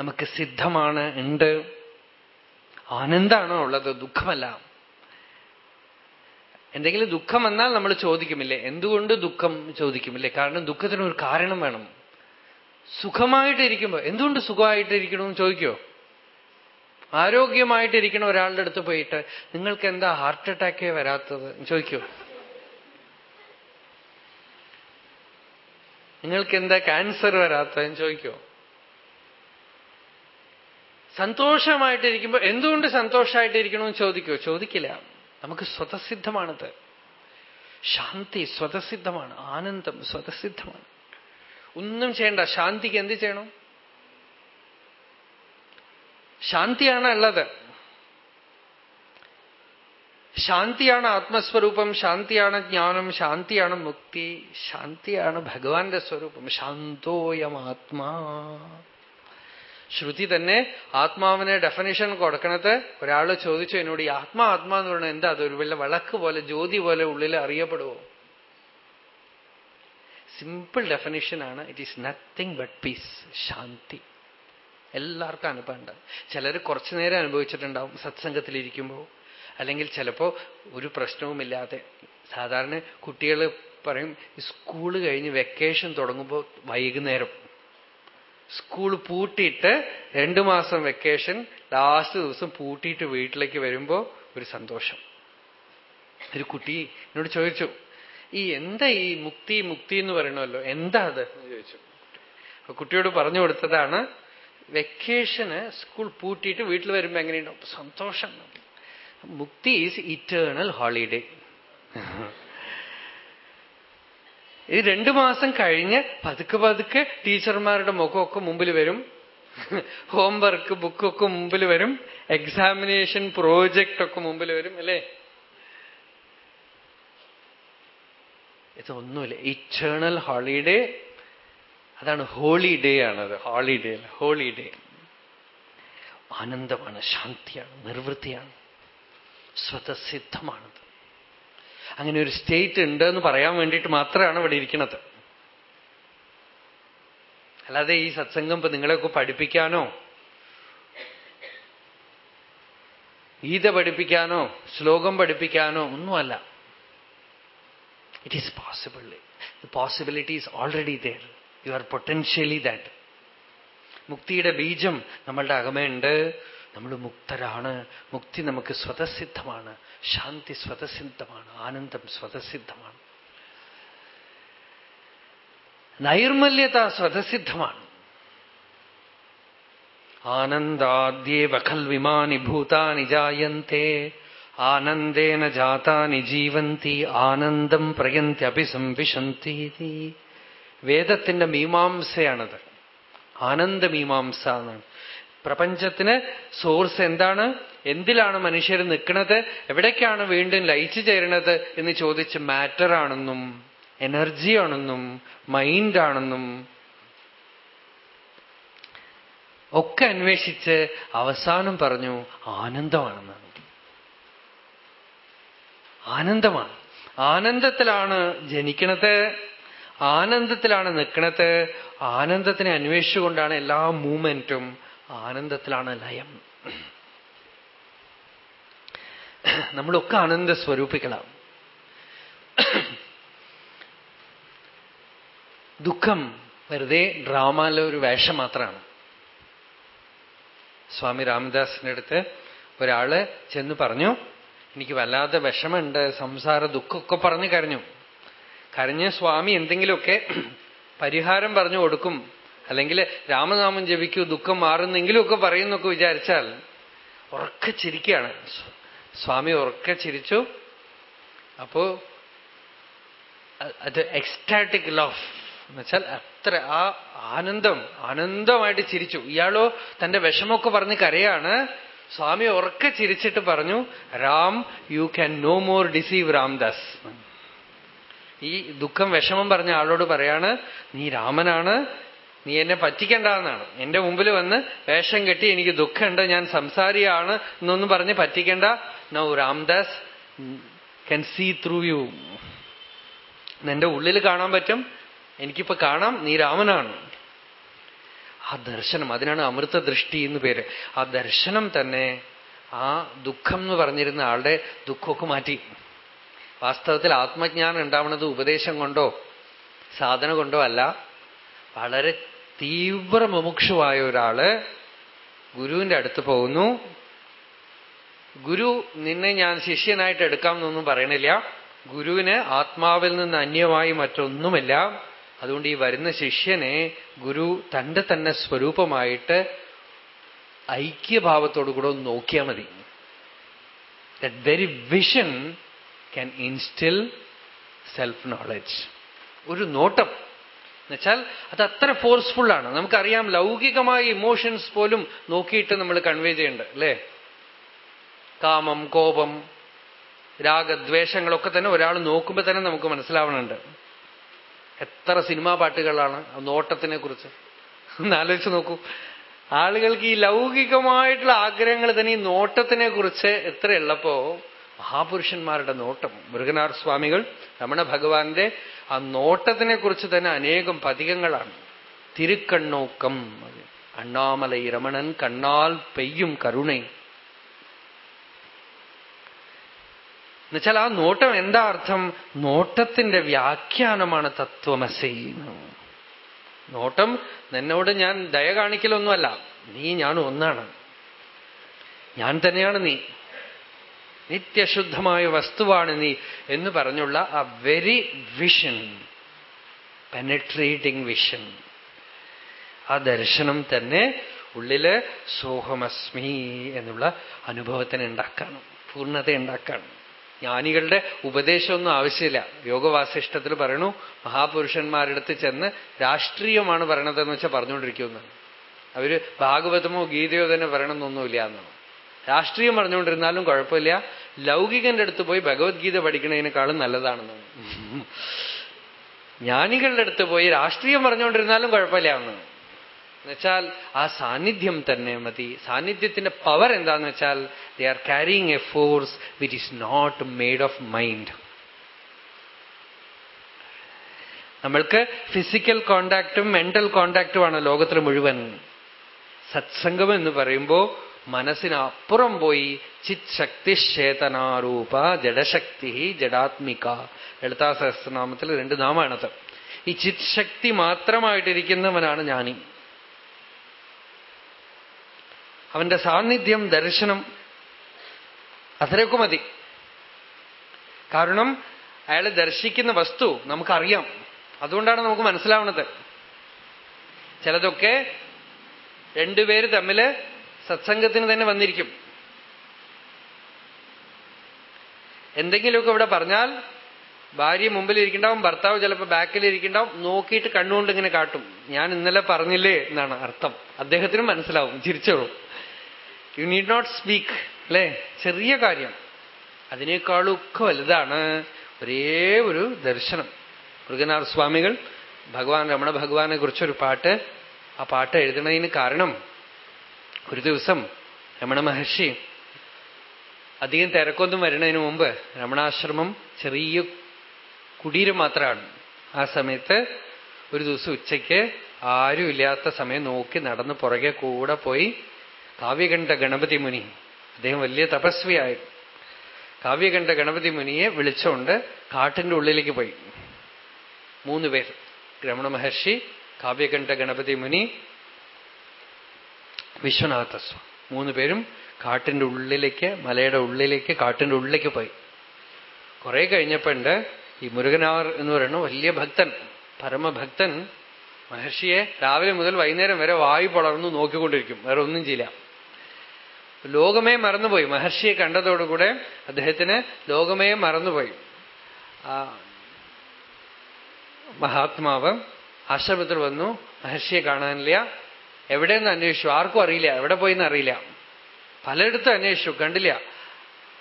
നമുക്ക് സിദ്ധമാണ് ഉണ്ട്. ആനന്ദമാണോ ഉള്ളത് ദുഃഖമല്ല. എന്തെങ്കിലും ദുഃഖം വന്നാൽ നമ്മൾ ചോദിക്കുമില്ലേ? എന്തുകൊണ്ട് ദുഃഖം ചോദിക്കുമില്ലേ? കാരണം ദുഃഖത്തിന് ഒരു കാരണം വേണം. സുഖമായിട്ടിരിക്കുമ്പോ എന്തുകൊണ്ട് സുഖമായിട്ടിരിക്കണമെന്ന് ചോദിക്കോ ആരോഗ്യമായിട്ടിരിക്കണ ഒരാളുടെ അടുത്ത് പോയിട്ട് നിങ്ങൾക്ക് എന്താ ഹാർട്ട് അറ്റാക്കേ വരാത്തത്? ചോദിക്കൂ. നിങ്ങൾക്ക് എന്താ ക്യാൻസർ വരാത്തതെന്ന് ചോദിക്കോ. സന്തോഷമായിട്ടിരിക്കുമ്പോ എന്തുകൊണ്ട് സന്തോഷമായിട്ടിരിക്കണമെന്ന് ചോദിക്കോ? ചോദിക്കില്ല. നമുക്ക് സ്വതസിദ്ധമാണത്. ശാന്തി സ്വതസിദ്ധമാണ്. ആനന്ദം സ്വതസിദ്ധമാണ്. ഒന്നും ചെയ്യണ്ട. ശാന്തിക്ക് എന്ത് ചെയ്യണം? ശാന്തിയാണ് ഉള്ളത്. ശാന്തിയാണ് ആത്മസ്വരൂപം ശാന്തിയാണ് ജ്ഞാനം ശാന്തിയാണ് മുക്തി ശാന്തിയാണ് ഭഗവാന്റെ സ്വരൂപം. ശാന്തോയമാത്മാ. ശ്രുതി തന്നെ ആത്മാവിനെ ഡെഫിനിഷൻ കൊടുക്കണത് ഒരാൾ ചോദിച്ചു എന്നോട് ഈ ആത്മാ ആത്മാ എന്ന് പറയുന്നത് എന്താ അതൊരു വല്ല വിളക്ക് പോലെ ജ്യോതി പോലെ ഉള്ളിൽ അറിയപ്പെടുവോ? Simple ഡെഫിനിഷനാണ് it is nothing but peace ശാന്തി. എല്ലാവർക്കും അനുഭവം ഉണ്ടാവും ചിലർ കുറച്ചു നേരം അനുഭവിച്ചിട്ടുണ്ടാവും സത്സംഗത്തിലിരിക്കുമ്പോൾ അല്ലെങ്കിൽ ചിലപ്പോൾ ഒരു പ്രശ്നവുമില്ലാതെ. സാധാരണ കുട്ടികൾ പറയും സ്കൂൾ കഴിഞ്ഞ് വെക്കേഷൻ തുടങ്ങുമ്പോൾ വൈകുന്നേരം. സ്കൂൾ പൂട്ടിയിട്ട് രണ്ടു മാസം വെക്കേഷൻ ലാസ്റ്റ് ദിവസം പൂട്ടിയിട്ട് വീട്ടിലേക്ക് വരുമ്പോൾ ഒരു സന്തോഷം. ഒരു കുട്ടി എന്നോട് ചോദിച്ചു ഈ എന്താ ഈ മുക്തി മുക്തി എന്ന് പറയണമല്ലോ? എന്താ അത്? ചോദിച്ചു. കുട്ടിയോട് പറഞ്ഞു കൊടുത്തതാണ് വെക്കേഷന് സ്കൂൾ പൂട്ടിയിട്ട് വീട്ടിൽ വരുമ്പോ എങ്ങനെയുണ്ടാവും സന്തോഷം. മുക്തി ഈസ് ഇറ്റേണൽ ഹോളിഡേ. ഇത് രണ്ടു മാസം കഴിഞ്ഞ് പതുക്കെ പതുക്കെ ടീച്ചർമാരുടെ മുഖമൊക്കെ മുമ്പിൽ വരും. ഹോംവർക്ക് ബുക്കൊക്കെ മുമ്പിൽ വരും. എക്സാമിനേഷൻ പ്രോജക്റ്റ് ഒക്കെ മുമ്പിൽ വരും അല്ലേ? ഇതൊന്നുമില്ല. ഇറ്റേണൽ ഹോളിഡേ അതാണ് ഹോളി ഡേ ആണത്. ഹോളിഡേ ഹോളിഡേ ആനന്ദമാണ് ശാന്തിയാണ് നിർവൃത്തിയാണ്. സ്വതസിദ്ധമാണത് അങ്ങനെ ഒരു സ്റ്റേറ്റ് ഉണ്ട് എന്ന് പറയാൻ വേണ്ടിയിട്ട് മാത്രമാണ് ഇവിടെ ഇരിക്കുന്നത്. അല്ലാതെ ഈ സത്സംഗം ഇപ്പൊ നിങ്ങളെയൊക്കെ പഠിപ്പിക്കാനോ ഗീത പഠിപ്പിക്കാനോ ശ്ലോകം പഠിപ്പിക്കാനോ ഒന്നുമല്ല. It is possible the possibility is already there you are potentially that മുക്തിയുടെ ബീജം നമ്മളുടെ അകമയുണ്ട് നമ്മൾ മുക്തരാണ്. മുക്തി നമുക്ക് സ്വതസിദ്ധമാണ്. ശാന്തി സ്വതസിദ്ധമാണ്. ആനന്ദം സ്വതസിദ്ധമാണ്. നൈർമല്യത സ്വതസിദ്ധമാണ്. ആനന്ദാദ്യേവ ഖൽവിമാനി ഭൂതാനി ജായന്തെ. ആനന്ദേന ജാതാനി ജീവന്തി. ആനന്ദം പ്രയന്തി സംവിശന്തി വേദത്തിന്റെ മീമാംസയാണത്. ആനന്ദമീമാംസ എന്നാണ്. പ്രപഞ്ചത്തിന് സോഴ്സ് എന്താണ്? എന്തിലാണ് മനുഷ്യർ നിൽക്കുന്നത്? എവിടേക്കാണ് വീണ്ടും ലയിച്ചു ചേരുന്നത് എന്ന് ചോദിച്ച് മാറ്റർ ആണെന്നും എനർജി ആണെന്നും മൈൻഡാണെന്നും ഒക്കെ അന്വേഷിച്ച് അവസാനം പറഞ്ഞു ആനന്ദമാണെന്നാണ്. ആനന്ദമാണ്. ആനന്ദത്തിലാണ് ജനിക്കണത്. ആനന്ദത്തിലാണ് നിൽക്കുന്നത്. ആനന്ദത്തിനെ അന്വേഷിച്ചുകൊണ്ടാണ് എല്ലാ മൂവ്മെന്റും ആനന്ദത്തിലാണ് ലയം. നമ്മളൊക്കെ ആനന്ദ സ്വരൂപികളാണ്. ദുഃഖം വെറുതെ ഡ്രാമയിലെ ഒരു വേഷം മാത്രമാണ്. സ്വാമി രാമദാസിന്റെ അടുത്ത് ഒരാൾ ചെന്ന് പറഞ്ഞു എനിക്ക് വല്ലാതെ വിഷമുണ്ട് സംസാര ദുഃഖമൊക്കെ പറഞ്ഞു കരഞ്ഞു കരഞ്ഞ് സ്വാമി എന്തെങ്കിലുമൊക്കെ പരിഹാരം പറഞ്ഞു കൊടുക്കും അല്ലെങ്കിൽ രാമനാമം ജപിക്കൂ ദുഃഖം മാറുന്നെങ്കിലുമൊക്കെ പറയുന്നൊക്കെ വിചാരിച്ചാൽ ഉറക്കെ ചിരിക്കുകയാണ്. സ്വാമി ഉറക്കെ ചിരിച്ചു. അപ്പോ അത് എക്സ്റ്റാറ്റിക് ലവ് എന്നുവെച്ചാൽ അത്ര ആ ആനന്ദം ആനന്ദമായിട്ട് ചിരിച്ചു. ഇയാളോ തന്റെ വിഷമമൊക്കെ പറഞ്ഞ് കരയാണ്. സ്വാമി ഉറക്കെ ചിരിച്ചിട്ട് പറഞ്ഞു Ram you can no more deceive Ramdas ഈ ദുഃഖം വിഷമം പറഞ്ഞ ആളോട് പറയാണ് നീ രാമനാണ് നീ എന്നെ പറ്റിക്കേണ്ടെന്നാണ് എന്റെ മുമ്പിൽ വന്ന് വേഷം കെട്ടി എനിക്ക് ദുഃഖമുണ്ട് ഞാൻ സംസാരിയാണ് എന്നൊന്നും പറഞ്ഞ് പറ്റിക്കേണ്ട. Now Ramdas can see through you എന്റെ ഉള്ളിൽ കാണാൻ പറ്റും. എനിക്കിപ്പോ കാണാം നീ രാമനാണ്. ആ ദർശനം അതിനാണ് അമൃത ദൃഷ്ടി എന്ന് പേര്. ആ ദർശനം തന്നെ ആ ദുഃഖം എന്ന് പറഞ്ഞിരുന്ന ആളുടെ ദുഃഖമൊക്കെ മാറ്റി. വാസ്തവത്തിൽ ആത്മജ്ഞാനം ഉണ്ടാവുന്നത് ഉപദേശം കൊണ്ടോ സാധന കൊണ്ടോ അല്ല. വളരെ തീവ്ര മുമുക്ഷുവായ ഒരാൾ ഗുരുവിന്റെ അടുത്ത് പോകുന്നു. ഗുരു നിന്നെ ഞാൻ ശിഷ്യനായിട്ട് എടുക്കാം എന്നൊന്നും പറയണില്ല. ഗുരുവിന് ആത്മാവിൽ നിന്ന് അന്യമായി മറ്റൊന്നുമില്ല. അതുകൊണ്ട് ഈ വരുന്ന ശിഷ്യനെ ഗുരു തന്റെ തന്നെ സ്വരൂപമായിട്ട് ഐക്യഭാവത്തോടു ഒന്ന് നോക്കിയാൽ മതി. That very vision can instil self knowledge ഒരു നോട്ടം. എന്നുവെച്ചാൽ അത് അത്ര ഫോഴ്സ്ഫുള്ളാണ് നമുക്കറിയാം ലൗകികമായ ഇമോഷൻസ് പോലും നോക്കിയിട്ട് നമ്മൾ കൺവേ ചെയ്യേണ്ട അല്ലേ? കാമം കോപം രാഗദ്വേഷങ്ങളൊക്കെ തന്നെ ഒരാൾ നോക്കുമ്പോൾ തന്നെ നമുക്ക് മനസ്സിലാവണുണ്ട്. എത്ര സിനിമാ പാട്ടുകളാണ് നോട്ടത്തിനെ കുറിച്ച് ഒന്നാലോചിച്ച് നോക്കൂ. ആളുകൾക്ക് ഈ ലൗകികമായിട്ടുള്ള ആഗ്രഹങ്ങൾ തന്നെ ഈ നോട്ടത്തിനെ കുറിച്ച് എത്ര ഉള്ളപ്പോ മഹാപുരുഷന്മാരുടെ നോട്ടം. മൃഗനാർ സ്വാമികൾ രമണ ഭഗവാന്റെ ആ നോട്ടത്തിനെ കുറിച്ച് തന്നെ അനേകം പതികങ്ങളാണ്. തിരുക്കണ്ണോക്കം അണ്ണാമലൈ രമണൻ കണ്ണാൽ പെയ്യും കരുണൈ. എന്നുവെച്ചാൽ ആ നോട്ടം എന്താ അർത്ഥം? നോട്ടത്തിന്റെ വ്യാഖ്യാനമാണ് തത്വമസൈ നോട്ടം നിന്നോട് ഞാൻ ദയ കാണിക്കലൊന്നുമല്ല. നീ ഞാൻ ഒന്നാണ് ഞാൻ തന്നെയാണ് നീ. നിത്യശുദ്ധമായ വസ്തുവാണ് നീ എന്ന് പറഞ്ഞുള്ള ആ വെരി വിഷൻ പെനട്രേറ്റിംഗ് വിഷൻ ആ ദർശനം തന്നെ ഉള്ളിൽ സോഹമസ്മി എന്നുള്ള അനുഭവത്തിന് ഉണ്ടാക്കാണ് പൂർണത ഉണ്ടാക്കണം. ജ്ഞാനികളുടെ ഉപദേശമൊന്നും ആവശ്യമില്ല. യോഗവാസിഷ്ടത്തിൽ പറയണു മഹാപുരുഷന്മാരെടുത്ത് ചെന്ന് രാഷ്ട്രീയമാണ് പറയണതെന്ന് വെച്ചാൽ പറഞ്ഞുകൊണ്ടിരിക്കുന്നത് അവർ ഭാഗവതമോ ഗീതയോ തന്നെ പറയണമെന്നൊന്നുമില്ല എന്നാണ് രാഷ്ട്രീയം പറഞ്ഞുകൊണ്ടിരുന്നാലും കുഴപ്പമില്ല. ലൗകികന്റെ അടുത്ത് പോയി ഭഗവത്ഗീത പഠിക്കുന്നതിനേക്കാളും നല്ലതാണെന്ന്. ജ്ഞാനികളുടെ അടുത്ത് പോയി രാഷ്ട്രീയം പറഞ്ഞുകൊണ്ടിരുന്നാലും കുഴപ്പമില്ല എന്ന്. എന്നുവെച്ചാൽ ആ സാന്നിധ്യം തന്നെ മതി. സാന്നിധ്യത്തിന്റെ പവർ എന്താന്ന് വെച്ചാൽ they are carrying a force which is not made of mind നമ്മൾക്ക് ഫിസിക്കൽ കോണ്ടാക്റ്റും മെന്റൽ കോണ്ടാക്റ്റുമാണ് ലോകത്തിൽ മുഴുവൻ. സത്സംഗം എന്ന് പറയുമ്പോൾ മനസ്സിനപ്പുറം പോയി ചിത് ശക്തി ചേതനാരൂപ ജഡശക്തി ജഡാത്മിക. ലളിതാ സഹസ്രനാമത്തിൽ രണ്ട് നാമാണത്. ഈ ചിത് ശക്തി മാത്രമായിട്ടിരിക്കുന്നവനാണ് ജ്ഞാനി അവന്റെ സാന്നിധ്യം ദർശനം അത്രയൊക്കെ മതി. കാരണം അയാൾ ദർശിക്കുന്ന വസ്തു നമുക്കറിയാം. അതുകൊണ്ടാണ് നമുക്ക് മനസ്സിലാവുന്നത്. ചിലതൊക്കെ രണ്ടുപേര് തമ്മിൽ സത്സംഗത്തിന് തന്നെ വന്നിരിക്കും. എന്തെങ്കിലുമൊക്കെ ഇവിടെ പറഞ്ഞാൽ ഭാര്യ മുമ്പിൽ ഇരിക്കണ്ടാവും ഭർത്താവ് ചിലപ്പോൾ ബാക്കിൽ ഇരിക്കണ്ടാവും നോക്കിയിട്ട് കണ്ണുകൊണ്ട് ഇങ്ങനെ കാട്ടും. ഞാൻ ഇന്നലെ പറഞ്ഞില്ലേ എന്നാണ് അർത്ഥം. അദ്ദേഹത്തിനും മനസ്സിലാവും ചിരിച്ചോളും. യു നീഡ് നോട്ട് സ്പീക്ക് അല്ലേ? ചെറിയ കാര്യം. അതിനേക്കാളൊക്കെ വലുതാണ് ഒരേ ഒരു ദർശനം. മൃഗനാഥ സ്വാമികൾ ഭഗവാൻ രമണ ഭഗവാനെ കുറിച്ചൊരു പാട്ട്. ആ പാട്ട് എഴുതുന്നതിന് കാരണം ഒരു ദിവസം രമണ മഹർഷി അധികം തിരക്കൊന്നും വരുന്നതിന് മുമ്പ് രമണാശ്രമം ചെറിയ കുടീരം മാത്രമാണ്. ആ സമയത്ത് ഒരു ദിവസം ഉച്ചയ്ക്ക് ആരും ഇല്ലാത്ത സമയം നോക്കി നടന്ന് പുറകെ കൂടെ പോയി കാവ്യകണ്ഠ ഗണപതി മുനി അദ്ദേഹം വലിയ തപസ്വിയായി. കാവ്യകണ്ഠ ഗണപതി മുനിയെ വിളിച്ചുകൊണ്ട് കാട്ടിന്റെ ഉള്ളിലേക്ക് പോയി. മൂന്ന് പേർ രമണ മഹർഷി കാവ്യകണ്ഠ ഗണപതി മുനി വിശ്വനാഥസ്വ. മൂന്ന് പേരും കാട്ടിന്റെ ഉള്ളിലേക്ക് മലയുടെ ഉള്ളിലേക്ക് കാട്ടിന്റെ ഉള്ളിലേക്ക് പോയി. കുറെ കഴിഞ്ഞപ്പോണ്ട് ഈ മുരുകനാർ എന്ന് പറയുന്ന വലിയ ഭക്തൻ പരമഭക്തൻ മഹർഷിയെ രാവിലെ മുതൽ വൈകുന്നേരം വരെ വായു പളർന്നു നോക്കിക്കൊണ്ടിരിക്കും. വേറെ ഒന്നും ചെയ്യില്ല. ലോകമേ മറന്നുപോയി. മഹർഷിയെ കണ്ടതോടുകൂടെ അദ്ദേഹത്തിന് ലോകമേ മറന്നുപോയി. ആ മഹാത്മാവ് ആശ്രമത്തിൽ വന്നു. മഹർഷിയെ കാണാനില്ല. എവിടെയെന്ന് അന്വേഷിച്ചു. ആർക്കും അറിയില്ല. എവിടെ പോയിന്ന് അറിയില്ല. പലയിടത്തും അന്വേഷിച്ചു. കണ്ടില്ല.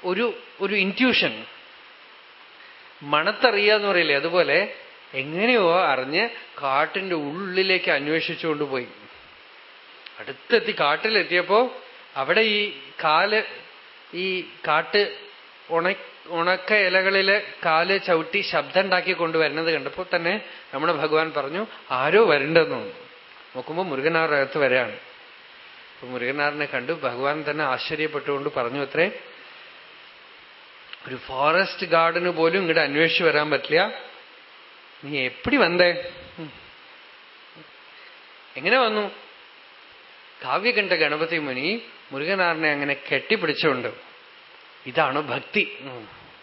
ഒരു ഒരു ഇന്റ്യൂഷൻ മണത്തറിയുക എന്ന് പറയില്ലേ? അതുപോലെ എങ്ങനെയോ അറിഞ്ഞ് കാട്ടിന്റെ ഉള്ളിലേക്ക് അന്വേഷിച്ചുകൊണ്ട് പോയി. അടുത്തെത്തി കാട്ടിലെത്തിയപ്പോ അവിടെ ഈ കാൽ ഈ കാട്ട് ഉണ ഉണക്ക ഇലകളിൽ കാൽ ചവിട്ടി ശബ്ദം ഉണ്ടാക്കി കൊണ്ടുവരുന്നത് കണ്ടപ്പോൾ തന്നെ നമ്മുടെ ഭഗവാൻ പറഞ്ഞു ആരോ വരണ്ടെന്നു നോക്കുമ്പോൾ മുരുകനാറകത്ത് വരെയാണ്. അപ്പൊ മുരുകനാറിനെ കണ്ടു ഭഗവാൻ തന്നെ ആശ്ചര്യപ്പെട്ടുകൊണ്ട് പറഞ്ഞു അത്രേ ഒരു ഫോറസ്റ്റ് ഗാർഡന് പോലും ഇങ്ങോട്ട് അന്വേഷിച്ചു വരാൻ പറ്റില്ല. നീ എപ്പടി വന്നേ? എങ്ങനെ വന്നു? കാവ്യകണ്ഠ ഗണപതി മുനി മുരുകനാറിനെ അങ്ങനെ കെട്ടിപ്പിടിച്ചുകൊണ്ട് ഇതാണ് ഭക്തി.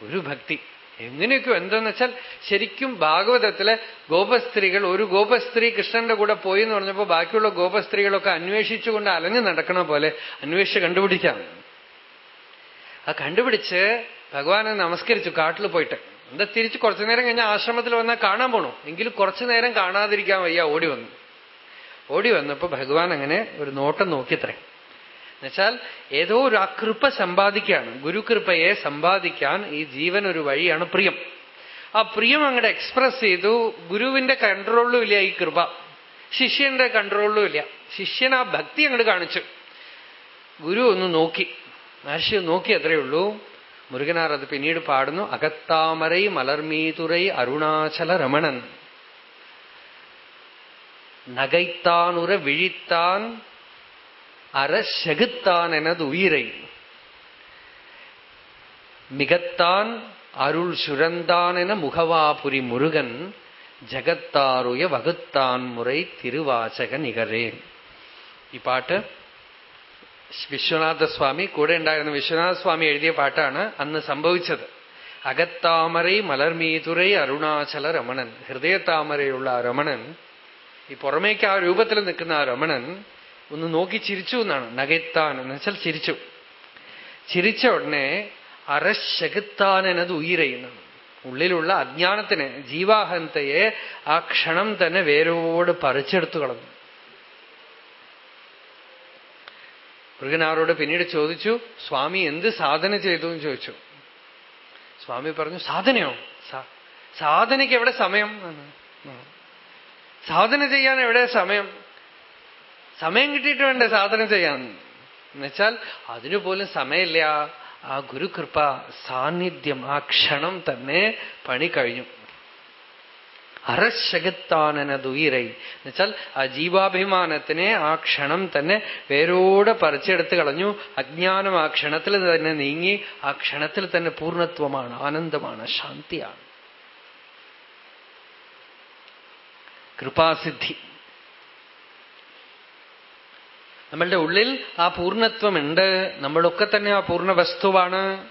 ഒരു ഭക്തി. എങ്ങനെയൊക്കെ എന്തെന്ന് വെച്ചാൽ ശരിക്കും ഭാഗവതത്തിലെ ഗോപസ്ത്രീകൾ ഒരു ഗോപസ്ത്രീ കൃഷ്ണന്റെ കൂടെ പോയി എന്ന് പറഞ്ഞപ്പോ ബാക്കിയുള്ള ഗോപസ്ത്രീകളൊക്കെ അന്വേഷിച്ചുകൊണ്ട് അലഞ്ഞു നടക്കണ പോലെ അന്വേഷിച്ച് കണ്ടുപിടിക്കാം ആ കണ്ടുപിടിച്ച് ഭഗവാനെ നമസ്കരിച്ചു കാട്ടിൽ പോയിട്ട്. എന്താ തിരിച്ച് കുറച്ചു നേരം കഴിഞ്ഞ ആശ്രമത്തിൽ വന്നാൽ കാണാൻ പോണു. എങ്കിലും കുറച്ചു നേരം കാണാതിരിക്കാൻ വയ്യ ഓടി വന്നു. ഓടി വന്നപ്പോ ഭഗവാൻ അങ്ങനെ ഒരു നോട്ടം നോക്കിത്രേ എന്നുവെച്ചാൽ ഏതോ ഒരു അകൃപ കൃപ സമ്പാദിക്കുകയാണ്. ഗുരുകൃപയെ സമ്പാദിക്കാൻ ഈ ജീവൻ ഒരു വഴിയാണ് പ്രിയം. ആ പ്രിയം അങ്ങോട്ട് എക്സ്പ്രസ് ചെയ്തു ഗുരുവിന്റെ കൺട്രോളിലും ഇല്ല ഈ കൃപ. ശിഷ്യന്റെ കൺട്രോളിലും ഇല്ല. ശിഷ്യൻ ആ ഭക്തി അങ്ങോട്ട് കാണിച്ചു. ഗുരു ഒന്ന് നോക്കി. മഹർഷി നോക്കി അത്രയേ ഉള്ളൂ. മുരുകനാർ അത് പിന്നീട് പാടുന്നു. അകത്താമരൈ മലർമീതുരൈ അരുണാചല രമണൻ നഗൈത്താനുര വിഴിത്താൻ அறசெகுத்தான் எனது உயிரை. மிகத்தான் அருள் சுரந்தான் என முகவாபுரி முருகன் ஜகத்தாருய வகுத்தான் முறை திருவாசக நிகரே. ഈ പാട്ട് വിശ്വനാഥ സ്വാമി കൂടെ ഉണ്ടായിരുന്ന വിശ്വനാഥ സ്വാമി എഴുതിയ പാട്ടാണ് അന്ന് സംഭവിച്ചത്. അകത്താമരൈ മലർമീതുരൈ അരുണാചല രമണൻ. ഹൃദയത്താമരയുള്ള ആ രമണൻ ഈ പുറമേക്ക് ആ രൂപത്തിൽ നിൽക്കുന്ന ആ രമണൻ ഒന്ന് നോക്കി ചിരിച്ചു എന്നാണ്. നഗത്താൻ എന്ന് വെച്ചാൽ ചിരിച്ചു. ചിരിച്ച ഉടനെ അരശകുത്താൻ എന്നത് ഉയരയുന്നതാണ് ഉള്ളിലുള്ള അജ്ഞാനത്തിന് ജീവാഹന്തയെ ആ ക്ഷണം തന്നെ വേരോട് പറിച്ചെടുത്തു കളഞ്ഞു. മൃഗനാറോട് പിന്നീട് ചോദിച്ചു സ്വാമി എന്ത് സാധന ചെയ്തു? എന്ന് ചോദിച്ചു. സ്വാമി പറഞ്ഞു സാധനയോ? സാധനയ്ക്ക് എവിടെ സമയം? സാധന ചെയ്യാൻ എവിടെ സമയം? സമയം കിട്ടിയിട്ട് വേണ്ടേ സാധനം ചെയ്യാൻ? എന്നുവെച്ചാൽ അതിനു പോലും സമയമില്ല. ആ ഗുരുകൃപ സാന്നിധ്യം ആ ക്ഷണം തന്നെ പണി കഴിഞ്ഞു. അറശകത്താനനതുയിരൈ എന്നുവെച്ചാൽ ആ ജീവാഭിമാനത്തിനെ ആ ക്ഷണം തന്നെ വേരോടെ പറിച്ചെടുത്ത് കളഞ്ഞു. അജ്ഞാനം ആ ക്ഷണത്തിൽ തന്നെ നീങ്ങി ആ ക്ഷണത്തിൽ തന്നെ പൂർണത്വമാണ് ആനന്ദമാണ് ശാന്തിയാണ്. കൃപാസിദ്ധി. നമ്മളുടെ ഉള്ളിൽ ആ പൂർണത്വമുണ്ട്. നമ്മളൊക്കെ തന്നെ ആ പൂർണ വസ്തുവാണ്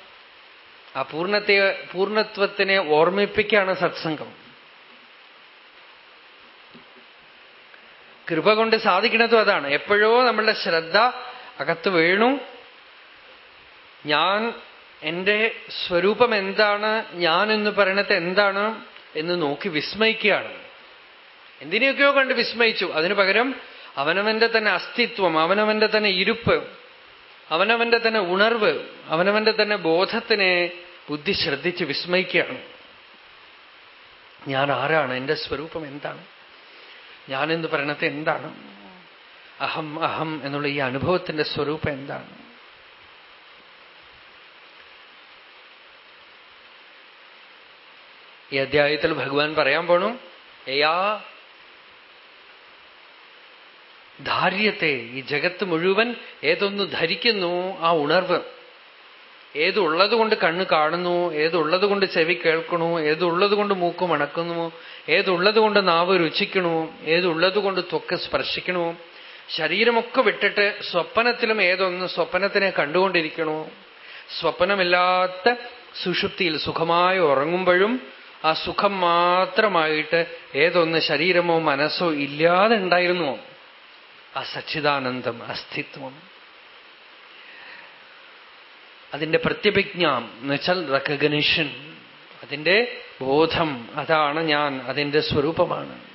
ആ പൂർണത്തെ പൂർണത്വത്തിനെ ഓർമ്മിപ്പിക്കുകയാണ് സത്സംഗം. കൃപ കൊണ്ട് സാധിക്കുന്നതും അതാണ്. എപ്പോഴോ നമ്മളുടെ ശ്രദ്ധ അകത്ത് വീണു. ഞാൻ എന്റെ സ്വരൂപം എന്താണ്? ഞാൻ എന്ന് പറയണത് എന്താണ്? എന്ന് നോക്കി വിസ്മയിക്കുകയാണ്. എന്തിനെയൊക്കെയോ കണ്ട് വിസ്മയിച്ചു. അതിനു പകരം അവനവന്റെ തന്നെ അസ്തിത്വം അവനവന്റെ തന്നെ ഇരുപ്പ് അവനവന്റെ തന്നെ ഉണർവ് അവനവന്റെ തന്നെ ബോധത്തിനെ ബുദ്ധി ശ്രദ്ധിച്ച് വിസ്മയിക്കുകയാണ്. ഞാൻ ആരാണ്? എന്റെ സ്വരൂപം എന്താണ്? ഞാൻ എന്ന് പറയണത് എന്താണ്? അഹം അഹം എന്നുള്ള ഈ അനുഭവത്തിന്റെ സ്വരൂപം എന്താണ്? ഈ അധ്യായത്തിൽ ഭഗവാൻ പറയാൻ പോണു ഏയാ ധാര്യത്തെ ഈ ജഗത്ത് മുഴുവൻ ഏതൊന്ന് ധരിക്കുന്നു ആ ഉണർവ്. ഏതുള്ളത് കൊണ്ട് കണ്ണ് കാണുന്നു ഏതുള്ളത് കൊണ്ട് ചെവി കേൾക്കണു ഏതുള്ളത് കൊണ്ട് മൂക്ക് മണക്കുന്നു ഏതുള്ളത് കൊണ്ട് നാവ് രുചിക്കണു ഏതുള്ളത് കൊണ്ട് ത്വക്ക് സ്പർശിക്കണു. ശരീരമൊക്കെ വിട്ടിട്ട് സ്വപ്നത്തിലും ഏതൊന്ന് സ്വപ്നത്തിനെ കണ്ടുകൊണ്ടിരിക്കണു. സ്വപ്നമില്ലാത്ത സുഷുപ്തിയിൽ സുഖമായി ഉറങ്ങുമ്പോഴും ആ സുഖം മാത്രമായിട്ട് ഏതൊന്ന് ശരീരമോ മനസ്സോ ഇല്ലാതെ ഉണ്ടായിരുന്നുവോ? ആ സച്ചിദാനന്ദം അസ്തിത്വം. അതിന്റെ പ്രത്യപിജ്ഞ എന്നുവെച്ചാൽ റെക്കഗ്നിഷൻ അതിന്റെ ബോധം അതാണ് ഞാൻ അതിന്റെ സ്വരൂപമാണ്.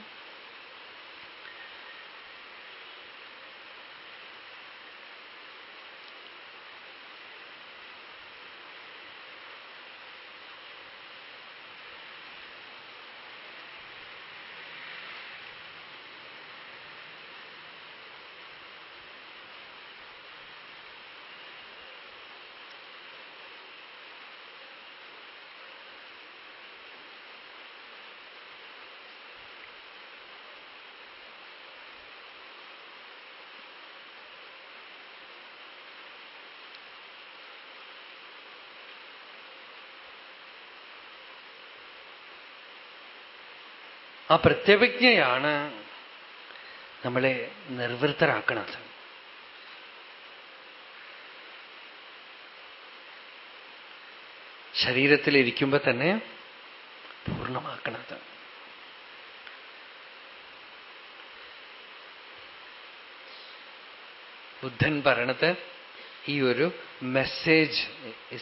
ആ പ്രത്യവിജ്ഞയാണ് നമ്മളെ നിർവൃത്തരാക്കണത്. ശരീരത്തിലിരിക്കുമ്പോൾ തന്നെ പൂർണമാക്കണത്. ബുദ്ധൻ പറയണത് ഈ ഒരു മെസ്സേജ്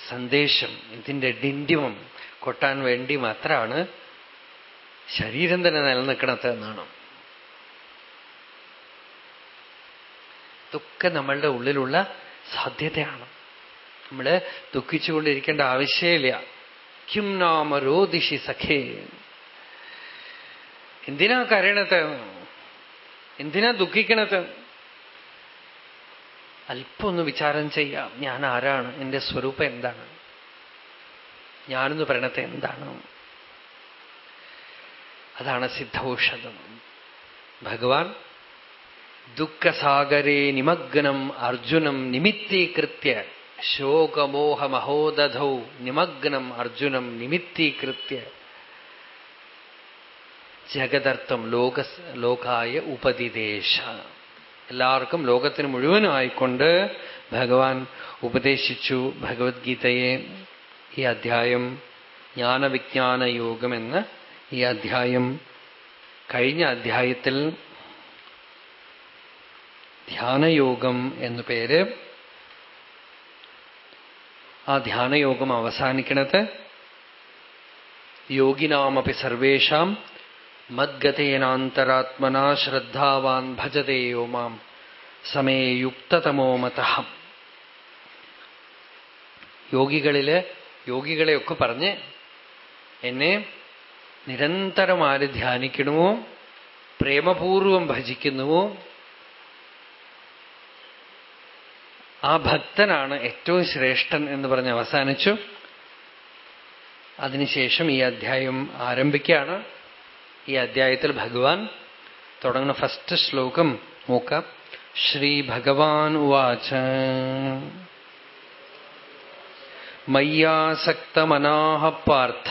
സന്ദേശം ഇതിന്റെ ഡിൻഡിമം കൊട്ടാൻ വേണ്ടി മാത്രമാണ് ശരീരം തന്നെ നിലനിൽക്കണത് എന്നാണ്? ഇതൊക്കെ നമ്മളുടെ ഉള്ളിലുള്ള സാധ്യതയാണ്. നമ്മൾ ദുഃഖിച്ചുകൊണ്ടിരിക്കേണ്ട ആവശ്യമില്ല. കിം നാമ രോദിഷി സഖേ. എന്തിനാ കരയണത്? എന്തിനാ ദുഃഖിക്കണത്? അല്പം ഒന്ന് വിചാരം ചെയ്യാം. ഞാൻ ആരാണ്? എന്റെ സ്വരൂപം എന്താണ്? ഞാനെന്ന് പറയണത് എന്താണ്? അതാണ് സിദ്ധൌഷധം. ഭഗവാൻ ദുഃഖസാഗരേ നിമഗ്നം അർജുനം നിമിത്തീകൃത്യ ശോകമോഹമഹോദധൗ നിമഗ്നം അർജുനം നിമിത്തീകൃത്യ. ജഗതർത്ഥം ലോക ലോകായ ഉപതിദേശ. എല്ലാവർക്കും ലോകത്തിന് മുഴുവനായിക്കൊണ്ട് ഭഗവാൻ ഉപദേശിച്ചു ഭഗവത്ഗീതയെ ഈ അധ്യായം ജ്ഞാനവിജ്ഞാന യോഗം എന്ന് ഈ അധ്യായം കഴിഞ്ഞ അധ്യായത്തിൽ ധ്യാനയോഗം എന്നു പേര്. ആ ധ്യാനയോഗം അവസാനിക്കണത് യോഗിനാമപി സർവേഷാം മദ്ഗതേനാന്തരാത്മനാ ശ്രദ്ധാവാൻ ഭജതേയോ മാം സമേ യുക്തതമോ മതഹം യോഗികളിൽ യോഗികളെയൊക്കെ പറഞ്ഞ് എന്നെ നിരന്തരം ആര് ധ്യാനിക്കണമോ? പ്രേമപൂർവം ഭജിക്കുന്നുവോ? ആ ഭക്തനാണ് ഏറ്റവും ശ്രേഷ്ഠൻ എന്ന് പറഞ്ഞ് അവസാനിച്ചു. അതിനുശേഷം ഈ അധ്യായം ആരംഭിക്കുകയാണ്. ഈ അധ്യായത്തിൽ ഭഗവാൻ തുടങ്ങുന്ന ഫസ്റ്റ് ശ്ലോകം നോക്കാം. ശ്രീ ഭഗവാൻ ഉവാച. മയ്യാസക്തമനാഹ പാർത്ഥ.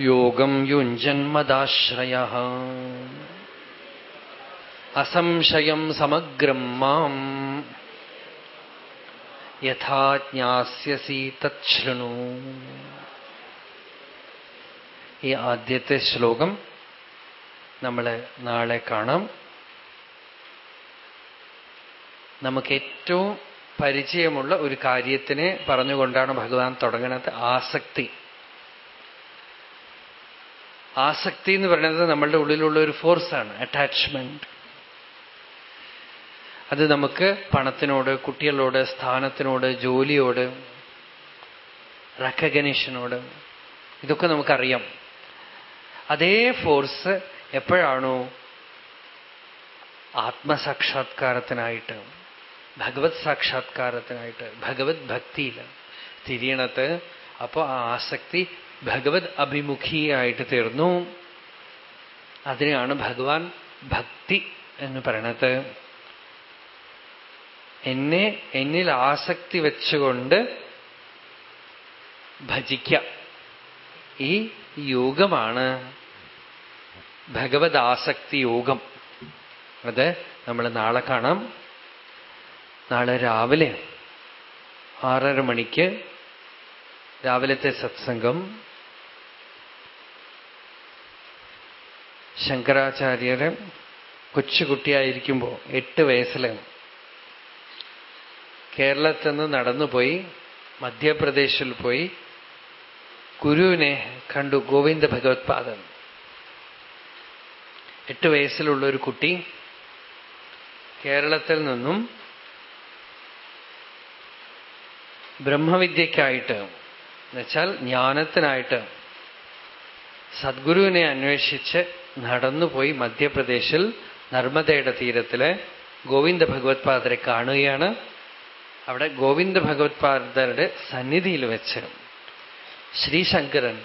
യോഗം യുഞ്ജന്മദാശ്രയ അസംശയം സമഗ്രം മാം യഥാജ്ഞാസ്യസി തൃണു ഈ ആദ്യത്തെ ശ്ലോകം നമ്മൾ നാളെ കാണാം. നമുക്ക് ഏറ്റവും പരിചയമുള്ള ഒരു കാര്യത്തിനെ പറഞ്ഞുകൊണ്ടാണ് ഭഗവാൻ തുടങ്ങുന്നത്. ആസക്തി. ആസക്തി എന്ന് പറയുന്നത് നമ്മളുടെ ഉള്ളിലുള്ള ഒരു ഫോഴ്സാണ് അറ്റാച്ച്മെന്റ് അത് നമുക്ക് പണത്തിനോട് കുട്ടികളോട് സ്ഥാനത്തിനോട് ജോലിയോട് റെക്കഗ്നേഷനോട് ഇതൊക്കെ നമുക്കറിയാം. അതേ ഫോഴ്സ് എപ്പോഴാണോ ആത്മസാക്ഷാത്കാരത്തിനായിട്ട് ഭഗവത് സാക്ഷാത്കാരത്തിനായിട്ട് ഭഗവത് ഭക്തിയിൽ തിരിയണത് അപ്പോൾ ആ ആസക്തി ഭഗവത് അഭിമുഖിയായിട്ട് തീർന്നു. അതിനെയാണ് ഭഗവാൻ ഭക്തി എന്ന് പറയണത്. എന്നെ എന്നിൽ ആസക്തി വെച്ചുകൊണ്ട് ഭജിക്ക. ഈ യോഗമാണ് ഭഗവത് ആസക്തി യോഗം. അത് നമ്മൾ നാളെ കാണാം. നാളെ രാവിലെ ആറര മണിക്ക് രാവിലത്തെ സത്സംഗം ശങ്കരാചാര്യര് കൊച്ചുകുട്ടിയായിരിക്കുമ്പോൾ എട്ട് വയസ്സിൽ കേരളത്തിൽ നിന്ന് നടന്നുപോയി മധ്യപ്രദേശിൽ പോയി ഗുരുവിനെ കണ്ടു ഗോവിന്ദ ഭഗവത്പാദൻ. എട്ട് വയസ്സിലുള്ള ഒരു കുട്ടി കേരളത്തിൽ നിന്നും ബ്രഹ്മവിദ്യയ്ക്കായിട്ട് എന്നുവെച്ചാൽ ജ്ഞാനത്തിനായിട്ട് സദ്ഗുരുവിനെ അന്വേഷിച്ച് നടന്നുപോയി മധ്യപ്രദേശിൽ നർമ്മദയുടെ തീരത്തിലെ ഗോവിന്ദ ഭഗവത്പാദരെ കാണുകയാണ്. അവിടെ ഗോവിന്ദ ഭഗവത്പാദരുടെ സന്നിധിയിൽ വെച്ച് ശ്രീശങ്കരൻ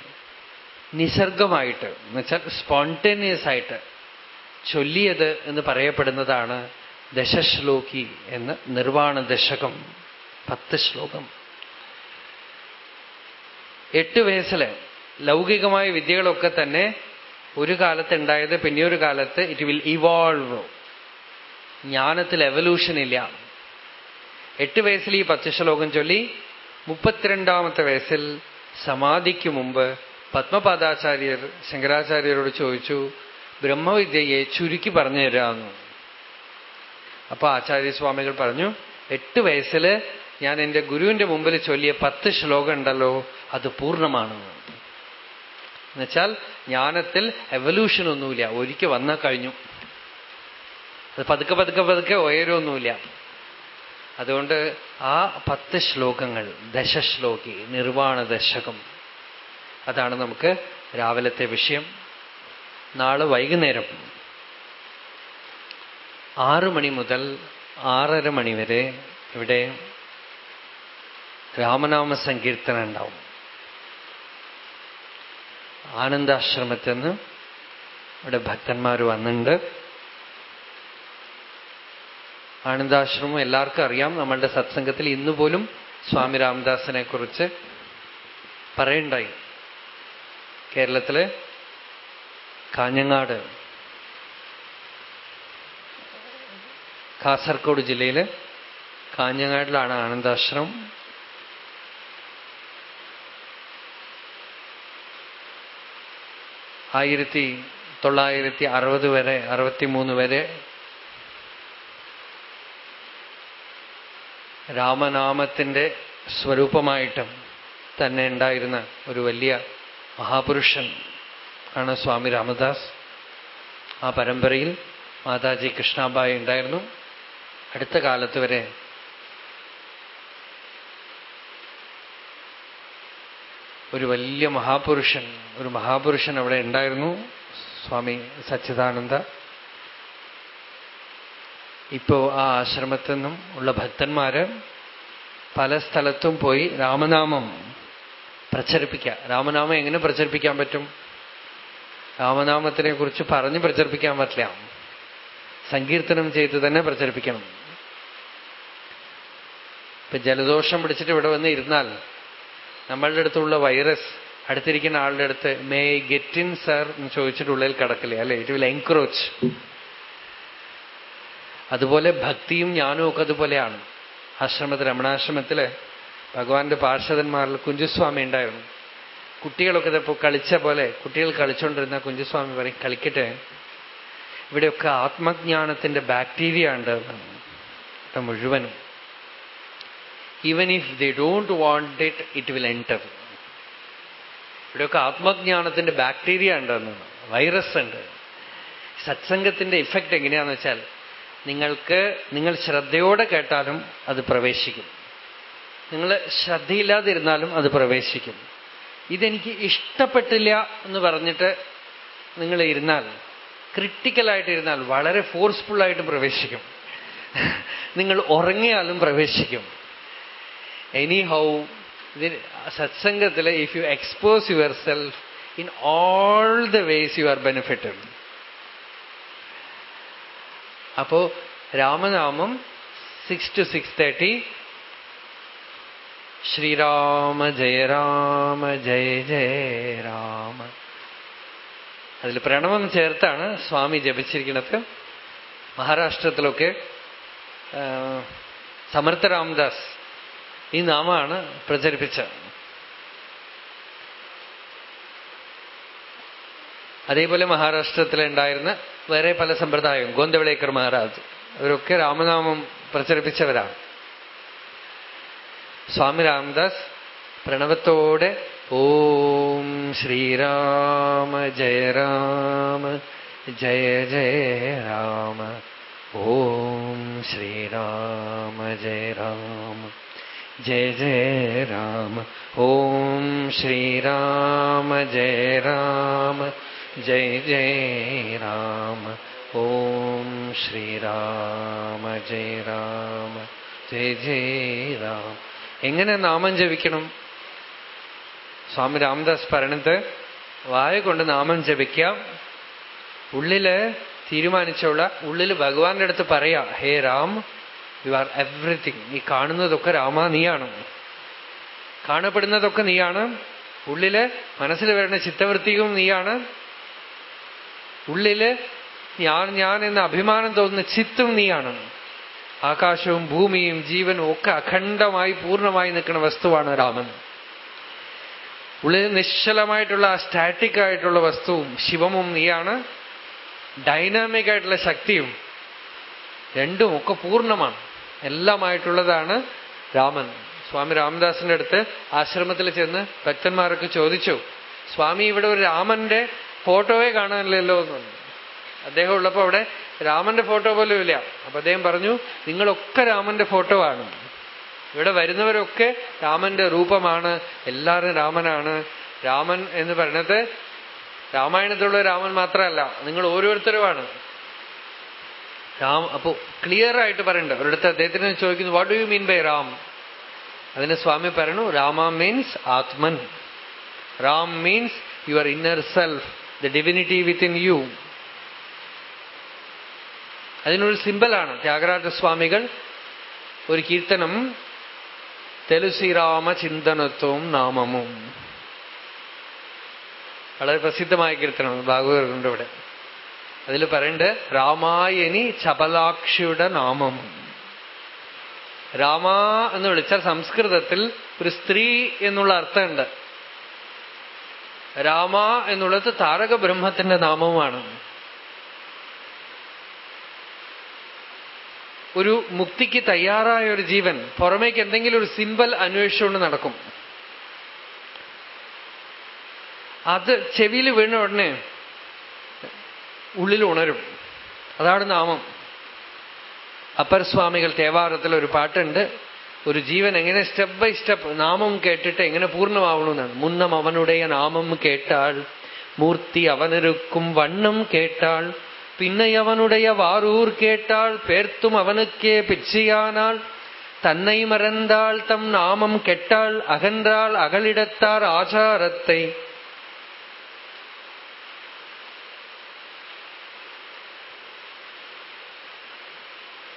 നിസർഗമായിട്ട് എന്നുവെച്ചാൽ സ്പോണ്ടേനിയസ് ആയിട്ട് ചൊല്ലിയത് എന്ന് പറയപ്പെടുന്നതാണ് ദശശ്ലോകി എന്ന് നിർവാണ ദശകം പത്ത് ശ്ലോകം. എട്ട് വയസ്സിൽ ലൗകികമായ വിദ്യകളൊക്കെ തന്നെ ഒരു കാലത്ത് ഉണ്ടായത് പിന്നെയൊരു കാലത്ത് ഇറ്റ് വിൽ ഇവോൾവ് ജ്ഞാനത്തിൽ എവല്യൂഷൻ ഇല്ല. എട്ട് വയസ്സിൽ ഈ പത്ത് ശ്ലോകം ചൊല്ലി മുപ്പത്തിരണ്ടാമത്തെ വയസ്സിൽ സമാധിക്ക് മുമ്പ് പത്മപാദാചാര്യർ ശങ്കരാചാര്യരോട് ചോദിച്ചു ബ്രഹ്മവിദ്യയെ ചുരുക്കി പറഞ്ഞു തരാമെന്നു അപ്പൊ ആചാര്യസ്വാമികൾ പറഞ്ഞു എട്ട് വയസ്സിൽ ഞാൻ എന്റെ ഗുരുവിന്റെ മുമ്പിൽ ചൊല്ലിയ പത്ത് ശ്ലോകം ഉണ്ടല്ലോ അത് പൂർണമാണ് എന്നുവെച്ചാൽ ജ്ഞാനത്തിൽ എവല്യൂഷൻ ഒന്നുമില്ല. ഒരിക്കൽ വന്നാൽ കഴിഞ്ഞു. അത് പതുക്കെ പതുക്കെ പതുക്കെ ഉയരമൊന്നുമില്ല. അതുകൊണ്ട് ആ പത്ത് ശ്ലോകങ്ങൾ ദശശ്ലോകി നിർവാണ ദശകം അതാണ് നമുക്ക് രാവിലത്തെ വിഷയം. നാളെ വൈകുന്നേരം ആറു മണി മുതൽ ആറര മണി വരെ ഇവിടെ രാമനാമ സങ്കീർത്തനം ഉണ്ടാവും. ആനന്ദാശ്രമത്തിൽ നിന്ന് ഇവിടെ ഭക്തന്മാർ വന്നിട്ടുണ്ട് ആനന്ദാശ്രമം എല്ലാവർക്കും അറിയാം. നമ്മളുടെ സത്സംഗത്തിൽ ഇന്ന് പോലും സ്വാമി രാമദാസിനെ കുറിച്ച് പറയണ്ടായി. കേരളത്തിലെ കാഞ്ഞങ്ങാട് കാസർഗോഡ് ജില്ലയിലെ കാഞ്ഞങ്ങാടിലാണ് ആനന്ദാശ്രമം. ആയിരത്തി തൊള്ളായിരത്തി അറുപത് വരെ അറുപത്തിമൂന്ന് വരെ രാമനാമത്തിന്റെ സ്വരൂപമായിട്ടും തന്നെ ഉണ്ടായിരുന്ന ഒരു വലിയ മഹാപുരുഷൻ ആണ് സ്വാമി രാമദാസ്. ആ പരമ്പരയിൽ മാതാജി കൃഷ്ണാബായി ഉണ്ടായിരുന്നു. അടുത്ത കാലത്ത് വരെ ഒരു വലിയ മഹാപുരുഷൻ ഒരു മഹാപുരുഷൻ അവിടെ ഉണ്ടായിരുന്നു സ്വാമി സച്ചിദാനന്ദ. ഇപ്പോ ആ ആശ്രമത്തിൽ നിന്നും ഉള്ള ഭക്തന്മാര് പല സ്ഥലത്തും പോയി രാമനാമം പ്രചരിപ്പിക്കുക രാമനാമം എങ്ങനെ പ്രചരിപ്പിക്കാൻ പറ്റും? രാമനാമത്തിനെ കുറിച്ച് പറഞ്ഞ് പ്രചരിപ്പിക്കാൻ പറ്റില്ല. സങ്കീർത്തനം ചെയ്ത് തന്നെ പ്രചരിപ്പിക്കണം. ഇപ്പൊ ജലദോഷം പിടിച്ചിട്ട് ഇവിടെ വന്ന് ഇരുന്നാൽ നമ്മളുടെ അടുത്തുള്ള വൈറസ് അടുത്തിരിക്കുന്ന ആളുടെ അടുത്ത് മേ ഗെറ്റ് ഇൻ സർ എന്ന് ചോദിച്ചിട്ട് ഉള്ളിൽ കിടക്കില്ലേ അല്ലെ? ഇറ്റ് വിൽ എൻക്രോച്ച് അതുപോലെ ഭക്തിയും ജ്ഞാനവും ഒക്കെ അതുപോലെയാണ്. ആശ്രമത്തിൽ രമണാശ്രമത്തിൽ ഭഗവാന്റെ പാർഷദന്മാരിൽ കുഞ്ചുസ്വാമി ഉണ്ടായിരുന്നു. കുട്ടികളൊക്കെ ഇപ്പോൾ കളിച്ച പോലെ കുട്ടികൾ കളിച്ചുകൊണ്ടിരുന്ന കുഞ്ചുസ്വാമി പറയും കളിക്കട്ടെ. ഇവിടെയൊക്കെ ആത്മജ്ഞാനത്തിന്റെ ബാക്ടീരിയ ഉണ്ട് മുഴുവനും even if they don't want it it will enter ഇവിടെയൊക്കെ ആത്മജ്ഞാനത്തിന്റെ ബാക്ടീരിയ ഉണ്ടെന്ന് വൈറസ് ഉണ്ട്. സത്സംഗത്തിന്റെ ഇഫക്റ്റ് എങ്ങനെയാന്ന് വെച്ചാൽ നിങ്ങൾക്ക് നിങ്ങൾ ശ്രദ്ധയോടെ കേട്ടാലും അത് പ്രവേശിക്കും. നിങ്ങൾ ശ്രദ്ധയില്ലാതിരുന്നാലും അത് പ്രവേശിക്കും. ഇതെനിക്ക് ഇഷ്ടപ്പെട്ടില്ല എന്ന് പറഞ്ഞിട്ട് നിങ്ങൾ ഇരുന്നാൽ ക്രിട്ടിക്കലായിട്ടിരുന്നാൽ വളരെ ഫോഴ്സ്ഫുള്ളായിട്ട് പ്രവേശിക്കും. നിങ്ങൾ ഉറങ്ങിയാലും പ്രവേശിക്കും. Anyhow സത്സംഗത്തിൽ if you expose yourself in all the ways you are benefited അപ്പോ രാമനാമം six two six thirty Shrirama Jaya Rama ജയ ജയ രാമ. അതിൽ പ്രണവം ചേർത്താണ് സ്വാമി ജപിച്ചിരിക്കുന്നത്. മഹാരാഷ്ട്രത്തിലൊക്കെ സമർത്ഥ രാംദാസ് ഈ നാമാണ് പ്രചരിപ്പിച്ചത് അതേപോലെ മഹാരാഷ്ട്രത്തിലുണ്ടായിരുന്ന വേറെ പല സമ്പ്രദായവും. ഗോന്തവിളേക്കർ മഹാരാജ്. അവരൊക്കെ രാമനാമം പ്രചരിപ്പിച്ചവരാണ്. സ്വാമി രാംദാസ് പ്രണവത്തോടെ ഓം ശ്രീരാമ ജയ രാമ ജയ ജയ രാമ ഓം ശ്രീരാമ ജയ രാമ. ജയ ജയ രാമ. ഓം ശ്രീരാമ ജയ രാമ. ജയ ജയ രാമ. ഓം ശ്രീരാമ ജയ രാമ. ജയ ജയ രാമ. എങ്ങനെ നാമം ജപിക്കണം? സ്വാമി രാമദാസ് പറയണത് വായ കൊണ്ട് നാമം ജപിക്കാം ഉള്ളിൽ തീരുമാനിച്ചുള്ള ഉള്ളിൽ ഭഗവാന്റെ അടുത്ത് പറയാം hey Ram you are everything നീ കാണുന്നതൊക്കെ രാമ നീയാണ്. കാണപ്പെടുന്നതൊക്കെ നീയാണ്. ഉള്ളിൽ മനസ്സിൽ വരുന്ന ചിത്തവൃത്തിയും നീയാണ്. ഉള്ളിൽ ഞാൻ ഞാൻ എന്ന അഭിമാനം തോന്നുന്ന ചിത്തും നീയാണ്. ആകാശവും ഭൂമിയും ജീവനും ഒക്കെ അഖണ്ഡമായി പൂർണമായി നിൽക്കുന്ന വസ്തുവാണ് രാമൻ. ഉള്ളിൽ നിശ്ചലമായിട്ടുള്ള ആ സ്റ്റാറ്റിക് ആയിട്ടുള്ള വസ്തുവും ശിവമും നീയാണ്. ഡൈനാമിക് ആയിട്ടുള്ള ശക്തിയും രണ്ടും ഒക്കെ പൂർണമാണ്. എല്ലാമായിട്ടുള്ളതാണ് രാമൻ. സ്വാമി രാമദാസിന്റെ അടുത്ത് ആശ്രമത്തിൽ ചെന്ന് ഭക്തന്മാരൊക്കെ ചോദിച്ചു സ്വാമി ഇവിടെ ഒരു രാമന്റെ ഫോട്ടോയെ കാണാനില്ലല്ലോ എന്ന് അദ്ദേഹം ഉള്ളപ്പോ അവിടെ രാമന്റെ ഫോട്ടോ പോലും ഇല്ല. അപ്പൊ അദ്ദേഹം പറഞ്ഞു നിങ്ങളൊക്കെ രാമന്റെ ഫോട്ടോ ആണ്. ഇവിടെ വരുന്നവരൊക്കെ രാമന്റെ രൂപമാണ്. എല്ലാവരും രാമനാണ്. രാമൻ എന്ന് പറയുന്നത് രാമായണത്തിലുള്ള രാമൻ മാത്രമല്ല നിങ്ങൾ ഓരോരുത്തരുമാണ്. രാം അപ്പോ ക്ലിയർ ആയിട്ട് പറയണ്ട. ഒരിടത്ത് അദ്ദേഹത്തിന് ചോദിക്കുന്നു what do you mean by Ram അതിന് സ്വാമി പറയണു Rama means atman Ram means your inner self the divinity within you അതിനൊരു സിമ്പലാണ് ത്യാഗരാജ സ്വാമികൾ ഒരു കീർത്തനം തെലുസിരാമ ചിന്തനത്വവും നാമമും. വളരെ പ്രസിദ്ധമായ കീർത്തനം ഭാഗവതരുണ്ട് ഇവിടെ. അതിൽ പറയണ്ട് രാമായണി ചപലാക്ഷിയുടെ നാമം. രാമ എന്ന് വിളിച്ചാൽ സംസ്കൃതത്തിൽ ഒരു സ്ത്രീ എന്നുള്ള അർത്ഥമുണ്ട്. രാമ എന്നുള്ളത് താരക ബ്രഹ്മത്തിന്റെ നാമവുമാണ്. ഒരു മുക്തിക്ക് തയ്യാറായ ഒരു ജീവൻ പുറമേക്ക് എന്തെങ്കിലും ഒരു സിമ്പൽ അന്വേഷിച്ചുകൊണ്ട് നടക്കും. അത് ചെവിയിൽ വീണ ഉടനെ ഉള്ളിൽ ഉണരും അതാണ് നാമം. അപ്പർസ്വാമികൾ തേവാരത്തിൽ ഒരു പാട്ടുണ്ട്. ഒരു ജീവൻ എങ്ങനെ സ്റ്റെപ്പ് ബൈ സ്റ്റെപ്പ് നാമം കേട്ടിട്ട് എങ്ങനെ പൂർണമാവണമെന്നാണ് മുന്നം അവനുടേ നാമം കേട്ടാൽ മൂർത്തി അവനിരുക്കും വണ്ണം കേട്ടാൾ പിന്നെ അവനുടേ വാറൂർ കേട്ടാൾ പേർത്തും അവനുക്കേ പിച്ചையானாள் தன்னை மறந்தாள் தம் നാമം கெட்டாள் அகன்றாள் அகலிடத்தார் ആചാരത്തെ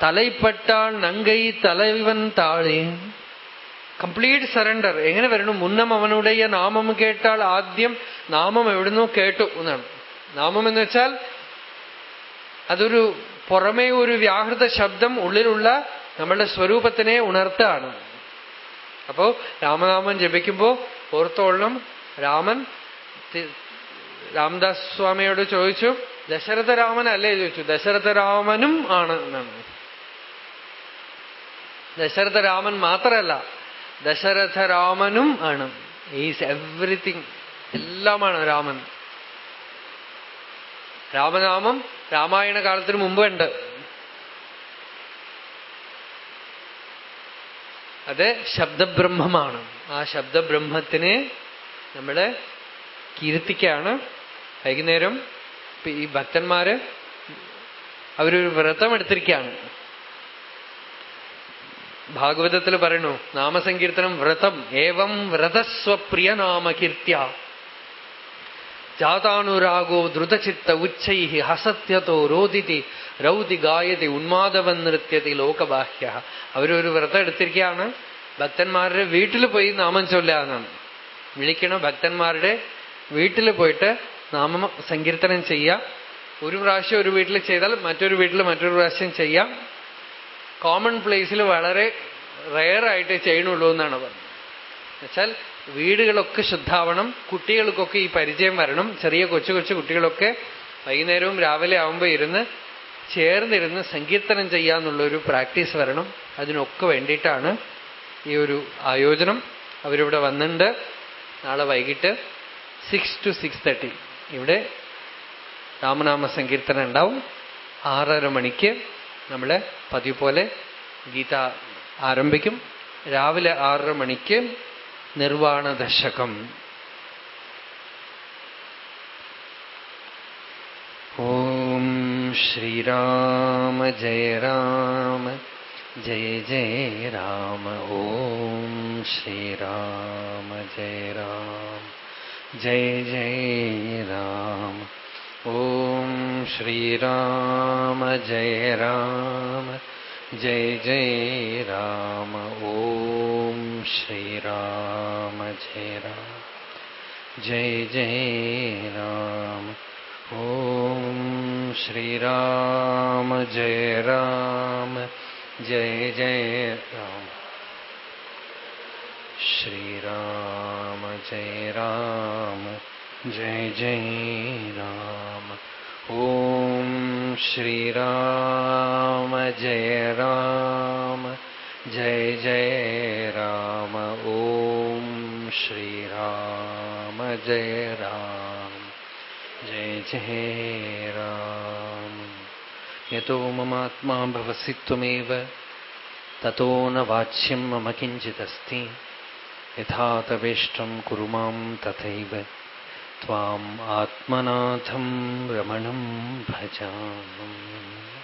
തലൈപ്പെട്ടാൾ നങ്കൈ തലവൻ താഴെ. കംപ്ലീറ്റ് സറണ്ടർ എങ്ങനെ വരണം? മുന്നം അവനുടെ നാമം കേട്ടാൽ ആദ്യം നാമം എവിടുന്നോ കേട്ടു എന്നാണ്. നാമം എന്ന് വെച്ചാൽ അതൊരു പുറമേ ഒരു വ്യാഹൃത ശബ്ദം ഉള്ളിലുള്ള നമ്മളുടെ സ്വരൂപത്തിനെ ഉണർത്താണ്. അപ്പോ രാമനാമം ജപിക്കുമ്പോ ഓർത്തോളണം. രാമൻ രാംദാസ് സ്വാമിയോട് ചോദിച്ചു ദശരഥ രാമൻ അല്ലേ ചോദിച്ചു. ദശരഥ രാമനും ആണ് എന്നാണ്. ദശരഥ രാമൻ മാത്രമല്ല ദശരഥ രാമനും ആണ് ഈസ് എവ്രിതിങ് എല്ലാമാണ് രാമൻ. രാമനാമം രാമായണ കാലത്തിന് മുമ്പുണ്ട്. അത് ശബ്ദബ്രഹ്മമാണ്. ആ ശബ്ദബ്രഹ്മത്തിനെ നമ്മൾ കീർത്തിക്കാണ്. വൈകുന്നേരം ഈ ഭക്തന്മാര് അവരൊരു വ്രതം എടുത്തിരിക്കുകയാണ് ഭാഗവതത്തിൽ പറയണു നാമസങ്കീർത്തനം വ്രതം ഏവം വ്രതസ്വപ്രിയ നാമകീർത്യ ജാതാനുരാഗോ ദ്രുതചിത്ത ഉച്ചൈ ഹസത്യതോ രോദിതി രൗതി ഗായതി ഉന്മാദവൻ നൃത്യതി ലോകബാഹ്യ. അവരൊരു വ്രതം എടുത്തിരിക്കുകയാണ് ഭക്തന്മാരുടെ വീട്ടിൽ പോയി നാമം ചൊല്ലാന്നാണ് വിളിക്കണ ഭക്തന്മാരുടെ വീട്ടിൽ പോയിട്ട് നാമ സങ്കീർത്തനം ചെയ്യാം ഒരു പ്രാവശ്യം ഒരു വീട്ടിൽ ചെയ്താൽ മറ്റൊരു വീട്ടിൽ മറ്റൊരു പ്രാവശ്യം ചെയ്യാം. കോമൺ പ്ലേസിൽ വളരെ റയറായിട്ട് ചെയ്യണുള്ളൂ എന്നാണ് പറഞ്ഞത്. എന്നുവെച്ചാൽ വീടുകളൊക്കെ ശുദ്ധാവണം കുട്ടികൾക്കൊക്കെ ഈ പരിചയം വരണം ചെറിയ കൊച്ചു കൊച്ചു കുട്ടികളൊക്കെ വൈകുന്നേരവും രാവിലെ ആവുമ്പോൾ ഇരുന്ന് ചേർന്നിരുന്ന് സങ്കീർത്തനം ചെയ്യാന്നുള്ളൊരു പ്രാക്ടീസ് വരണം. അതിനൊക്കെ വേണ്ടിയിട്ടാണ് ഈ ഒരു ആയോജനം അവരിവിടെ വന്നിട്ടുണ്ട് നാളെ വൈകിട്ട് സിക്സ് ടു സിക്സ് തേർട്ടി ഇവിടെ രാമനാമ സങ്കീർത്തനം ഉണ്ടാവും. ആറര മണിക്ക് നമ്മൾ പതിവ് പോലെ ഗീത ആരംഭിക്കും. രാവിലെ ആറര മണിക്ക് നിർവാണ ദശകം. ഓം ശ്രീരാമ ജയ രാമ ജയ ജയ രാമ. ഓം ശ്രീരാമ ജയ രാമ ജയ ജയ രാമ. ഓം श्रीराम, जय राम, जय जय राम ॐ श्रीराम, जय राम, जय जय राम ॐ श्रीराम, जय राम, जय जय राम। श्रीराम, जय राम, जय जय राम ॐ श्रीराम, जय राम, जय जय राम ॐ श्रीराम, जय राम, जय जय राम। यतो ममात्मा भवसि ततो न वाच्यं मम किञ्चिदस्ति, यथा तवेष्टं कुरु माँ तथैव। त्वाम् आत्मनाथं रमणं भजामि